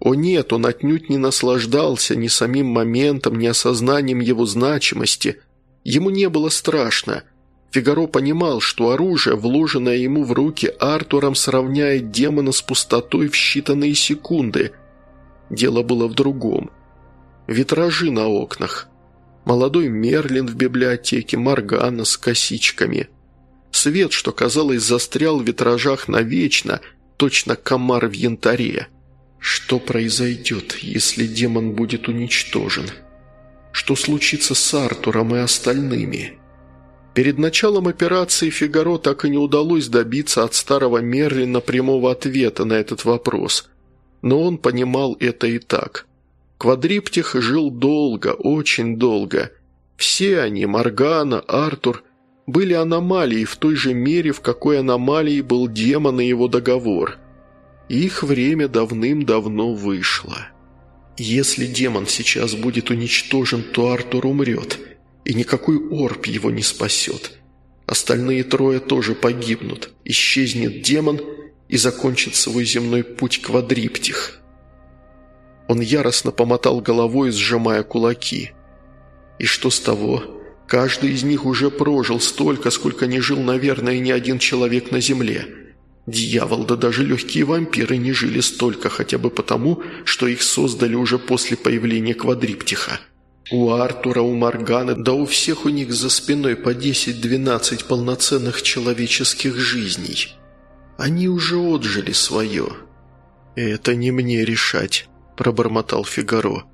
О нет, он отнюдь не наслаждался ни самим моментом, ни осознанием его значимости. Ему не было страшно. Фигаро понимал, что оружие, вложенное ему в руки Артуром, сравняет демона с пустотой в считанные секунды. Дело было в другом. Витражи на окнах молодой Мерлин в библиотеке, Моргана с косичками. Свет, что, казалось, застрял в витражах навечно, точно комар в янтаре. Что произойдет, если демон будет уничтожен? Что случится с Артуром и остальными? Перед началом операции Фигаро так и не удалось добиться от старого Мерлина прямого ответа на этот вопрос. Но он понимал это и так – Квадриптих жил долго, очень долго. Все они, Моргана, Артур, были аномалией в той же мере, в какой аномалией был демон и его договор. Их время давным-давно вышло. Если демон сейчас будет уничтожен, то Артур умрет, и никакой орб его не спасет. Остальные трое тоже погибнут. Исчезнет демон и закончит свой земной путь квадриптих – он яростно помотал головой, сжимая кулаки. И что с того? Каждый из них уже прожил столько, сколько не жил, наверное, ни один человек на земле. Дьявол, да даже легкие вампиры не жили столько, хотя бы потому, что их создали уже после появления квадриптиха. У Артура, у Морганы, да у всех у них за спиной по 10-12 полноценных человеческих жизней. Они уже отжили свое. Это не мне решать пробормотал Фигаро.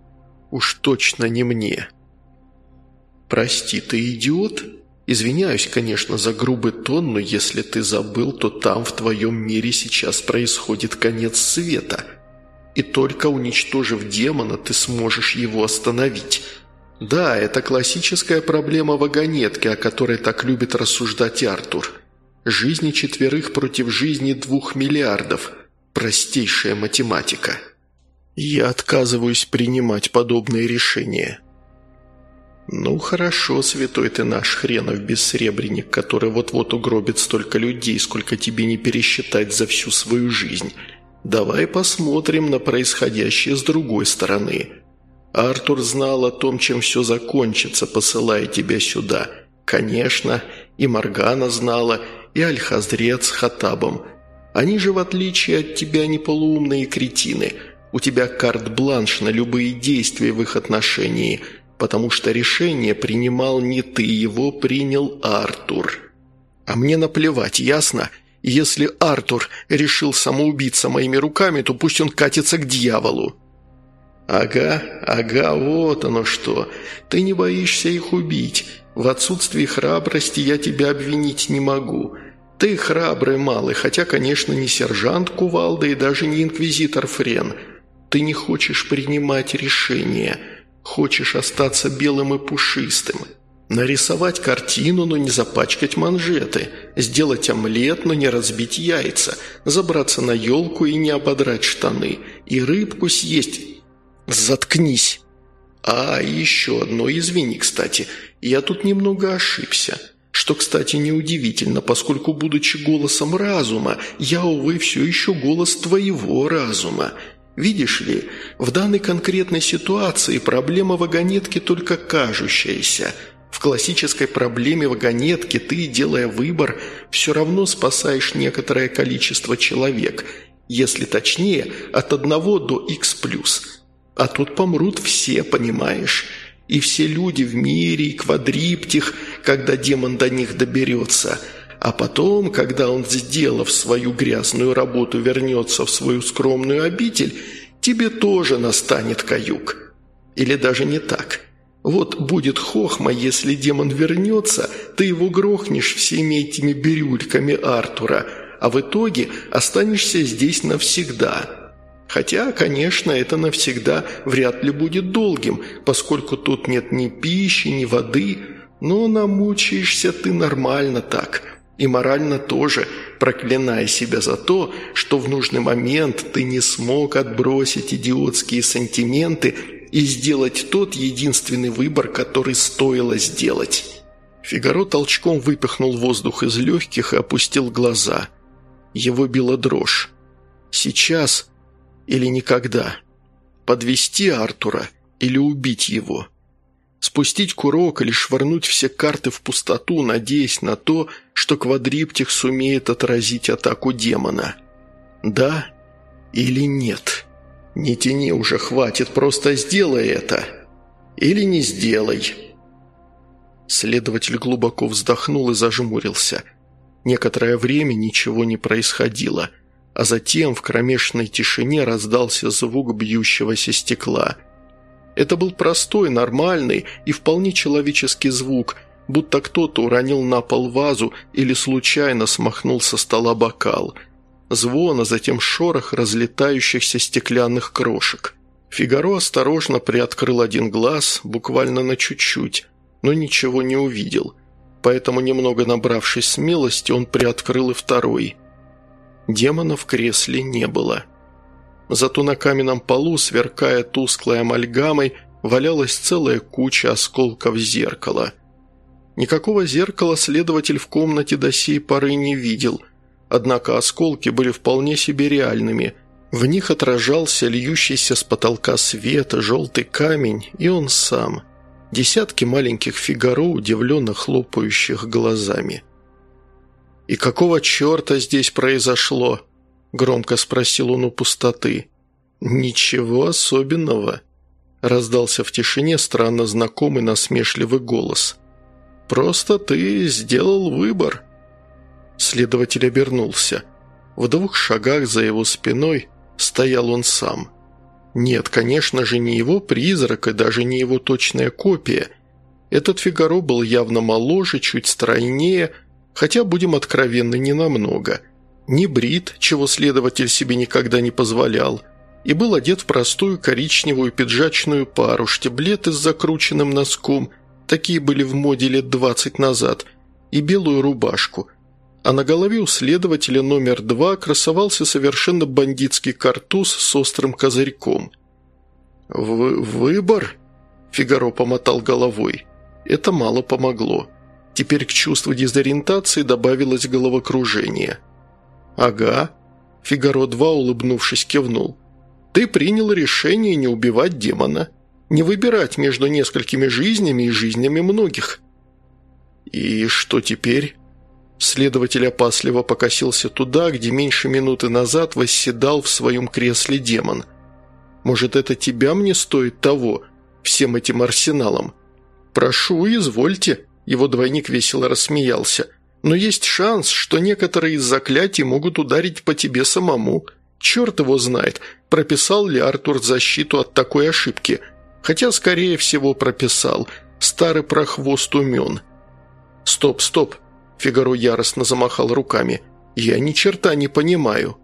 «Уж точно не мне». «Прости, ты идиот?» «Извиняюсь, конечно, за грубый тон, но если ты забыл, то там, в твоем мире, сейчас происходит конец света. И только уничтожив демона, ты сможешь его остановить. Да, это классическая проблема вагонетки, о которой так любит рассуждать Артур. Жизни четверых против жизни двух миллиардов. Простейшая математика». Я отказываюсь принимать подобные решения». «Ну хорошо, святой ты наш хренов бессребренник, который вот-вот угробит столько людей, сколько тебе не пересчитать за всю свою жизнь. Давай посмотрим на происходящее с другой стороны. Артур знал о том, чем все закончится, посылая тебя сюда. Конечно, и Моргана знала, и Альхазрец с Хатабом. Они же, в отличие от тебя, не полуумные кретины – у тебя карт-бланш на любые действия в их отношении, потому что решение принимал не ты, его принял Артур. А мне наплевать, ясно? Если Артур решил самоубиться моими руками, то пусть он катится к дьяволу». «Ага, ага, вот оно что. Ты не боишься их убить. В отсутствии храбрости я тебя обвинить не могу. Ты храбрый малый, хотя, конечно, не сержант Кувалда и даже не инквизитор Френ. Ты не хочешь принимать решения, хочешь остаться белым и пушистым. Нарисовать картину, но не запачкать манжеты, сделать омлет, но не разбить яйца, забраться на елку и не ободрать штаны, и рыбку съесть. Заткнись! А, еще одно, извини, кстати, я тут немного ошибся. Что, кстати, неудивительно, поскольку, будучи голосом разума, я, увы, все еще голос твоего разума. Видишь ли, в данной конкретной ситуации проблема вагонетки только кажущаяся – в классической проблеме вагонетки ты, делая выбор, все равно спасаешь некоторое количество человек, если точнее, от одного до x+. А тут помрут все, понимаешь? И все люди в мире, и квадриптих, когда демон до них доберется. А потом, когда он, сделав свою грязную работу, вернется в свою скромную обитель, тебе тоже настанет каюк. Или даже не так – вот будет хохма, если демон вернется, ты его грохнешь всеми этими бирюльками Артура, а в итоге останешься здесь навсегда. Хотя, конечно, это навсегда вряд ли будет долгим, поскольку тут нет ни пищи, ни воды, но намучаешься ты нормально так. И морально тоже, проклиная себя за то, что в нужный момент ты не смог отбросить идиотские сантименты и сделать тот единственный выбор, который стоило сделать. Фигаро толчком выпихнул воздух из легких и опустил глаза. Его била дрожь. Сейчас или никогда. Подвести Артура или убить его. Спустить курок или швырнуть все карты в пустоту, надеясь на то, что квадриптих сумеет отразить атаку демона. Да или нет?» «Не тяни уже, хватит, просто сделай это. Или не сделай». Следователь глубоко вздохнул и зажмурился. Некоторое время ничего не происходило, а затем в кромешной тишине раздался звук бьющегося стекла. Это был простой, нормальный и вполне человеческий звук, будто кто-то уронил на пол вазу или случайно смахнул со стола бокал – звон, а затем шорох разлетающихся стеклянных крошек. Фигаро осторожно приоткрыл один глаз, буквально на чуть-чуть, но ничего не увидел. Поэтому, немного набравшись смелости, он приоткрыл и второй. Демона в кресле не было. Зато на каменном полу, сверкая тусклой амальгамой, валялась целая куча осколков зеркала. Никакого зеркала следователь в комнате до сей поры не видел – Однако осколки были вполне себе реальными. В них отражался льющийся с потолка свет, желтый камень и он сам. Десятки маленьких фигаро, удивленно хлопающих глазами. «И какого черта здесь произошло?» – громко спросил он у пустоты. «Ничего особенного», – раздался в тишине странно знакомый насмешливый голос. «Просто ты сделал выбор». Следователь обернулся. В двух шагах за его спиной стоял он сам. Нет, конечно же, не его призрак и даже не его точная копия. Этот Фигаро был явно моложе, чуть стройнее, хотя, будем откровенны, не намного. Не брит, чего следователь себе никогда не позволял, и был одет в простую коричневую пиджачную пару, штиблеты с закрученным носком, такие были в моде лет двадцать назад, и белую рубашку – а на голове у следователя номер два красовался совершенно бандитский картуз с острым козырьком. В «Выбор?» – Фигаро помотал головой. Это мало помогло. Теперь к чувству дезориентации добавилось головокружение. «Ага», – Фигаро-2, улыбнувшись, кивнул. «Ты принял решение не убивать демона, не выбирать между несколькими жизнями и жизнями многих». «И что теперь?» Следователь опасливо покосился туда, где меньше минуты назад восседал в своем кресле демон. «Может, это тебя мне стоит того, всем этим арсеналом?» «Прошу, извольте», – его двойник весело рассмеялся. «Но есть шанс, что некоторые из заклятий могут ударить по тебе самому. Черт его знает, прописал ли Артур защиту от такой ошибки. Хотя, скорее всего, прописал. Старый прохвост умен». «Стоп, стоп», Фигаро яростно замахал руками. «Я ни черта не понимаю.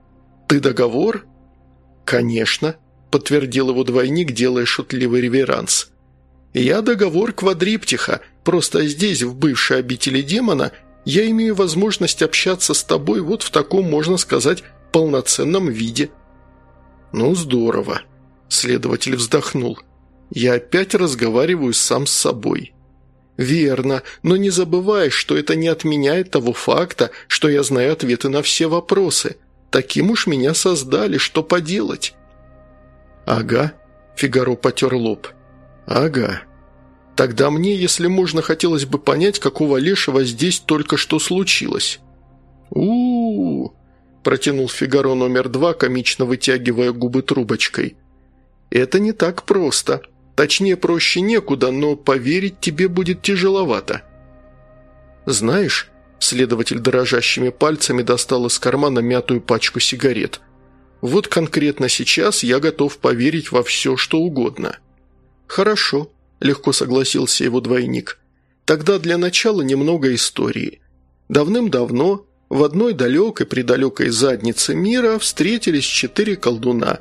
Ты договор?» «Конечно». подтвердил его двойник, делая шутливый реверанс. «Я договор квадриптиха, просто здесь, в бывшей обители демона, я имею возможность общаться с тобой вот в таком, можно сказать, полноценном виде». «Ну, здорово», – следователь вздохнул. «Я опять разговариваю сам с собой». «Верно, но не забывай, что это не отменяет того факта, что я знаю ответы на все вопросы. Таким уж меня создали, что поделать?» «Ага», – Фигаро потер лоб. «Ага. Тогда мне, если можно, хотелось бы понять, какого лешего здесь только что случилось». «У-у-у», – протянул Фигаро номер два, комично вытягивая губы трубочкой. «Это не так просто. Точнее, проще некуда, но поверить тебе будет тяжеловато». «Знаешь», – следователь дрожащими пальцами достал из кармана мятую пачку сигарет. «Вот конкретно сейчас я готов поверить во все, что угодно». «Хорошо», – легко согласился его двойник. «Тогда для начала немного истории. Давным-давно в одной далекой-предалекой заднице мира встретились четыре колдуна.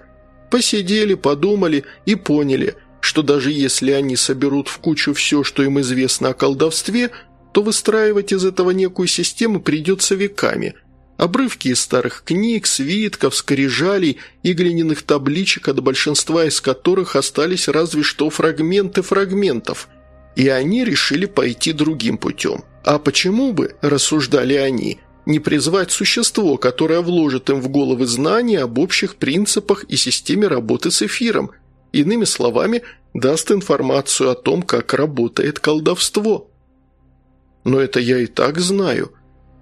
Посидели, подумали и поняли – что даже если они соберут в кучу все, что им известно о колдовстве, то выстраивать из этого некую систему придется веками. Обрывки из старых книг, свитков, скрижалей и глиняных табличек, от большинства из которых остались разве что фрагменты фрагментов. И они решили пойти другим путем. А почему бы, рассуждали они, не призвать существо, которое вложит им в головы знания об общих принципах и системе работы с эфиром – Иными словами, даст информацию о том, как работает колдовство. Но это я и так знаю.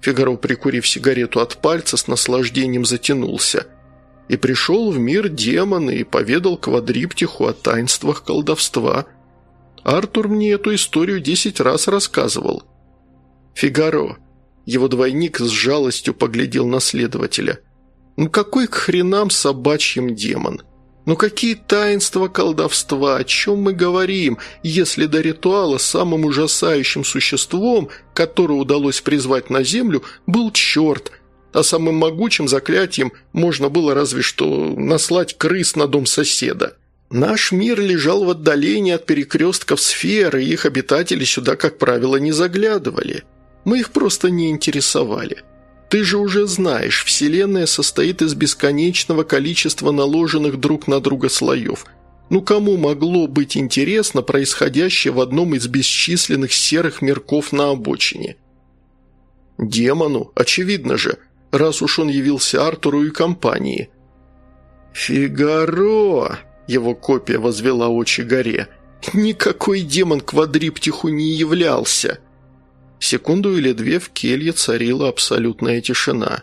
Фигаро, прикурив сигарету от пальца, с наслаждением затянулся. И пришел в мир демона и поведал квадриптиху о таинствах колдовства. Артур мне эту историю десять раз рассказывал. Фигаро. Его двойник с жалостью поглядел на следователя. «Ну какой к хренам собачьим демон?» Но какие таинства колдовства, о чем мы говорим, если до ритуала самым ужасающим существом, которое удалось призвать на землю, был черт, а самым могучим заклятием можно было разве что наслать крыс на дом соседа. Наш мир лежал в отдалении от перекрестков сферы, и их обитатели сюда, как правило, не заглядывали. Мы их просто не интересовали. Ты же уже знаешь, Вселенная состоит из бесконечного количества наложенных друг на друга слоев. Ну кому могло быть интересно происходящее в одном из бесчисленных серых мирков на обочине? Демону, очевидно же, раз уж он явился Артуру и компании. «Фигаро!» – его копия возвела очи горе. «Никакой демон квадриптиху не являлся!» Секунду или две в келье царила абсолютная тишина.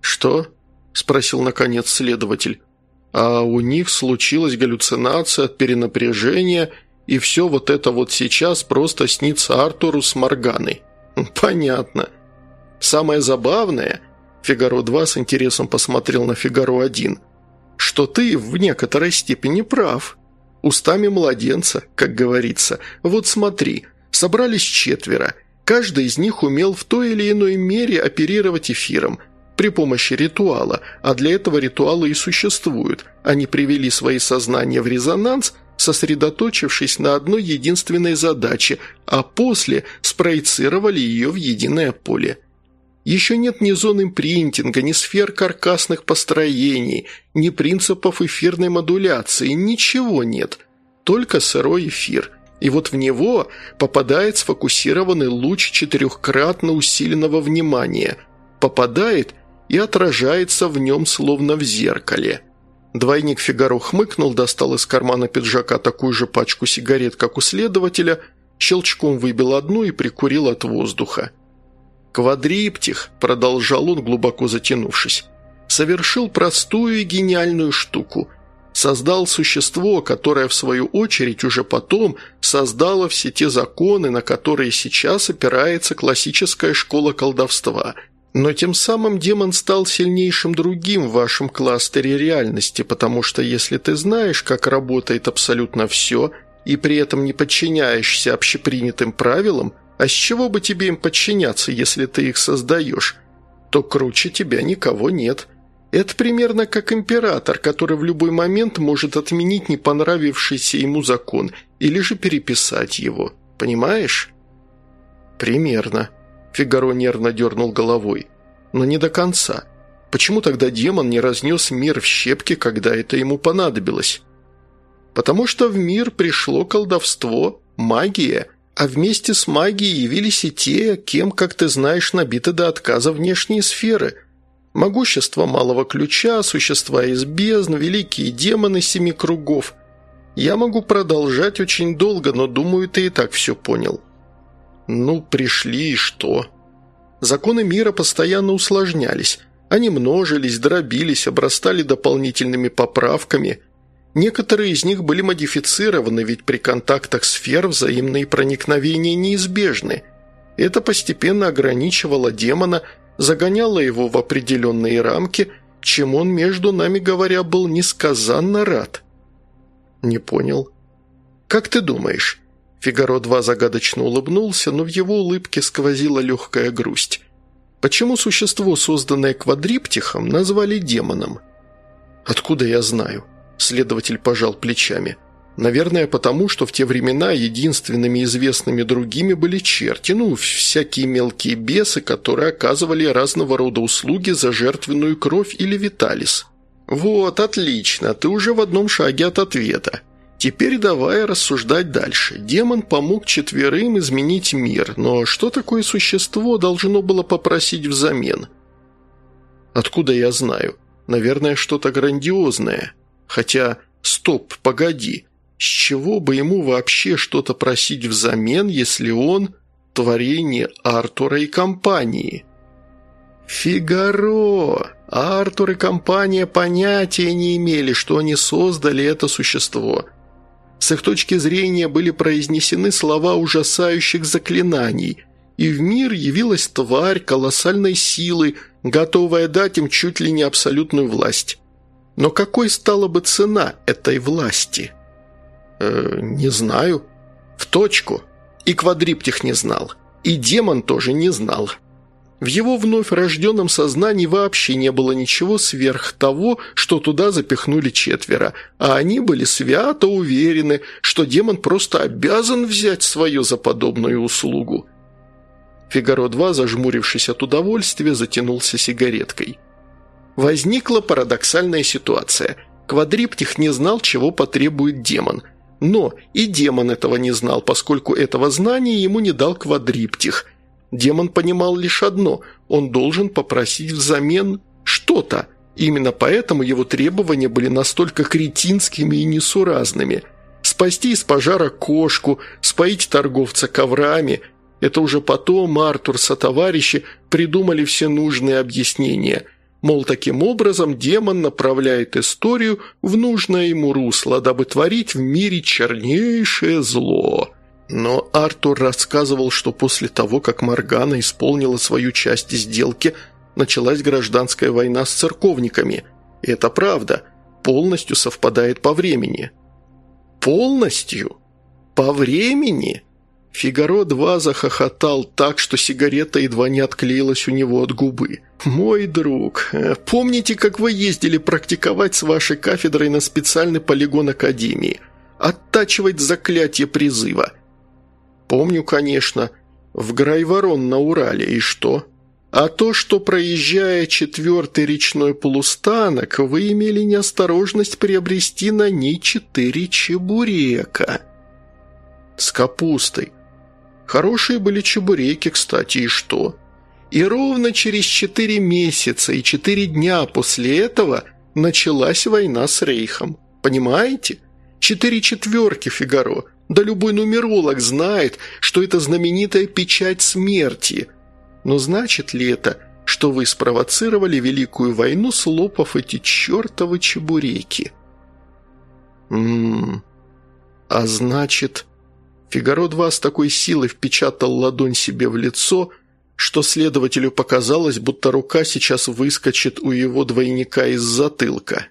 «Что?» – спросил наконец следователь. «А у них случилась галлюцинация от перенапряжения, и все вот это вот сейчас просто снится Артуру с Морганой». «Понятно. Самое забавное...» Фигаро-2 с интересом посмотрел на Фигаро-1. «Что ты в некоторой степени прав. Устами младенца, как говорится. Вот смотри, собрались четверо – Каждый из них умел в той или иной мере оперировать эфиром при помощи ритуала, а для этого ритуалы и существуют. Они привели свои сознания в резонанс, сосредоточившись на одной единственной задаче, а после спроецировали ее в единое поле. Еще нет ни зон импринтинга, ни сфер каркасных построений, ни принципов эфирной модуляции, ничего нет. Только сырой эфир – и вот в него попадает сфокусированный луч четырехкратно усиленного внимания. Попадает и отражается в нем словно в зеркале. Двойник Фигаро хмыкнул, достал из кармана пиджака такую же пачку сигарет, как у следователя, щелчком выбил одну и прикурил от воздуха. «Квадриптих», – продолжал он, глубоко затянувшись, – совершил простую и гениальную штуку – создал существо, которое, в свою очередь, уже потом создало все те законы, на которые сейчас опирается классическая школа колдовства. Но тем самым демон стал сильнейшим другим в вашем кластере реальности, потому что если ты знаешь, как работает абсолютно все, и при этом не подчиняешься общепринятым правилам, а с чего бы тебе им подчиняться, если ты их создаешь, то круче тебя никого нет – Это примерно как император, который в любой момент может отменить не понравившийся ему закон или же переписать его. Понимаешь? Примерно. Фигаро нервно дернул головой. Но не до конца. Почему тогда демон не разнес мир в щепки, когда это ему понадобилось? Потому что в мир пришло колдовство, магия, а вместе с магией явились и те, кем, как ты знаешь, набиты до отказа внешние сферы – Могущество малого ключа, существа из бездн, великие демоны семи кругов. Я могу продолжать очень долго, но думаю, ты и так все понял. Ну, пришли и что? Законы мира постоянно усложнялись. Они множились, дробились, обрастали дополнительными поправками. Некоторые из них были модифицированы, ведь при контактах сфер взаимные проникновения неизбежны. Это постепенно ограничивало демона – загоняла его в определенные рамки, чем он, между нами говоря, был несказанно рад. «Не понял». «Как ты думаешь?» Фигаро-2 загадочно улыбнулся, но в его улыбке сквозила легкая грусть. «Почему существо, созданное квадриптихом, назвали демоном?» «Откуда я знаю?» Следователь пожал плечами – Наверное, потому, что в те времена единственными известными другими были черти, ну, всякие мелкие бесы, которые оказывали разного рода услуги за жертвенную кровь или виталис. Вот, отлично, ты уже в одном шаге от ответа. Теперь давай рассуждать дальше. Демон помог четверым изменить мир, но что такое существо должно было попросить взамен? Откуда я знаю? Наверное, что-то грандиозное. Хотя, стоп, погоди. С чего бы ему вообще что-то просить взамен, если он – творение Артура и компании? Фигаро! Артур и компания понятия не имели, что они создали это существо. С их точки зрения были произнесены слова ужасающих заклинаний, и в мир явилась тварь колоссальной силы, готовая дать им чуть ли не абсолютную власть. Но какой стала бы цена этой власти – «Э, «Не знаю». «В точку. И квадриптих не знал. И демон тоже не знал». В его вновь рожденном сознании вообще не было ничего сверх того, что туда запихнули четверо, а они были свято уверены, что демон просто обязан взять свое за подобную услугу. Фигаро-2, зажмурившись от удовольствия, затянулся сигареткой. Возникла парадоксальная ситуация. Квадриптих не знал, чего потребует демон – но и демон этого не знал, поскольку этого знания ему не дал квадриптих. Демон понимал лишь одно – он должен попросить взамен что-то. Именно поэтому его требования были настолько кретинскими и несуразными. Спасти из пожара кошку, споить торговца коврами – это уже потом Артур со товарищи придумали все нужные объяснения – Мол, таким образом демон направляет историю в нужное ему русло, дабы творить в мире чернейшее зло. Но Артур рассказывал, что после того, как Моргана исполнила свою часть сделки, началась гражданская война с церковниками. И это правда, полностью совпадает по времени. Полностью? По времени? Фигаро-2 захохотал так, что сигарета едва не отклеилась у него от губы. «Мой друг, э, помните, как вы ездили практиковать с вашей кафедрой на специальный полигон Академии? Оттачивать заклятие призыва?» «Помню, конечно. В Грайворон на Урале. И что?» «А то, что, проезжая четвертый речной полустанок, вы имели неосторожность приобрести на ней четыре чебурека». «С капустой. Хорошие были чебуреки, кстати, и что?» И ровно через четыре месяца и четыре дня после этого началась война с Рейхом. Понимаете? Четыре четверки, Фигаро. Да любой нумеролог знает, что это знаменитая печать смерти. Но значит ли это, что вы спровоцировали Великую войну, слопав эти чертовы чебуреки? Ммм... А значит... Фигаро-2 с такой силой впечатал ладонь себе в лицо, что следователю показалось, будто рука сейчас выскочит у его двойника из затылка.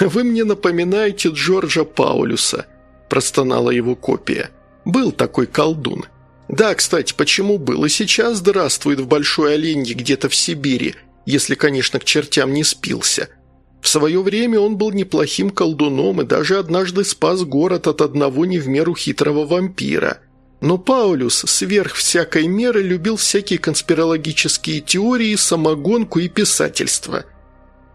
«Вы мне напоминаете Джорджа Паулюса», – простонала его копия. «Был такой колдун. Да, кстати, почему был? И сейчас здравствует в Большой Оленье где-то в Сибири. если, конечно, к чертям не спился. В свое время он был неплохим колдуном и даже однажды спас город от одного не в меру хитрого вампира. Но Паулюс сверх всякой меры любил всякие конспирологические теории, самогонку и писательство –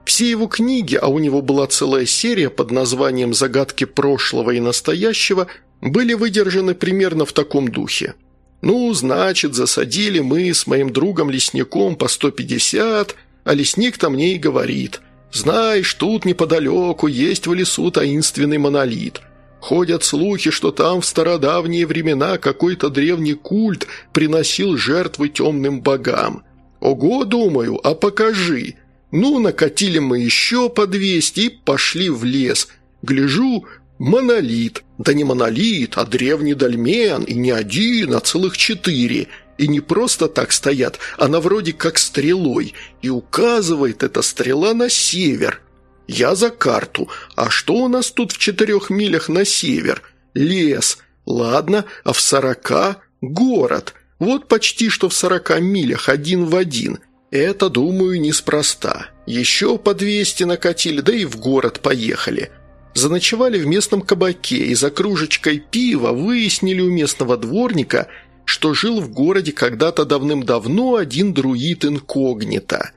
все его книги, а у него была целая серия под названием «Загадки прошлого и настоящего», были выдержаны примерно в таком духе. «Ну, значит, засадили мы с моим другом-лесником по 150, а лесник-то мне и говорит, знаешь, тут неподалеку есть в лесу таинственный монолит». Ходят слухи, что там в стародавние времена какой-то древний культ приносил жертвы темным богам. Ого, думаю, а покажи. Ну, накатили мы еще по 200 и пошли в лес. Гляжу, монолит. Да не монолит, а древний дольмен, и не один, а целых четыре. И не просто так стоят, она вроде как стрелой, и указывает эта стрела на север. Я за карту. А что у нас тут в четырех милях на север? Лес. Ладно, а в сорока – город. Вот почти что в сорока милях, один в один – это, думаю, неспроста. Еще по 200 накатили, да и в город поехали. Заночевали в местном кабаке и за кружечкой пива выяснили у местного дворника, что жил в городе когда-то давным-давно один друид инкогнито.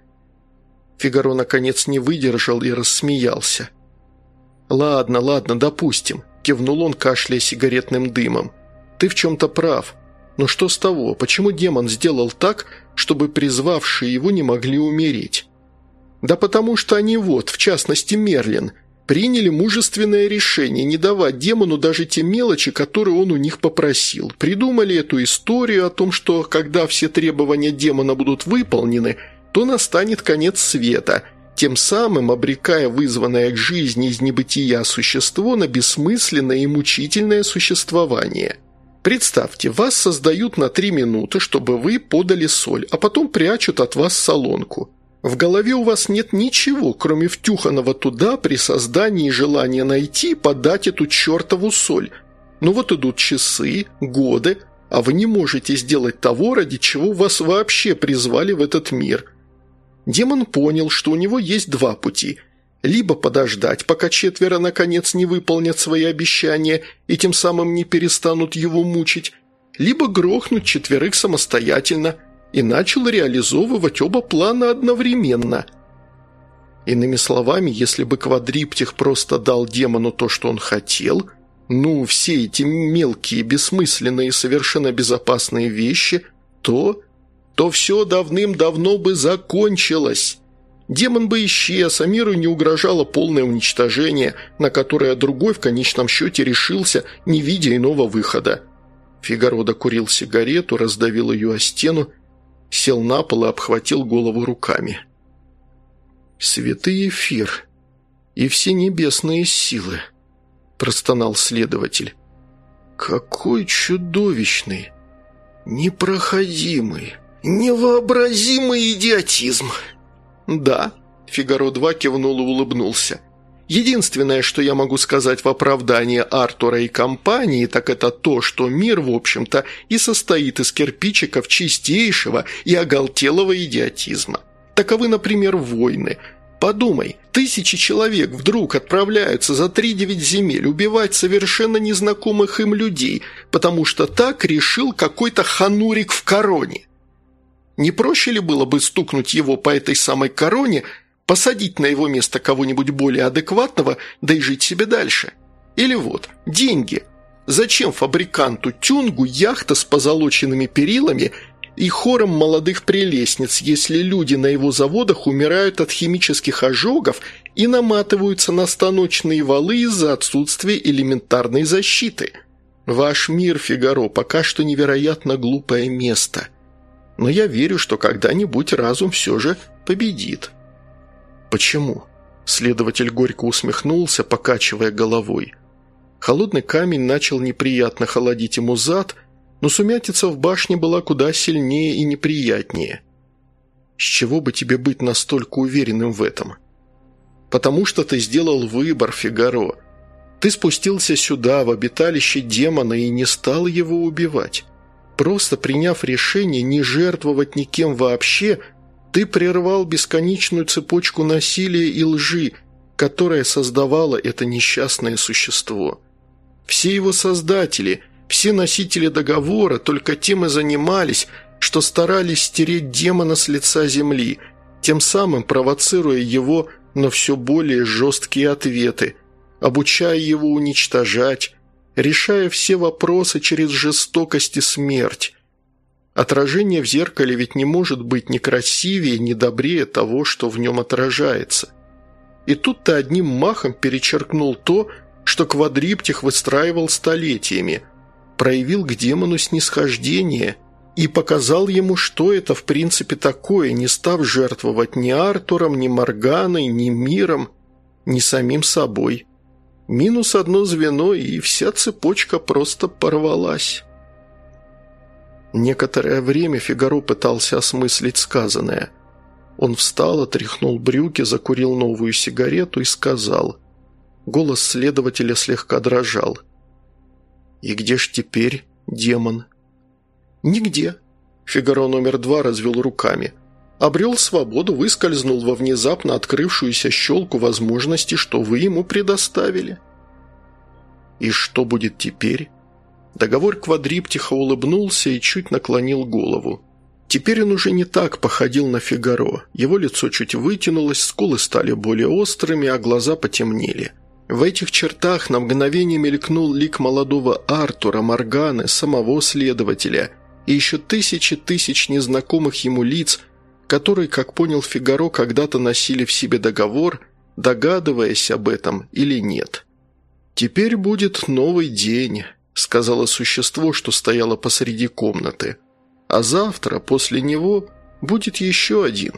Фигаро наконец не выдержал и рассмеялся. «Ладно, ладно, допустим», – кивнул он, кашляя сигаретным дымом. «Ты в чем-то прав. Но что с того? Почему демон сделал так, чтобы призвавшие его не могли умереть? Да потому что они вот, в частности Мерлин, приняли мужественное решение не давать демону даже те мелочи, которые он у них попросил. Придумали эту историю о том, что когда все требования демона будут выполнены, то настанет конец света, тем самым обрекая вызванное к жизни из небытия существо на бессмысленное и мучительное существование. Представьте, вас создают на три минуты, чтобы вы подали соль, а потом прячут от вас солонку. В голове у вас нет ничего, кроме втюханного туда при создании желания найти и подать эту чертову соль. Но вот идут часы, годы, а вы не можете сделать того, ради чего вас вообще призвали в этот мир. Демон понял, что у него есть два пути – либо подождать, пока четверо наконец не выполнят свои обещания и тем самым не перестанут его мучить, либо грохнуть четверых самостоятельно и начал реализовывать оба плана одновременно. Иными словами, если бы квадриптих просто дал демону то, что он хотел, ну, все эти мелкие, бессмысленные совершенно безопасные вещи, то... то все давным-давно бы закончилось». Демон бы исчез, а миру не угрожало полное уничтожение, на которое другой в конечном счете решился, не видя иного выхода. Фигаро докурил сигарету, раздавил ее о стену, сел на пол и обхватил голову руками. «Святый эфир и все небесные силы», – простонал следователь. «Какой чудовищный, непроходимый, невообразимый идиотизм!» «Да», – Фигаро-2 кивнул и улыбнулся. «Единственное, что я могу сказать в оправдании Артура и компании, так это то, что мир, в общем-то, и состоит из кирпичиков чистейшего и оголтелого идиотизма. Таковы, например, войны. Подумай, тысячи человек вдруг отправляются за три-девять земель убивать совершенно незнакомых им людей, потому что так решил какой-то ханурик в короне. Не проще ли было бы стукнуть его по этой самой короне, посадить на его место кого-нибудь более адекватного, да и жить себе дальше? Или вот, деньги. Зачем фабриканту Тюнгу яхта с позолоченными перилами и хором молодых прелестниц, если люди на его заводах умирают от химических ожогов и наматываются на станочные валы из-за отсутствия элементарной защиты? Ваш мир, Фигаро, пока что невероятно глупое место – но я верю, что когда-нибудь разум все же победит». «Почему?» Следователь горько усмехнулся, покачивая головой. Холодный камень начал неприятно холодить ему зад, но сумятица в башне была куда сильнее и неприятнее. «С чего бы тебе быть настолько уверенным в этом?» «Потому что ты сделал выбор, Фигаро. Ты спустился сюда, в обиталище демона, и не стал его убивать. Просто приняв решение не жертвовать никем вообще, Ты прервал бесконечную цепочку насилия и лжи, которая создавала это несчастное существо. Все его создатели, все носители договора только тем и занимались, что старались стереть демона с лица земли, тем самым провоцируя его на все более жесткие ответы, обучая его уничтожать, решая все вопросы через жестокость и смерть. Отражение в зеркале ведь не может быть ни красивее, ни добрее того, что в нем отражается. И тут ты одним махом перечеркнул то, что квадриптих выстраивал столетиями, проявил к демону снисхождение и показал ему, что это в принципе такое, не став жертвовать ни Артуром, ни Морганой, ни миром, ни самим собой. Минус одно звено, и вся цепочка просто порвалась. Некоторое время Фигаро пытался осмыслить сказанное. Он встал, отряхнул брюки, закурил новую сигарету и сказал. Голос следователя слегка дрожал. «И где ж теперь демон?» «Нигде». Фигаро номер два развел руками. Обрел свободу, выскользнул во внезапно открывшуюся щелку возможности, что вы ему предоставили. «И что будет теперь?» Договор квадриптиха улыбнулся и чуть наклонил голову. Теперь он уже не так походил на Фигаро. Его лицо чуть вытянулось, скулы стали более острыми, а глаза потемнели. В этих чертах на мгновение мелькнул лик молодого Артура, Морганы, самого следователя и еще тысячи тысяч незнакомых ему лиц, которые, как понял Фигаро, когда-то носили в себе договор, догадываясь об этом или нет. «Теперь будет новый день», – сказала существо, что стояло посреди комнаты. «А завтра, после него, будет еще один.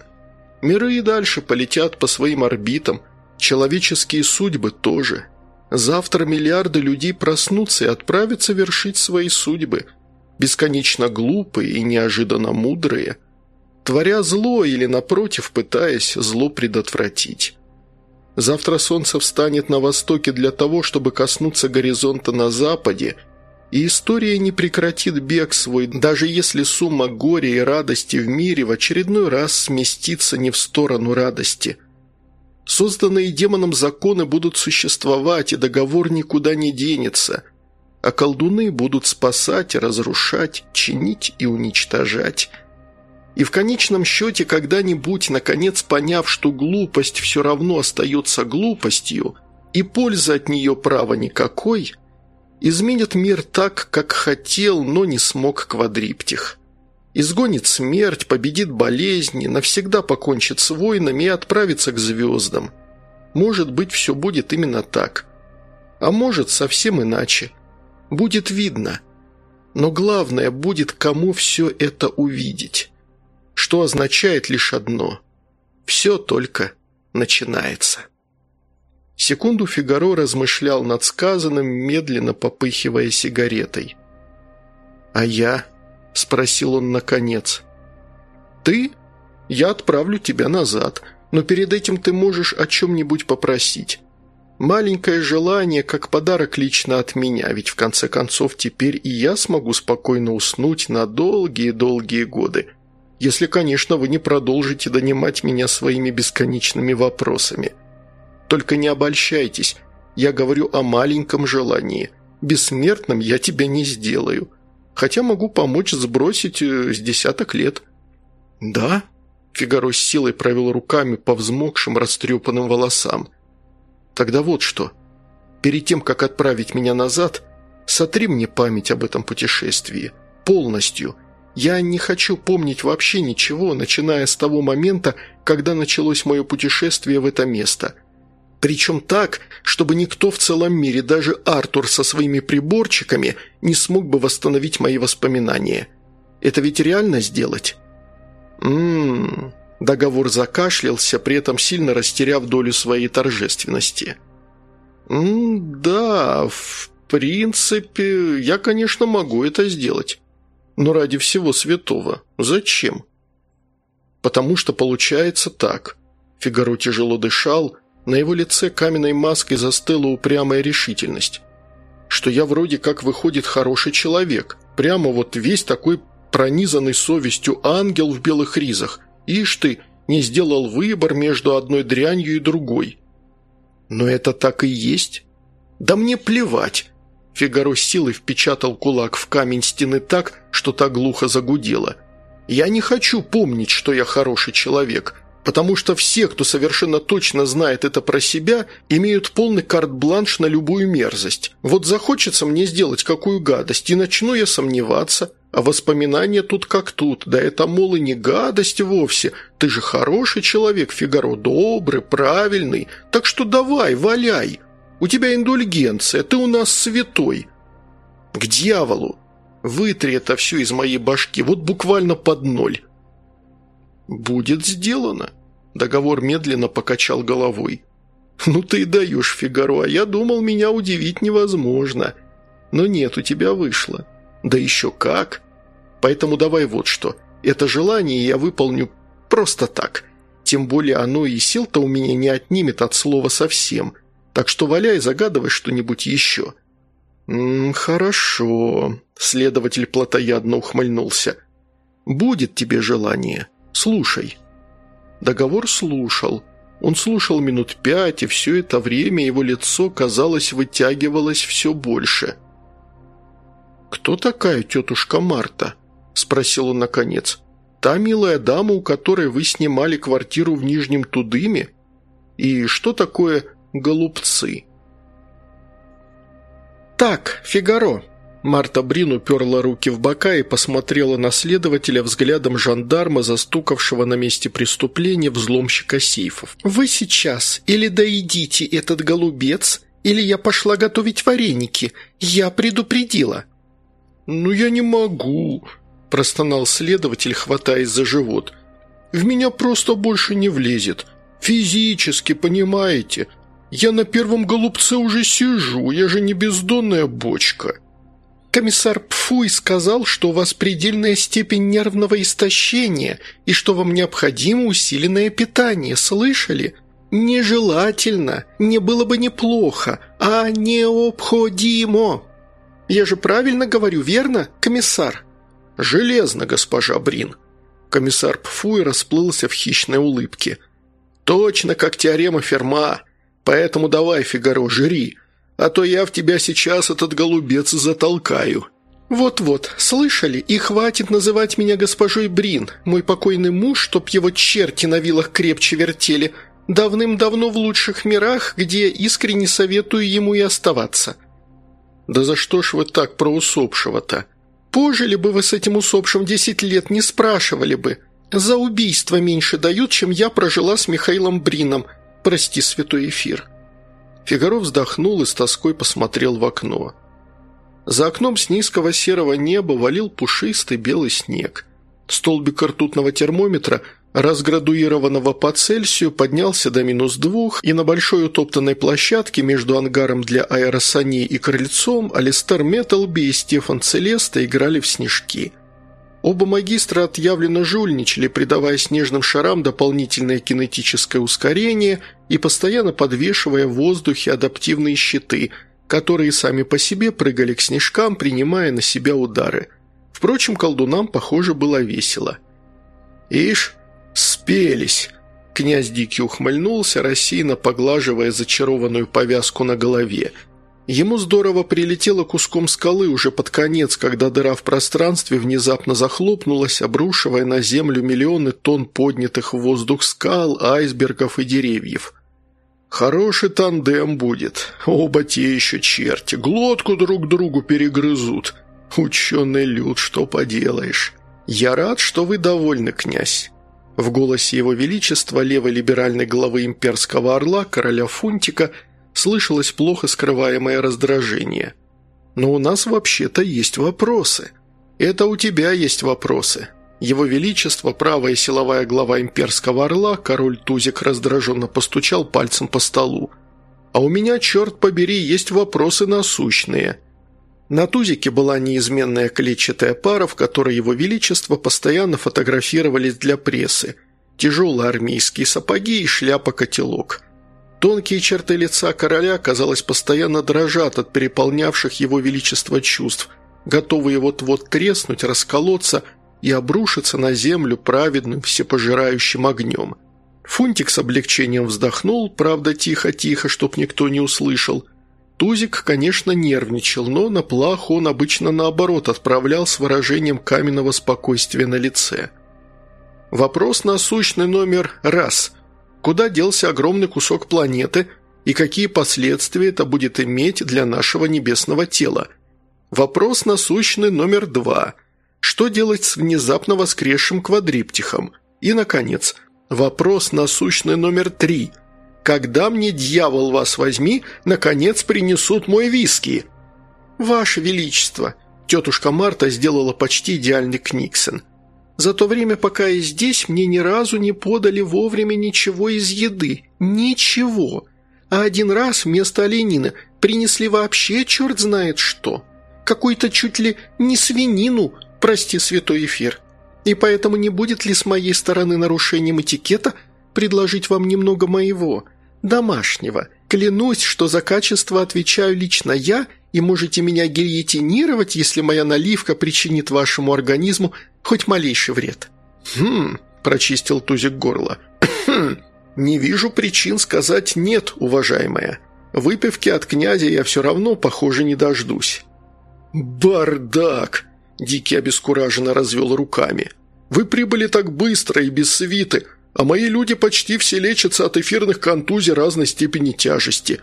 Миры и дальше полетят по своим орбитам, человеческие судьбы тоже. Завтра миллиарды людей проснутся и отправятся вершить свои судьбы, бесконечно глупые и неожиданно мудрые, творя зло или, напротив, пытаясь зло предотвратить». Завтра солнце встанет на востоке для того, чтобы коснуться горизонта на западе, и история не прекратит бег свой, даже если сумма горя и радости в мире в очередной раз сместится не в сторону радости. Созданные демоном законы будут существовать, и договор никуда не денется, а колдуны будут спасать, разрушать, чинить и уничтожать – и в конечном счете, когда-нибудь, наконец поняв, что глупость все равно остается глупостью, и польза от нее права никакой, изменит мир так, как хотел, но не смог квадриптих. Изгонит смерть, победит болезни, навсегда покончит с войнами и отправится к звездам. Может быть, все будет именно так. А может, совсем иначе. Будет видно. Но главное, будет кому все это увидеть что означает лишь одно – все только начинается. Секунду Фигаро размышлял над сказанным, медленно попыхивая сигаретой. «А я?» – спросил он наконец. «Ты? Я отправлю тебя назад, но перед этим ты можешь о чем-нибудь попросить. Маленькое желание, как подарок лично от меня, ведь в конце концов теперь и я смогу спокойно уснуть на долгие-долгие годы, если, конечно, вы не продолжите донимать меня своими бесконечными вопросами. Только не обольщайтесь, я говорю о маленьком желании. Бессмертным я тебя не сделаю. Хотя могу помочь сбросить э, с десяток лет». «Да?» – Фигаро с силой провел руками по взмокшим растрепанным волосам. «Тогда вот что. Перед тем, как отправить меня назад, сотри мне память об этом путешествии. Полностью – я не хочу помнить вообще ничего, начиная с того момента, когда началось мое путешествие в это место. Причем так, чтобы никто в целом мире, даже Артур со своими приборчиками, не смог бы восстановить мои воспоминания. Это ведь реально сделать? Ммм... Договор закашлялся, при этом сильно растеряв долю своей торжественности. «М да, в принципе, я, конечно, могу это сделать. Но ради всего святого. Зачем? Потому что получается так. Фигаро тяжело дышал, на его лице каменной маской застыла упрямая решительность. Что я вроде как выходит хороший человек, прямо вот весь такой пронизанный совестью ангел в белых ризах, Ишь ты, не сделал выбор между одной дрянью и другой. Но это так и есть. Да мне плевать. Фигаро силой впечатал кулак в камень стены так, что та глухо загудела. «Я не хочу помнить, что я хороший человек, потому что все, кто совершенно точно знает это про себя, имеют полный карт-бланш на любую мерзость. Вот захочется мне сделать какую гадость, и начну я сомневаться, а воспоминания тут как тут, да это, мол, и не гадость вовсе. Ты же хороший человек, Фигаро, добрый, правильный. Так что давай, валяй. У тебя индульгенция, ты у нас святой. К дьяволу. Вытри это все из моей башки, вот буквально под ноль. «Будет сделано», – договор медленно покачал головой. «Ну ты и даешь, Фигаро, а я думал, меня удивить невозможно. Но нет, у тебя вышло. Да еще как. Поэтому давай вот что. Это желание я выполню просто так. Тем более оно и сил-то у меня не отнимет от слова совсем. Так что валяй, загадывай что-нибудь еще». «М -м, «Хорошо», – следователь плотоядно ухмыльнулся. «Будет тебе желание. Слушай». Договор слушал. Он слушал минут пять, и все это время его лицо, казалось, вытягивалось все больше. «Кто такая тетушка Марта?» – спросил он наконец. «Та милая дама, у которой вы снимали квартиру в Нижнем Тудыме? И что такое голубцы?» «Так, Фигаро», Марта Брин уперла руки в бока и посмотрела на следователя взглядом жандарма, застукавшего на месте преступления взломщика сейфов. «Вы сейчас или доедите этот голубец, или я пошла готовить вареники. Я предупредила». «Ну я не могу», – простонал следователь, хватаясь за живот. «В меня просто больше не влезет. Физически, понимаете? Я на первом голубце уже сижу, я же не бездонная бочка». «Комиссар Пфуй сказал, что у вас предельная степень нервного истощения и что вам необходимо усиленное питание, слышали? Нежелательно, не было бы неплохо, а необходимо». Я же правильно говорю, верно, комиссар?» «Железно, госпожа Брин». Комиссар Пфуй расплылся в хищной улыбке. «Точно как теорема Ферма. Поэтому давай, Фигаро, жри, а то я в тебя сейчас этот голубец затолкаю». «Вот-вот, слышали? И хватит называть меня госпожой Брин. Мой покойный муж, чтоб его черти на вилах крепче вертели, давным-давно в лучших мирах, где искренне советую ему и оставаться. «Да за что ж вы так про усопшего-то? Пожили бы вы с этим усопшим десять лет, не спрашивали бы. За убийство меньше дают, чем я прожила с Михаилом Брином. Прости, святой эфир». Фигаро вздохнул и с тоской посмотрел в окно. За окном с низкого серого неба валил пушистый белый снег. Столбик ртутного термометра разградуированного по Цельсию, поднялся до минус двух, и на большой утоптанной площадке между ангаром для аэросаней и крыльцом Алистер Металби и Стефан Целеста играли в снежки. Оба магистра отъявленно жульничали, придавая снежным шарам дополнительное кинетическое ускорение и постоянно подвешивая в воздухе адаптивные щиты, которые сами по себе прыгали к снежкам, принимая на себя удары. Впрочем, колдунам, похоже, было весело. «Ишь, «Спелись!» Князь Дикий ухмыльнулся, рассеянно поглаживая зачарованную повязку на голове. Ему здорово прилетело куском скалы уже под конец, когда дыра в пространстве внезапно захлопнулась, обрушивая на землю миллионы тонн поднятых в воздух скал, айсбергов и деревьев. «Хороший тандем будет. Оба те еще черти. Глотку друг другу перегрызут. Ученый люд, что поделаешь. Я рад, что вы довольны, князь. В голосе его величества, левой либеральной главы имперского орла, короля Фунтика, слышалось плохо скрываемое раздражение. «Но у нас вообще-то есть вопросы. Это у тебя есть вопросы». Его Величество, правая силовая глава имперского орла, король Тузик раздраженно постучал пальцем по столу. «А у меня, черт побери, есть вопросы насущные. На тузике была неизменная клетчатая пара, в которой его величество постоянно фотографировались для прессы. Тяжелые армейские сапоги и шляпа-котелок. Тонкие черты лица короля, казалось, постоянно дрожат от переполнявших его величество чувств, готовые вот-вот треснуть, расколоться и обрушится на землю праведным всепожирающим огнем. Фунтик с облегчением вздохнул, правда тихо-тихо, чтоб никто не услышал. Тузик, конечно, нервничал, но на плаху он обычно наоборот отправлял с выражением каменного спокойствия на лице. Вопрос насущный номер раз. Куда делся огромный кусок планеты и какие последствия это будет иметь для нашего небесного тела? Вопрос насущный номер два. Что делать с внезапно воскресшим квадриптихом? И, наконец, вопрос насущный номер три. Когда мне, дьявол, вас возьми, наконец принесут мой виски? Ваше Величество, тетушка Марта сделала почти идеальный Книксон. За то время, пока я здесь, мне ни разу не подали вовремя ничего из еды. Ничего. А один раз вместо оленины принесли вообще черт знает что. Какую-то чуть ли не свинину, прости, святой эфир. И поэтому не будет ли с моей стороны нарушением этикета предложить вам немного моего, домашнего? Клянусь, что за качество отвечаю лично я, и можете меня гильотинировать, если моя наливка причинит вашему организму хоть малейший вред». «Хм», – прочистил Тузик горло. «Хм, не вижу причин сказать «нет», уважаемая. Выпивки от князя я все равно, похоже, не дождусь». «Бардак!» Дикий обескураженно развел руками. «Вы прибыли так быстро и без свиты, а мои люди почти все лечатся от эфирных контузий разной степени тяжести.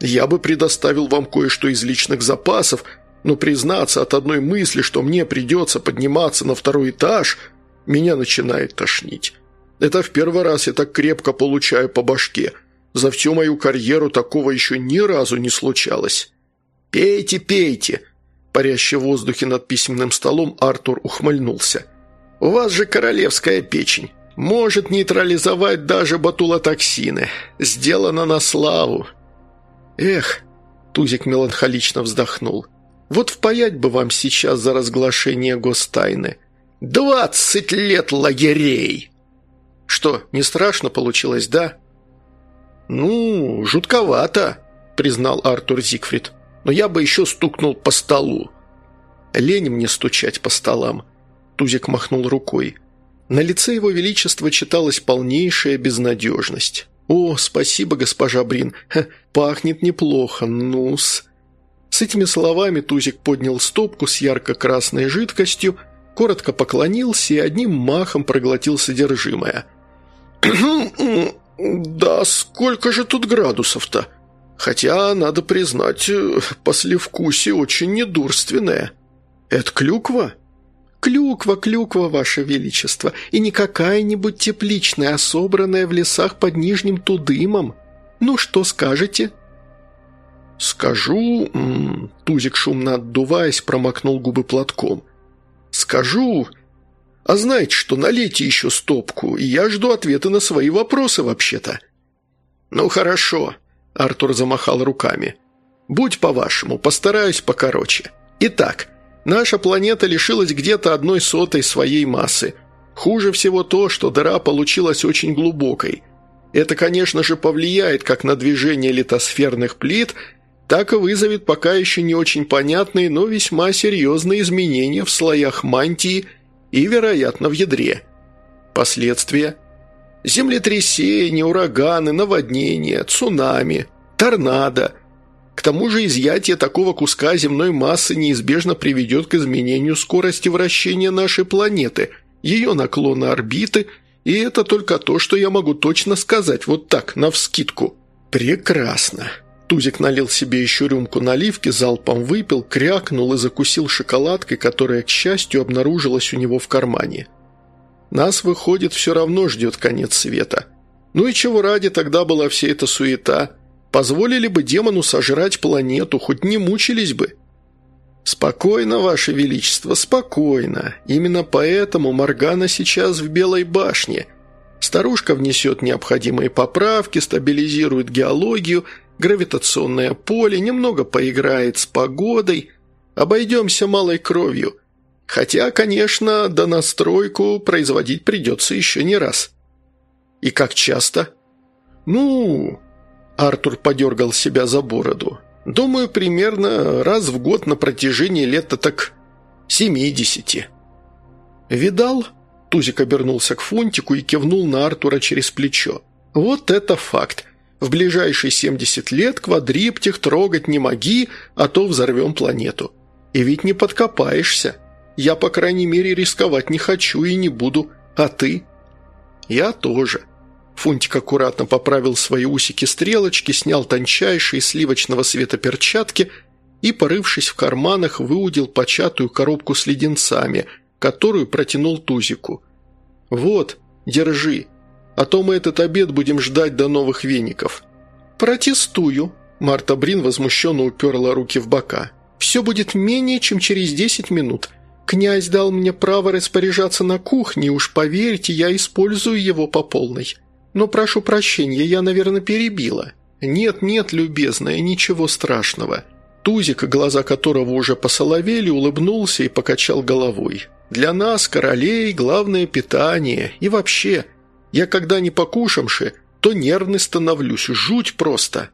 Я бы предоставил вам кое-что из личных запасов, но признаться от одной мысли, что мне придется подниматься на второй этаж, меня начинает тошнить. Это в первый раз я так крепко получаю по башке. За всю мою карьеру такого еще ни разу не случалось. Пейте, пейте!» Парящий в воздухе над письменным столом, Артур ухмыльнулся. «У вас же королевская печень. Может нейтрализовать даже батулотоксины. Сделано на славу». «Эх», – Тузик меланхолично вздохнул, – «вот впаять бы вам сейчас за разглашение гостайны. Двадцать лет лагерей!» «Что, не страшно получилось, да?» «Ну, жутковато», – признал Артур Зигфрид но я бы еще стукнул по столу». «Лень мне стучать по столам», – Тузик махнул рукой. На лице его величества читалась полнейшая безнадежность. «О, спасибо, госпожа Брин, Ха, пахнет неплохо, ну-с». С этими словами Тузик поднял стопку с ярко-красной жидкостью, коротко поклонился и одним махом проглотил содержимое. «Да сколько же тут градусов-то?» Хотя, надо признать, э, послевкусие очень недурственное. Это клюква? Клюква, клюква, ваше величество, и не какая-нибудь тепличная, а собранная в лесах под Нижним Тудымом. Ну, что скажете?» «Скажу...» – Тузик, шумно отдуваясь, промокнул губы платком. «Скажу...» «А знаете что, налейте еще стопку, и я жду ответа на свои вопросы вообще-то». «Ну, хорошо», Артур замахал руками. «Будь по-вашему, постараюсь покороче. Итак, наша планета лишилась где-то одной сотой своей массы. Хуже всего то, что дыра получилась очень глубокой. Это, конечно же, повлияет как на движение литосферных плит, так и вызовет пока еще не очень понятные, но весьма серьезные изменения в слоях мантии и, вероятно, в ядре. Последствия – Землетрясения, ураганы, наводнения, цунами, торнадо. К тому же изъятие такого куска земной массы неизбежно приведет к изменению скорости вращения нашей планеты, ее наклона орбиты, и это только то, что я могу точно сказать, вот так, навскидку. Прекрасно. Тузик налил себе еще рюмку наливки, залпом выпил, крякнул и закусил шоколадкой, которая, к счастью, обнаружилась у него в кармане. Нас, выходит, все равно ждет конец света. Ну и чего ради тогда была вся эта суета? Позволили бы демону сожрать планету, хоть не мучились бы. «Спокойно, Ваше Величество, спокойно. Именно поэтому Моргана сейчас в Белой башне. Старушка внесет необходимые поправки, стабилизирует геологию, гравитационное поле, немного поиграет с погодой. Обойдемся малой кровью. Хотя, конечно, до настройку производить придется еще не раз. И как часто? Ну, Артур подергал себя за бороду. Думаю, примерно раз в год на протяжении лета так семидесяти. «Видал?» Тузик обернулся к Фунтику и кивнул на Артура через плечо. «Вот это факт. В ближайшие 70 лет квадриптих трогать не моги, а то взорвем планету. И ведь не подкопаешься. Я, по крайней мере, рисковать не хочу и не буду. А ты?» «Я тоже». Фунтик аккуратно поправил свои усики-стрелочки, снял тончайшие сливочного света перчатки и, порывшись в карманах, выудил початую коробку с леденцами, которую протянул Тузику. «Вот, держи, а то мы этот обед будем ждать до новых веников». «Протестую», – Марта Брин возмущенно уперла руки в бока. «Все будет менее, чем через десять минут. Князь дал мне право распоряжаться на кухне, уж поверьте, я использую его по полной. Но прошу прощения, я, наверное, перебила». «Нет, нет, любезная, ничего страшного». Тузик, глаза которого уже посоловели, улыбнулся и покачал головой. «Для нас, королей, главное питание. И вообще, я когда не покушамши, то нервный становлюсь, жуть просто».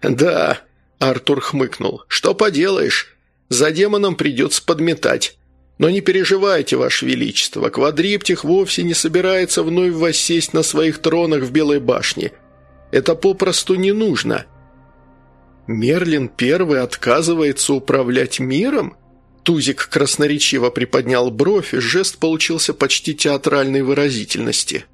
«Да», – Артур хмыкнул, – «что поделаешь, за демоном придется подметать. Но не переживайте, Ваше Величество, квадриптих вовсе не собирается вновь воссесть на своих тронах в Белой башне. Это попросту не нужно». «Мерлин Первый отказывается управлять миром?» Тузик красноречиво приподнял бровь, и жест получился почти театральной выразительности.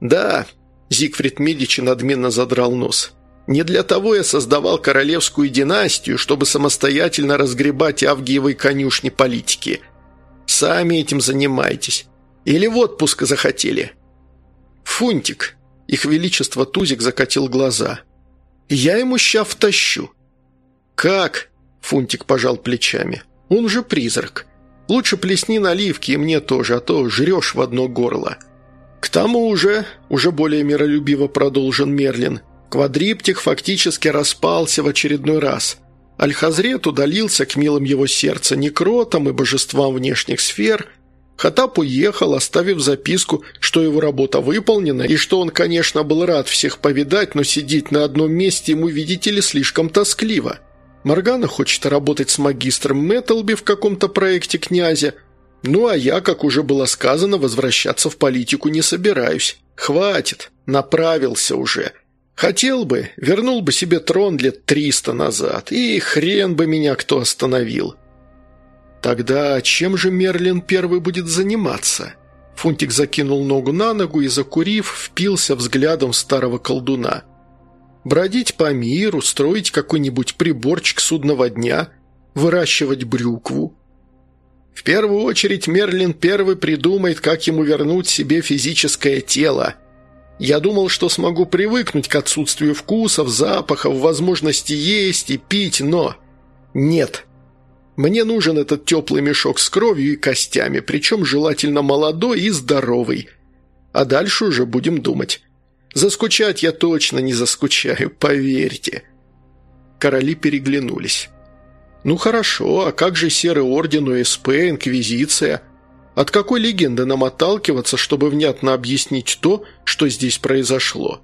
«Да», – Зигфрид Медичи надменно задрал нос, – «не для того я создавал королевскую династию, чтобы самостоятельно разгребать авгиевой конюшни политики. Сами этим занимайтесь. Или в отпуск захотели?» «Фунтик», – их величество Тузик закатил глаза – я ему ща втащу». «Как?» – Фунтик пожал плечами. «Он же призрак. Лучше плесни наливки и мне тоже, а то жрешь в одно горло». «К тому же», – уже более миролюбиво продолжил Мерлин, квадриптик фактически распался в очередной раз. Альхазрет удалился к милым его сердца некротам и божествам внешних сфер – Хатап уехал, оставив записку, что его работа выполнена, и что он, конечно, был рад всех повидать, но сидеть на одном месте ему, видите ли, слишком тоскливо. Моргана хочет работать с магистром Мэтлби в каком-то проекте князя, ну а я, как уже было сказано, возвращаться в политику не собираюсь. Хватит, направился уже. Хотел бы, вернул бы себе трон лет триста назад, и хрен бы меня кто остановил». «Тогда чем же Мерлин первый будет заниматься?» Фунтик закинул ногу на ногу и, закурив, впился взглядом старого колдуна. «Бродить по миру, строить какой-нибудь приборчик судного дня, выращивать брюкву?» «В первую очередь Мерлин первый придумает, как ему вернуть себе физическое тело. Я думал, что смогу привыкнуть к отсутствию вкусов, запахов, возможности есть и пить, но... Нет!» Мне нужен этот теплый мешок с кровью и костями, причем желательно молодой и здоровый. А дальше уже будем думать. Заскучать я точно не заскучаю, поверьте». Короли переглянулись. «Ну хорошо, а как же Серый Орден, УСП, Инквизиция? От какой легенды нам отталкиваться, чтобы внятно объяснить то, что здесь произошло?»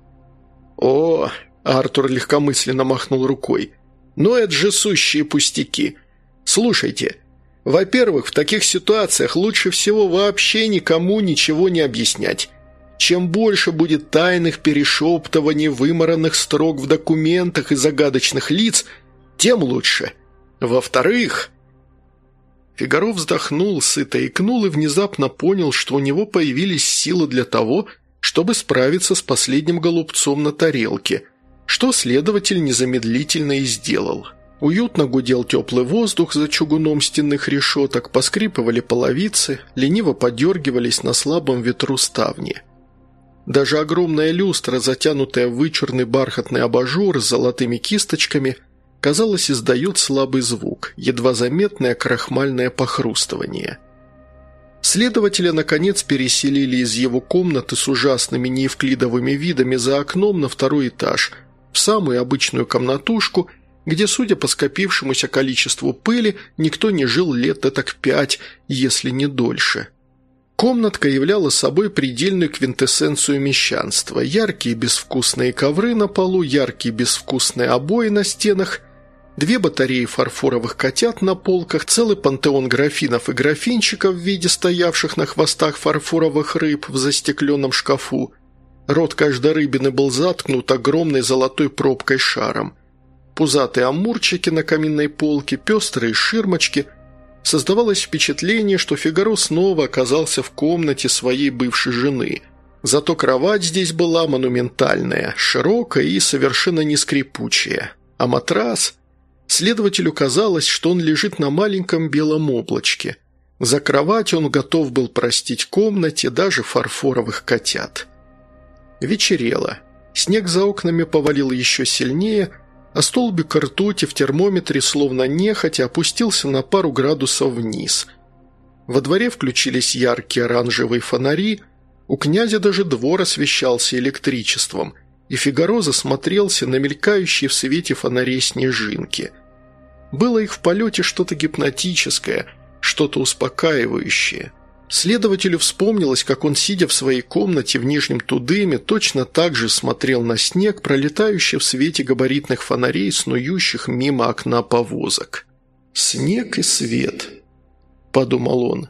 «О!» – Артур легкомысленно махнул рукой. «Ну это же сущие пустяки!» Слушайте, во-первых, в таких ситуациях лучше всего вообще никому ничего не объяснять. Чем больше будет тайных перешептываний, вымаранных строк в документах и загадочных лиц, тем лучше. Во-вторых... Фигаро вздохнул, сыто икнул и внезапно понял, что у него появились силы для того, чтобы справиться с последним голубцом на тарелке, что следователь незамедлительно и сделал. Уютно гудел теплый воздух за чугуном стенных решеток, поскрипывали половицы, лениво подергивались на слабом ветру ставни. Даже огромная люстра, затянутая в вычурный бархатный абажур с золотыми кисточками, казалось, издает слабый звук, едва заметное крахмальное похрустывание. Следователя, наконец, переселили из его комнаты с ужасными неевклидовыми видами за окном на второй этаж, в самую обычную комнатушку – где, судя по скопившемуся количеству пыли, никто не жил лет так пять, если не дольше. Комнатка являла собой предельную квинтэссенцию мещанства. Яркие безвкусные ковры на полу, яркие безвкусные обои на стенах, две батареи фарфоровых котят на полках, целый пантеон графинов и графинчиков в виде стоявших на хвостах фарфоровых рыб в застекленном шкафу. Рот каждой рыбины был заткнут огромной золотой пробкой шаром. Пузатые амурчики на каминной полке, пестрые ширмочки. Создавалось впечатление, что Фигаро снова оказался в комнате своей бывшей жены. Зато кровать здесь была монументальная, широкая и совершенно не скрипучая. А матрас... Следователю казалось, что он лежит на маленьком белом облачке. За кровать он готов был простить комнате даже фарфоровых котят. Вечерело. Снег за окнами повалил еще сильнее, а столбик ртути в термометре словно нехотя опустился на пару градусов вниз. Во дворе включились яркие оранжевые фонари, у князя даже двор освещался электричеством – и Фигаро засмотрелся на мелькающие в свете фонарей снежинки. Было их в полете что-то гипнотическое, что-то успокаивающее. Следователю вспомнилось, как он, сидя в своей комнате в Нижнем Тудыме, точно так же смотрел на снег, пролетающий в свете габаритных фонарей, снующих мимо окна повозок. «Снег и свет», – подумал он.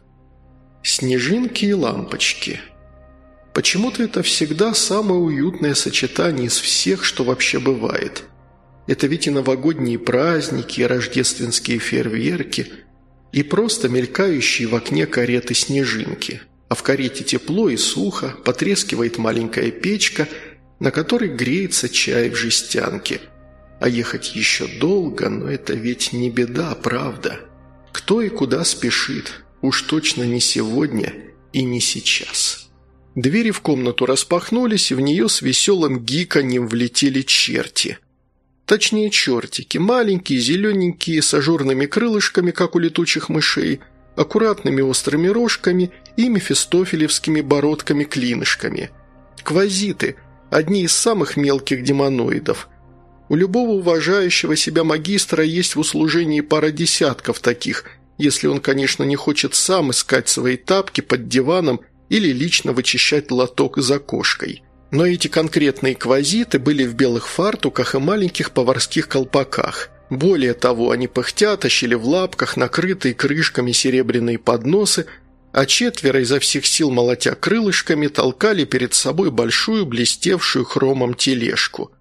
«Снежинки и лампочки». Почему-то это всегда самое уютное сочетание из всех, что вообще бывает. Это ведь и новогодние праздники, и рождественские фейерверки, и просто мелькающие в окне кареты снежинки. А в карете тепло и сухо, потрескивает маленькая печка, на которой греется чай в жестянке. А ехать еще долго, но это ведь не беда, правда. Кто и куда спешит, уж точно не сегодня и не сейчас». Двери в комнату распахнулись, и в нее с веселым гиканьем влетели черти. Точнее, чертики, маленькие, зелененькие, с ажурными крылышками, как у летучих мышей, аккуратными острыми рожками и мефистофелевскими бородками-клинышками. Квазиты – одни из самых мелких демоноидов. У любого уважающего себя магистра есть в услужении пара десятков таких, если он, конечно, не хочет сам искать свои тапки под диваном или лично вычищать лоток за кошкой. Но эти конкретные квазиты были в белых фартуках и маленьких поварских колпаках. Более того, они пыхтя тащили в лапках накрытые крышками серебряные подносы, а четверо изо всех сил молотя крылышками толкали перед собой большую блестевшую хромом тележку.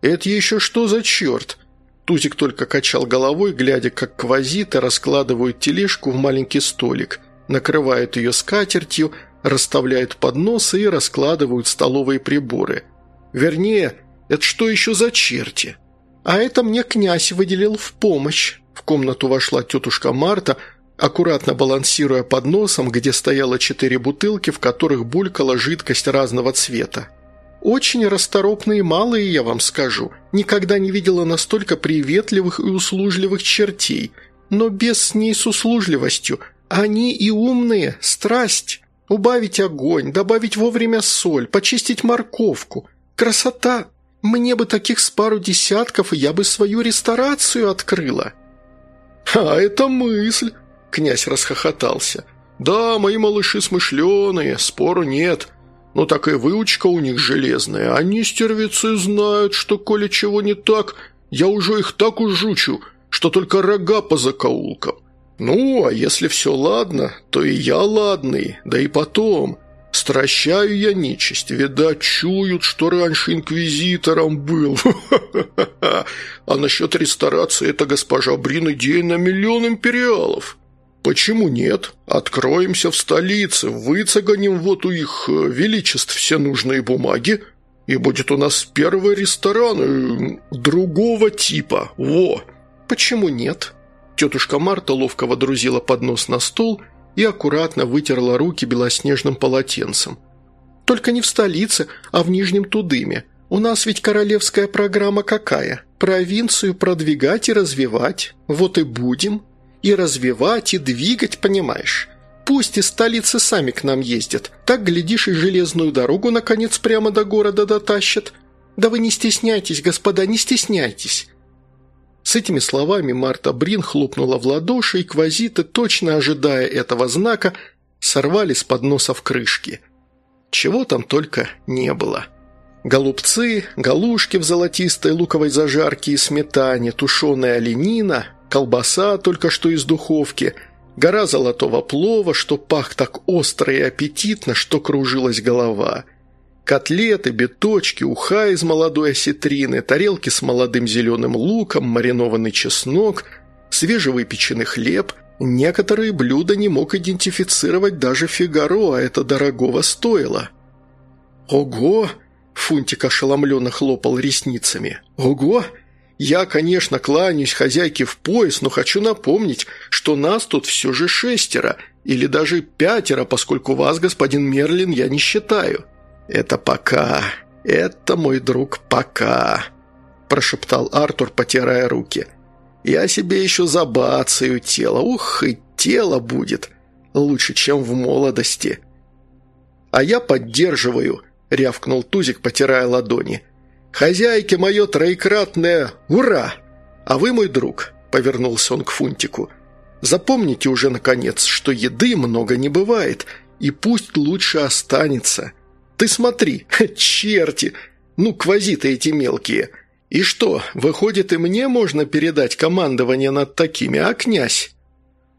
«Это еще что за черт?» Тузик только качал головой, глядя, как квазиты раскладывают тележку в маленький столик – накрывают ее скатертью, расставляют подносы и раскладывают столовые приборы. Вернее, это что еще за черти? А это мне князь выделил в помощь. В комнату вошла тетушка Марта, аккуратно балансируя подносом, где стояло четыре бутылки, в которых булькала жидкость разного цвета. Очень расторопные малые, я вам скажу. Никогда не видела настолько приветливых и услужливых чертей. Но без с ней с услужливостью – они и умные, страсть. Убавить огонь, добавить вовремя соль, почистить морковку. Красота! Мне бы таких с пару десятков, и я бы свою ресторацию открыла». «А это мысль!» – князь расхохотался. «Да, мои малыши смышленые, спору нет. Но такая выучка у них железная. Они, стервицы, знают, что, коли чего не так, я уже их так ужучу, что только рога по закоулкам. «Ну, а если все ладно, то и я ладный, да и потом. Стращаю я нечисть, видать, чуют, что раньше инквизитором был. А насчет ресторации это госпожа Брин идея на миллион империалов. Почему нет? Откроемся в столице, выцеганим вот у их э, величеств все нужные бумаги, и будет у нас первый ресторан э, другого типа. Во!» «Почему нет?» Тетушка Марта ловко водрузила поднос на стол и аккуратно вытерла руки белоснежным полотенцем. «Только не в столице, а в Нижнем Тудыме. У нас ведь королевская программа какая? Провинцию продвигать и развивать. Вот и будем. И развивать, и двигать, понимаешь?» Пусть из столицы сами к нам ездят. Так, глядишь, и железную дорогу, наконец, прямо до города дотащат. Да вы не стесняйтесь, господа, не стесняйтесь. С этими словами Марта Брин хлопнула в ладоши, и квазиты, точно ожидая этого знака, сорвали с подносов крышки. Чего там только не было. Голубцы, галушки в золотистой луковой зажарке и сметане, тушеная оленина, колбаса только что из духовки, гора золотого плова, что пах так остро и аппетитно, что кружилась голова. Котлеты, биточки, уха из молодой осетрины, тарелки с молодым зеленым луком, маринованный чеснок, свежевыпеченный хлеб. Некоторые блюда не мог идентифицировать даже Фигаро, а это дорогого стоило. «Ого!» Фунтик ошеломленно хлопал ресницами. «Ого! Я, конечно, кланяюсь хозяйке в пояс, но хочу напомнить, что нас тут все же шестеро, или даже пятеро, поскольку вас, господин Мерлин, я не считаю». «Это пока. Это, мой друг, пока», – прошептал Артур, потирая руки. «Я себе еще забацаю тело. Ух, и тело будет. Лучше, чем в молодости». «А я поддерживаю», – рявкнул Тузик, потирая ладони. «Хозяйке мое троекратное «Ура!» А вы, мой друг», – повернулся он к Фунтику, – «запомните уже, наконец, что еды много не бывает, и пусть лучше останется. Ты смотри, черти! Ну, квазиты эти мелкие. И что, выходит, и мне можно передать командование над такими, а князь?»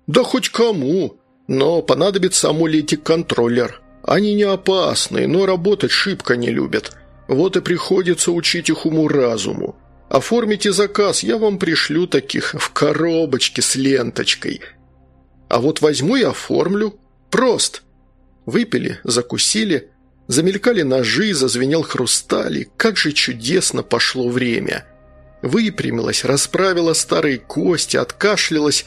«Да хоть кому, но понадобится амулетик-контроллер». Они не опасны, но работать шибко не любят. Вот и приходится учить их уму-разуму. Оформите заказ, я вам пришлю таких в коробочке с ленточкой. А вот возьму и оформлю. Прост. Выпили, закусили, замелькали ножи, зазвенел хрусталь, как же чудесно пошло время. Выпрямилась, расправила старые кости, откашлялась,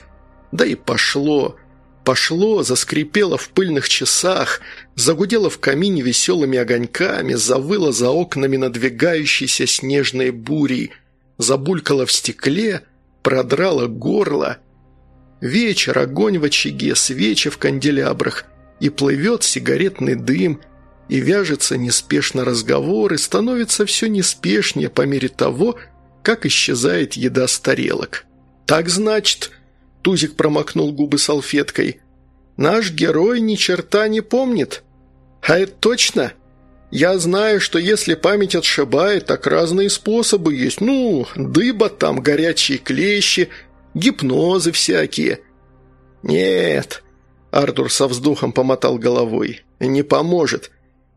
да и пошло – Пошло, заскрипело в пыльных часах, загудело в камине веселыми огоньками, завыло за окнами надвигающейся снежной бурей, забулькало в стекле, продрало горло. Вечер, огонь в очаге, свечи в канделябрах, и плывет сигаретный дым, и вяжется неспешно разговор, и становится все неспешнее по мере того, как исчезает еда с тарелок. «Так, значит...» Тузик промокнул губы салфеткой. «Наш герой ни черта не помнит. А это точно? Я знаю, что если память отшибает, так разные способы есть. Ну, дыба там, горячие клещи, гипнозы всякие». «Нет», — Артур со вздохом помотал головой, — «не поможет.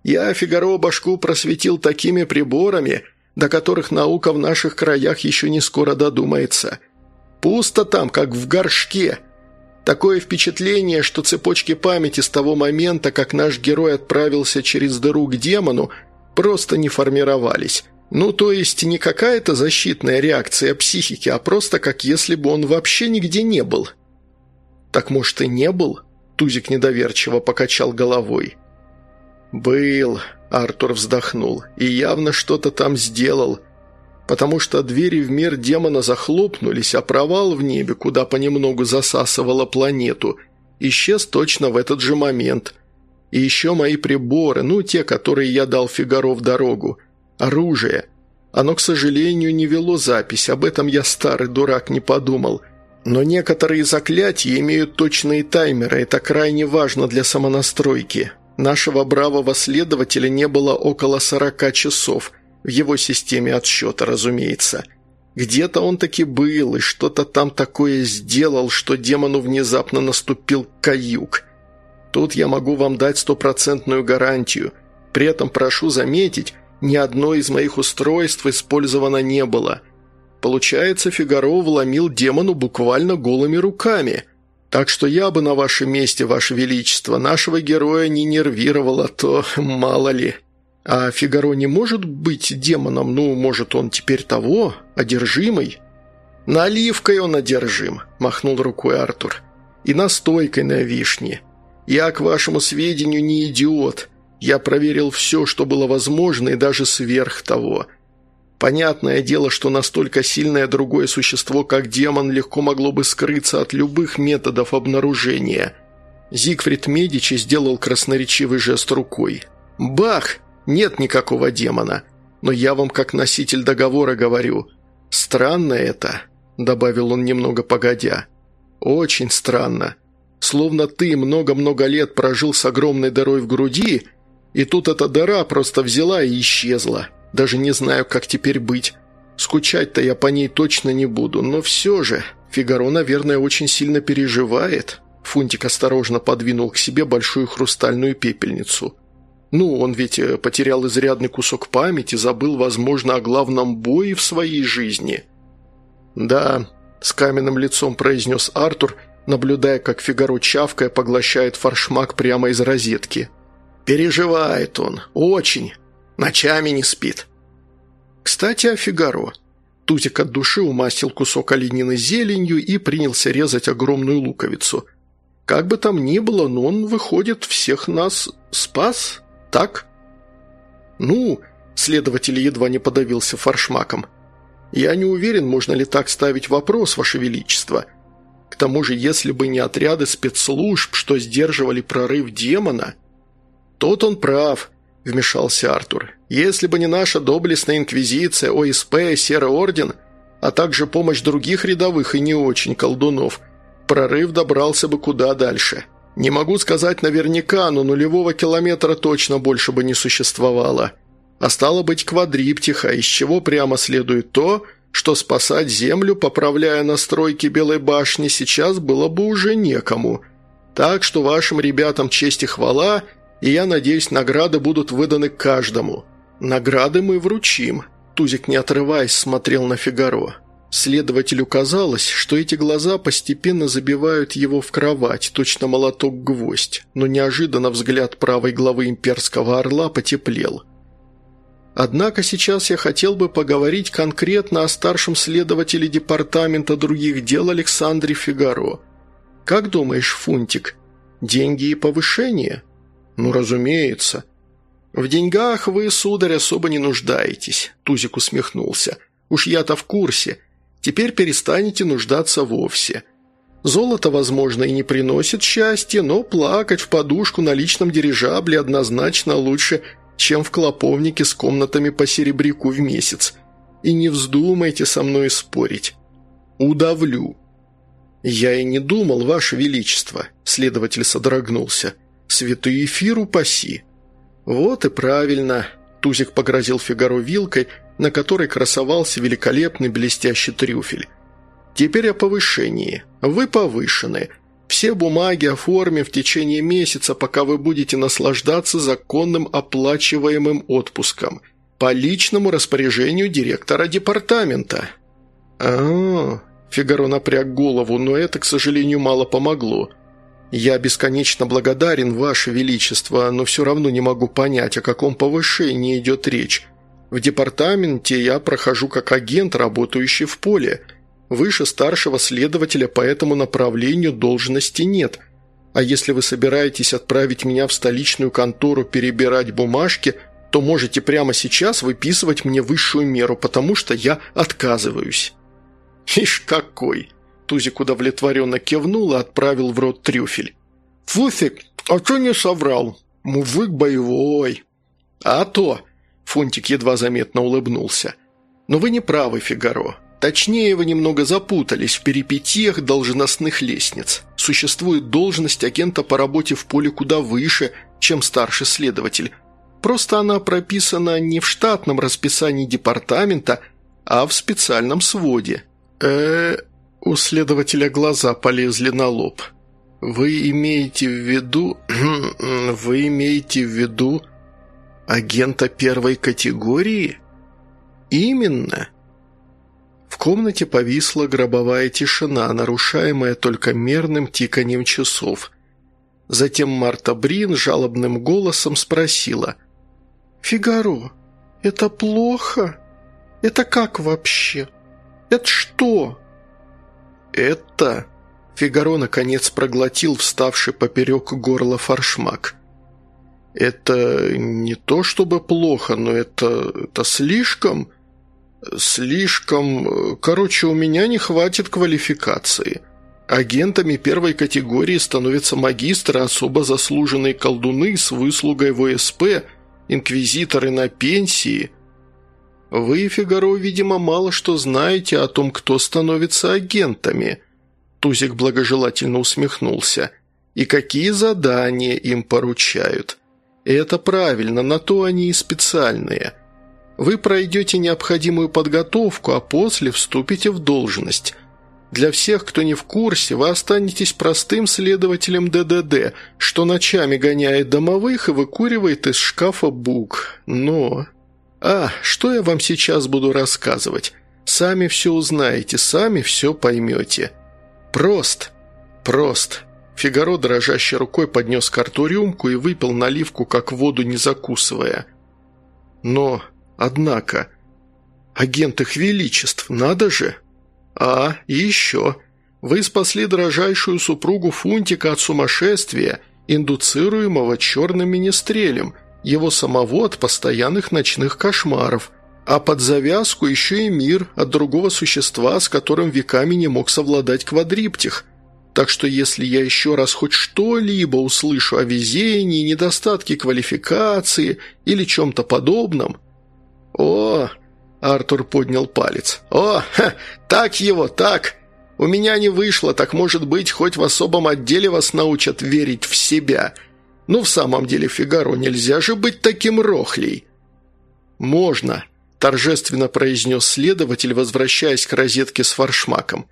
Я Фигаро башку просветил такими приборами, до которых наука в наших краях еще не скоро додумается». Пусто там, как в горшке. Такое впечатление, что цепочки памяти с того момента, как наш герой отправился через дыру к демону, просто не формировались. Ну, то есть не какая-то защитная реакция психики, а просто как если бы он вообще нигде не был. «Так, может, и не был?» Тузик недоверчиво покачал головой. «Был», — Артур вздохнул, — «и явно что-то там сделал потому что двери в мир демона захлопнулись, а провал в небе, куда понемногу засасывала планету, исчез точно в этот же момент. И еще мои приборы, ну, те, которые я дал Фигаро в дорогу. Оружие. Оно, к сожалению, не вело запись, об этом я старый дурак не подумал. Но некоторые заклятия имеют точные таймеры, это крайне важно для самонастройки. Нашего бравого следователя не было около 40 часов – в его системе отсчета, разумеется. Где-то он таки был и что-то там такое сделал, что демону внезапно наступил каюк. Тут я могу вам дать стопроцентную гарантию. При этом прошу заметить, ни одно из моих устройств использовано не было. Получается, Фигаро вломил демону буквально голыми руками. Так что я бы на вашем месте, ваше величество, нашего героя не нервировал, а то мало ли». А Фигаро не может быть демоном, ну, может, он теперь того, одержимый?» «Наливкой он одержим», – махнул рукой Артур. «И настойкой на вишне. Я, к вашему сведению, не идиот. Я проверил все, что было возможно, и даже сверх того. Понятное дело, что настолько сильное другое существо, как демон, легко могло бы скрыться от любых методов обнаружения». Зигфрид Медичи сделал красноречивый жест рукой. «Бах!» Нет никакого демона. Но я вам как носитель договора говорю. Странно это», – добавил он немного погодя. «Очень странно. Словно ты много-много лет прожил с огромной дырой в груди, и тут эта дыра просто взяла и исчезла. Даже не знаю, как теперь быть. Скучать-то я по ней точно не буду, но все же Фигаро, наверное, очень сильно переживает». Фунтик осторожно подвинул к себе большую хрустальную пепельницу. «Ну, он ведь э, потерял изрядный кусок памяти, забыл, возможно, о главном бое в своей жизни». «Да», – с каменным лицом произнес Артур, наблюдая, как Фигаро чавкая поглощает форшмак прямо из розетки. «Переживает он. Очень. Ночами не спит». «Кстати, о Фигаро». Тузик от души умастил кусок оленины зеленью и принялся резать огромную луковицу. «Как бы там ни было, но он, выходит, всех нас спас, так?» «Ну...» – следователь едва не подавился форшмаком. «Я не уверен, можно ли так ставить вопрос, Ваше Величество. К тому же, если бы не отряды спецслужб, что сдерживали прорыв демона...» «Тот он прав», – вмешался Артур. «Если бы не наша доблестная инквизиция, ОСП, Серый Орден, а также помощь других рядовых и не очень колдунов, прорыв добрался бы куда дальше. Не могу сказать наверняка, но нулевого километра точно больше бы не существовало. А стало быть квадриптиха, из чего прямо следует то, что спасать Землю, поправляя настройки Белой башни, сейчас было бы уже некому. Так что вашим ребятам честь и хвала – и я надеюсь, награды будут выданы каждому. Награды мы вручим». Тузик, не отрываясь, смотрел на Фигаро. Следователю казалось, что эти глаза постепенно забивают его в кровать, точно молоток-гвоздь, но неожиданно взгляд правой главы имперского орла потеплел. Однако сейчас я хотел бы поговорить конкретно о старшем следователе департамента других дел Александре Фигаро. Как думаешь, Фунтик, деньги и повышение? «Ну, разумеется». «В деньгах вы, сударь, особо не нуждаетесь», – Тузик усмехнулся. «Уж я-то в курсе. Теперь перестанете нуждаться вовсе. Золото, возможно, и не приносит счастья, но плакать в подушку на личном дирижабле однозначно лучше, чем в клоповнике с комнатами по серебряку в месяц. И не вздумайте со мной спорить. Удавлю». «Я и не думал, Ваше Величество», – следователь содрогнулся – Святый эфир упаси!» «Вот и правильно!» – Тузик погрозил Фигаро вилкой, на которой красовался великолепный блестящий трюфель. «Теперь о повышении. Вы повышены. Все бумаги оформим в течение месяца, пока вы будете наслаждаться законным оплачиваемым отпуском. По личному распоряжению директора департамента». «А-а-а!» Фигаро напряг голову, но это, к сожалению, мало помогло. «Я бесконечно благодарен, Ваше Величество, но все равно не могу понять, о каком повышении идет речь. В департаменте я прохожу как агент, работающий в поле. Выше старшего следователя по этому направлению должности нет. А если вы собираетесь отправить меня в столичную контору перебирать бумажки, то можете прямо сейчас выписывать мне высшую меру, потому что я отказываюсь». «Ишь какой!» Тузик удовлетворенно кивнул и отправил в рот трюфель. «Фуфик, а что не соврал? Мужик боевой». «А то!» – Фунтик едва заметно улыбнулся. «Но вы не правы, Фигаро. Точнее, вы немного запутались в перипетиях должностных лестниц. Существует должность агента по работе в поле куда выше, чем старший следователь. Просто она прописана не в штатном расписании департамента, а в специальном своде. э у следователя глаза полезли на лоб. «Вы имеете в виду... Вы имеете в виду агента первой категории?» «Именно». В комнате повисла гробовая тишина, нарушаемая только мерным тиканьем часов. Затем Марта Брин жалобным голосом спросила. «Фигаро, это плохо? Это как вообще? Это что?» Это...» Фигаро наконец проглотил вставший поперек горла форшмак. «Это не то чтобы плохо, но это... это слишком... слишком... Короче, у меня не хватит квалификации. Агентами первой категории становятся магистры, особо заслуженные колдуны с выслугой ВСП, инквизиторы на пенсии...» «Вы, Фигаро, видимо, мало что знаете о том, кто становится агентами». Тузик благожелательно усмехнулся. «И какие задания им поручают. это правильно, на то они и специальные. Вы пройдете необходимую подготовку, а после вступите в должность. Для всех, кто не в курсе, вы останетесь простым следователем ДДД, что ночами гоняет домовых и выкуривает из шкафа бук. Но... А, что я вам сейчас буду рассказывать? Сами все узнаете, сами все поймете. Прост. Прост. Фигаро дрожащей рукой поднес карту рюмку и выпил наливку, как воду не закусывая. Но, однако, агент их величеств, надо же... «А, и еще. Вы спасли дрожайшую супругу Фунтика от сумасшествия, индуцируемого черным министрелем, его самого от постоянных ночных кошмаров, а под завязку еще и мир от другого существа, с которым веками не мог совладать квадриптих. Так что если я еще раз хоть что-либо услышу о везении, недостатке квалификации или чем-то подобном... О, Артур поднял палец. «О, ха, так его, так! У меня не вышло, так может быть, хоть в особом отделе вас научат верить в себя. Ну, в самом деле, Фигаро, нельзя же быть таким рохлей!» «Можно», – торжественно произнес следователь, возвращаясь к розетке с форшмаком.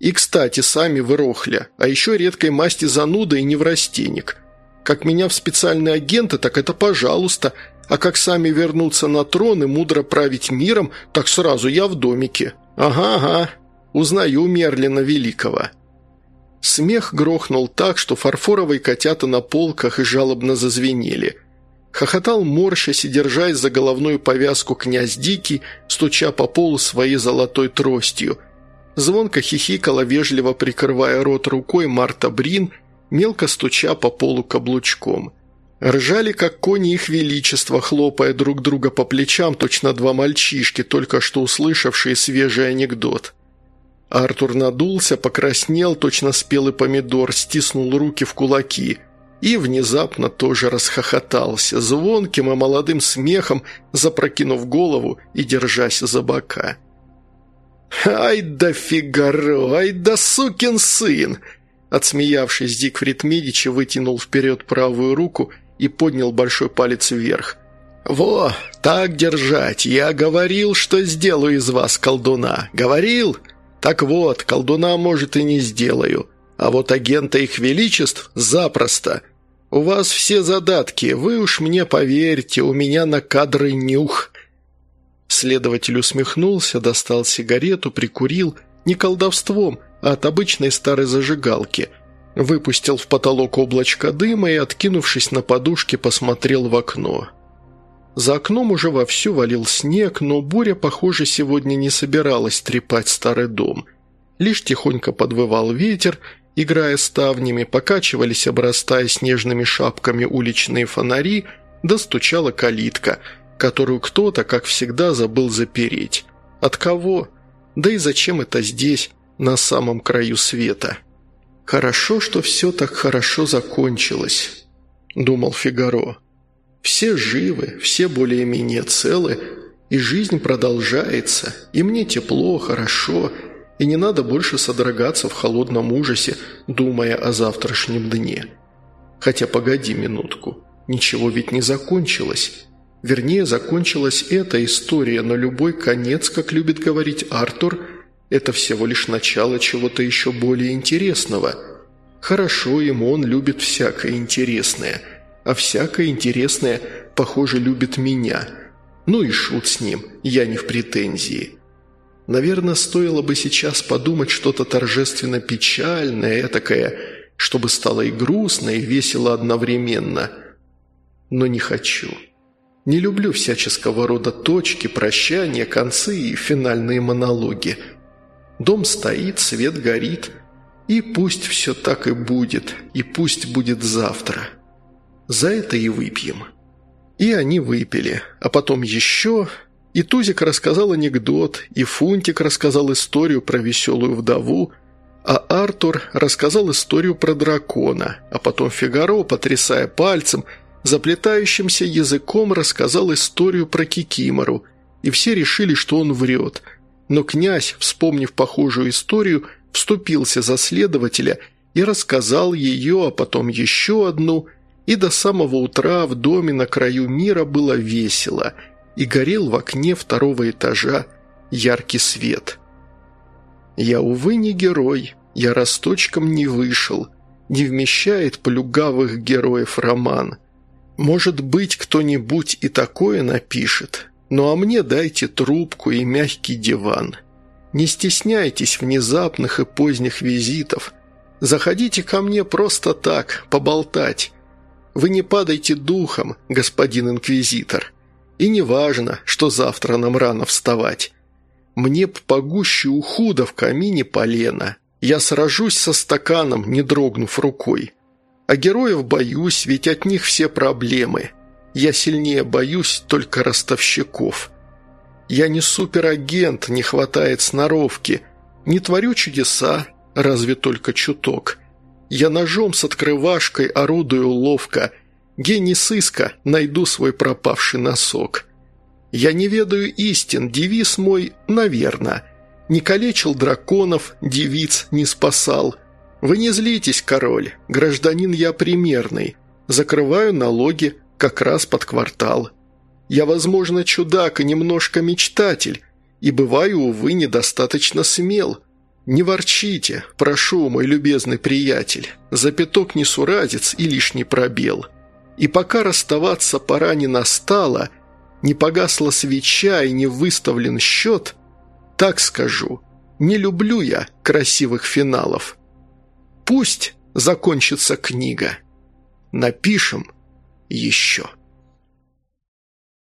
«И, кстати, сами вы рохля, а еще редкой масти зануда и неврастенник. Как меня в специальные агенты, так это пожалуйста, а как сами вернуться на трон и мудро править миром, так сразу я в домике. Ага, ага, узнаю Мерлина Великого». Смех грохнул так, что фарфоровые котята на полках жалобно зазвенели. Хохотал морщась и держась за головную повязку князь Дикий, стуча по полу своей золотой тростью. Звонко хихикала, вежливо прикрывая рот рукой Марта Брин, мелко стуча по полу каблучком – Ржали, как кони их величества, хлопая друг друга по плечам, точно два мальчишки, только что услышавшие свежий анекдот. Артур надулся, покраснел, точно спелый помидор, стиснул руки в кулаки и внезапно тоже расхохотался, звонким и молодым смехом, запрокинув голову и держась за бока. «Ай да Фигаро! Ай да сукин сын!» Отсмеявшись, Дикфрид Медичи вытянул вперед правую руку – и поднял большой палец вверх. «Во, так держать! Я говорил, что сделаю из вас колдуна! Говорил? Так вот, колдуна, может, и не сделаю. А вот агента их величеств запросто. У вас все задатки, вы уж мне поверьте, у меня на кадры нюх». Следователь усмехнулся, достал сигарету, прикурил, не колдовством, а от обычной старой зажигалки – Выпустил в потолок облачко дыма и, откинувшись на подушке, посмотрел в окно. За окном уже вовсю валил снег, но буря, похоже, сегодня не собиралась трепать старый дом. Лишь тихонько подвывал ветер, играя ставнями, покачивались, обрастая снежными шапками уличные фонари, да калитка, которую кто-то, как всегда, забыл запереть. От кого? Да и зачем это здесь, на самом краю света?» «Хорошо, что все так хорошо закончилось», – думал Фигаро. «Все живы, все более-менее целы, и жизнь продолжается, и мне тепло, хорошо, и не надо больше содрогаться в холодном ужасе, думая о завтрашнем дне. Хотя погоди минутку, ничего ведь не закончилось». Вернее, закончилась эта история, но любой конец, как любит говорить Артур – это всего лишь начало чего-то еще более интересного. Хорошо ему, он любит всякое интересное. А всякое интересное, похоже, любит меня. Ну и шут с ним, я не в претензии. Наверное, стоило бы сейчас подумать что-то торжественно печальное, этакое, чтобы стало и грустно, и весело одновременно. Но не хочу. Не люблю всяческого рода точки, прощания, концы и финальные монологи – Дом стоит, свет горит. И пусть все так и будет, и пусть будет завтра. За это и выпьем». И они выпили, а потом еще... И Тузик рассказал анекдот, и Фунтик рассказал историю про веселую вдову, а Артур рассказал историю про дракона, а потом Фигаро, потрясая пальцем, заплетающимся языком рассказал историю про Кикимору, и все решили, что он врет – но князь, вспомнив похожую историю, вступился за следователя и рассказал ее, а потом еще одну, и до самого утра в доме на краю мира было весело. и горел в окне второго этажа яркий свет. Я, увы, не герой, я росточком не вышел, не вмещает плюгавых героев роман. Может быть, кто-нибудь и такое напишет, ну а мне дайте трубку и мягкий диван. Не стесняйтесь внезапных и поздних визитов. Заходите ко мне просто так, поболтать. Вы не падайте духом, господин инквизитор. И не важно, что завтра нам рано вставать. Мне б погуще ухуда в камине полена. Я сражусь со стаканом, не дрогнув рукой. А героев боюсь, ведь от них все проблемы. Я сильнее боюсь только ростовщиков. Я не суперагент, не хватает сноровки. Не творю чудеса, разве только чуток. Я ножом с открывашкой орудую ловко. Гений сыска, найду свой пропавший носок. Я не ведаю истин, девиз мой, наверно. Не калечил драконов, девиц не спасал. Вы не злитесь, король, гражданин я примерный. Закрываю налоги как раз под квартал. Я, возможно, чудак и немножко мечтатель, и бываю, увы, недостаточно смел. Не ворчите, прошу, мой любезный приятель, за пяток несуразец и лишний пробел. И пока расставаться пора не настала, не погасла свеча и не выставлен счет, так скажу, не люблю я красивых финалов. Пусть закончится книга. Напишем еще.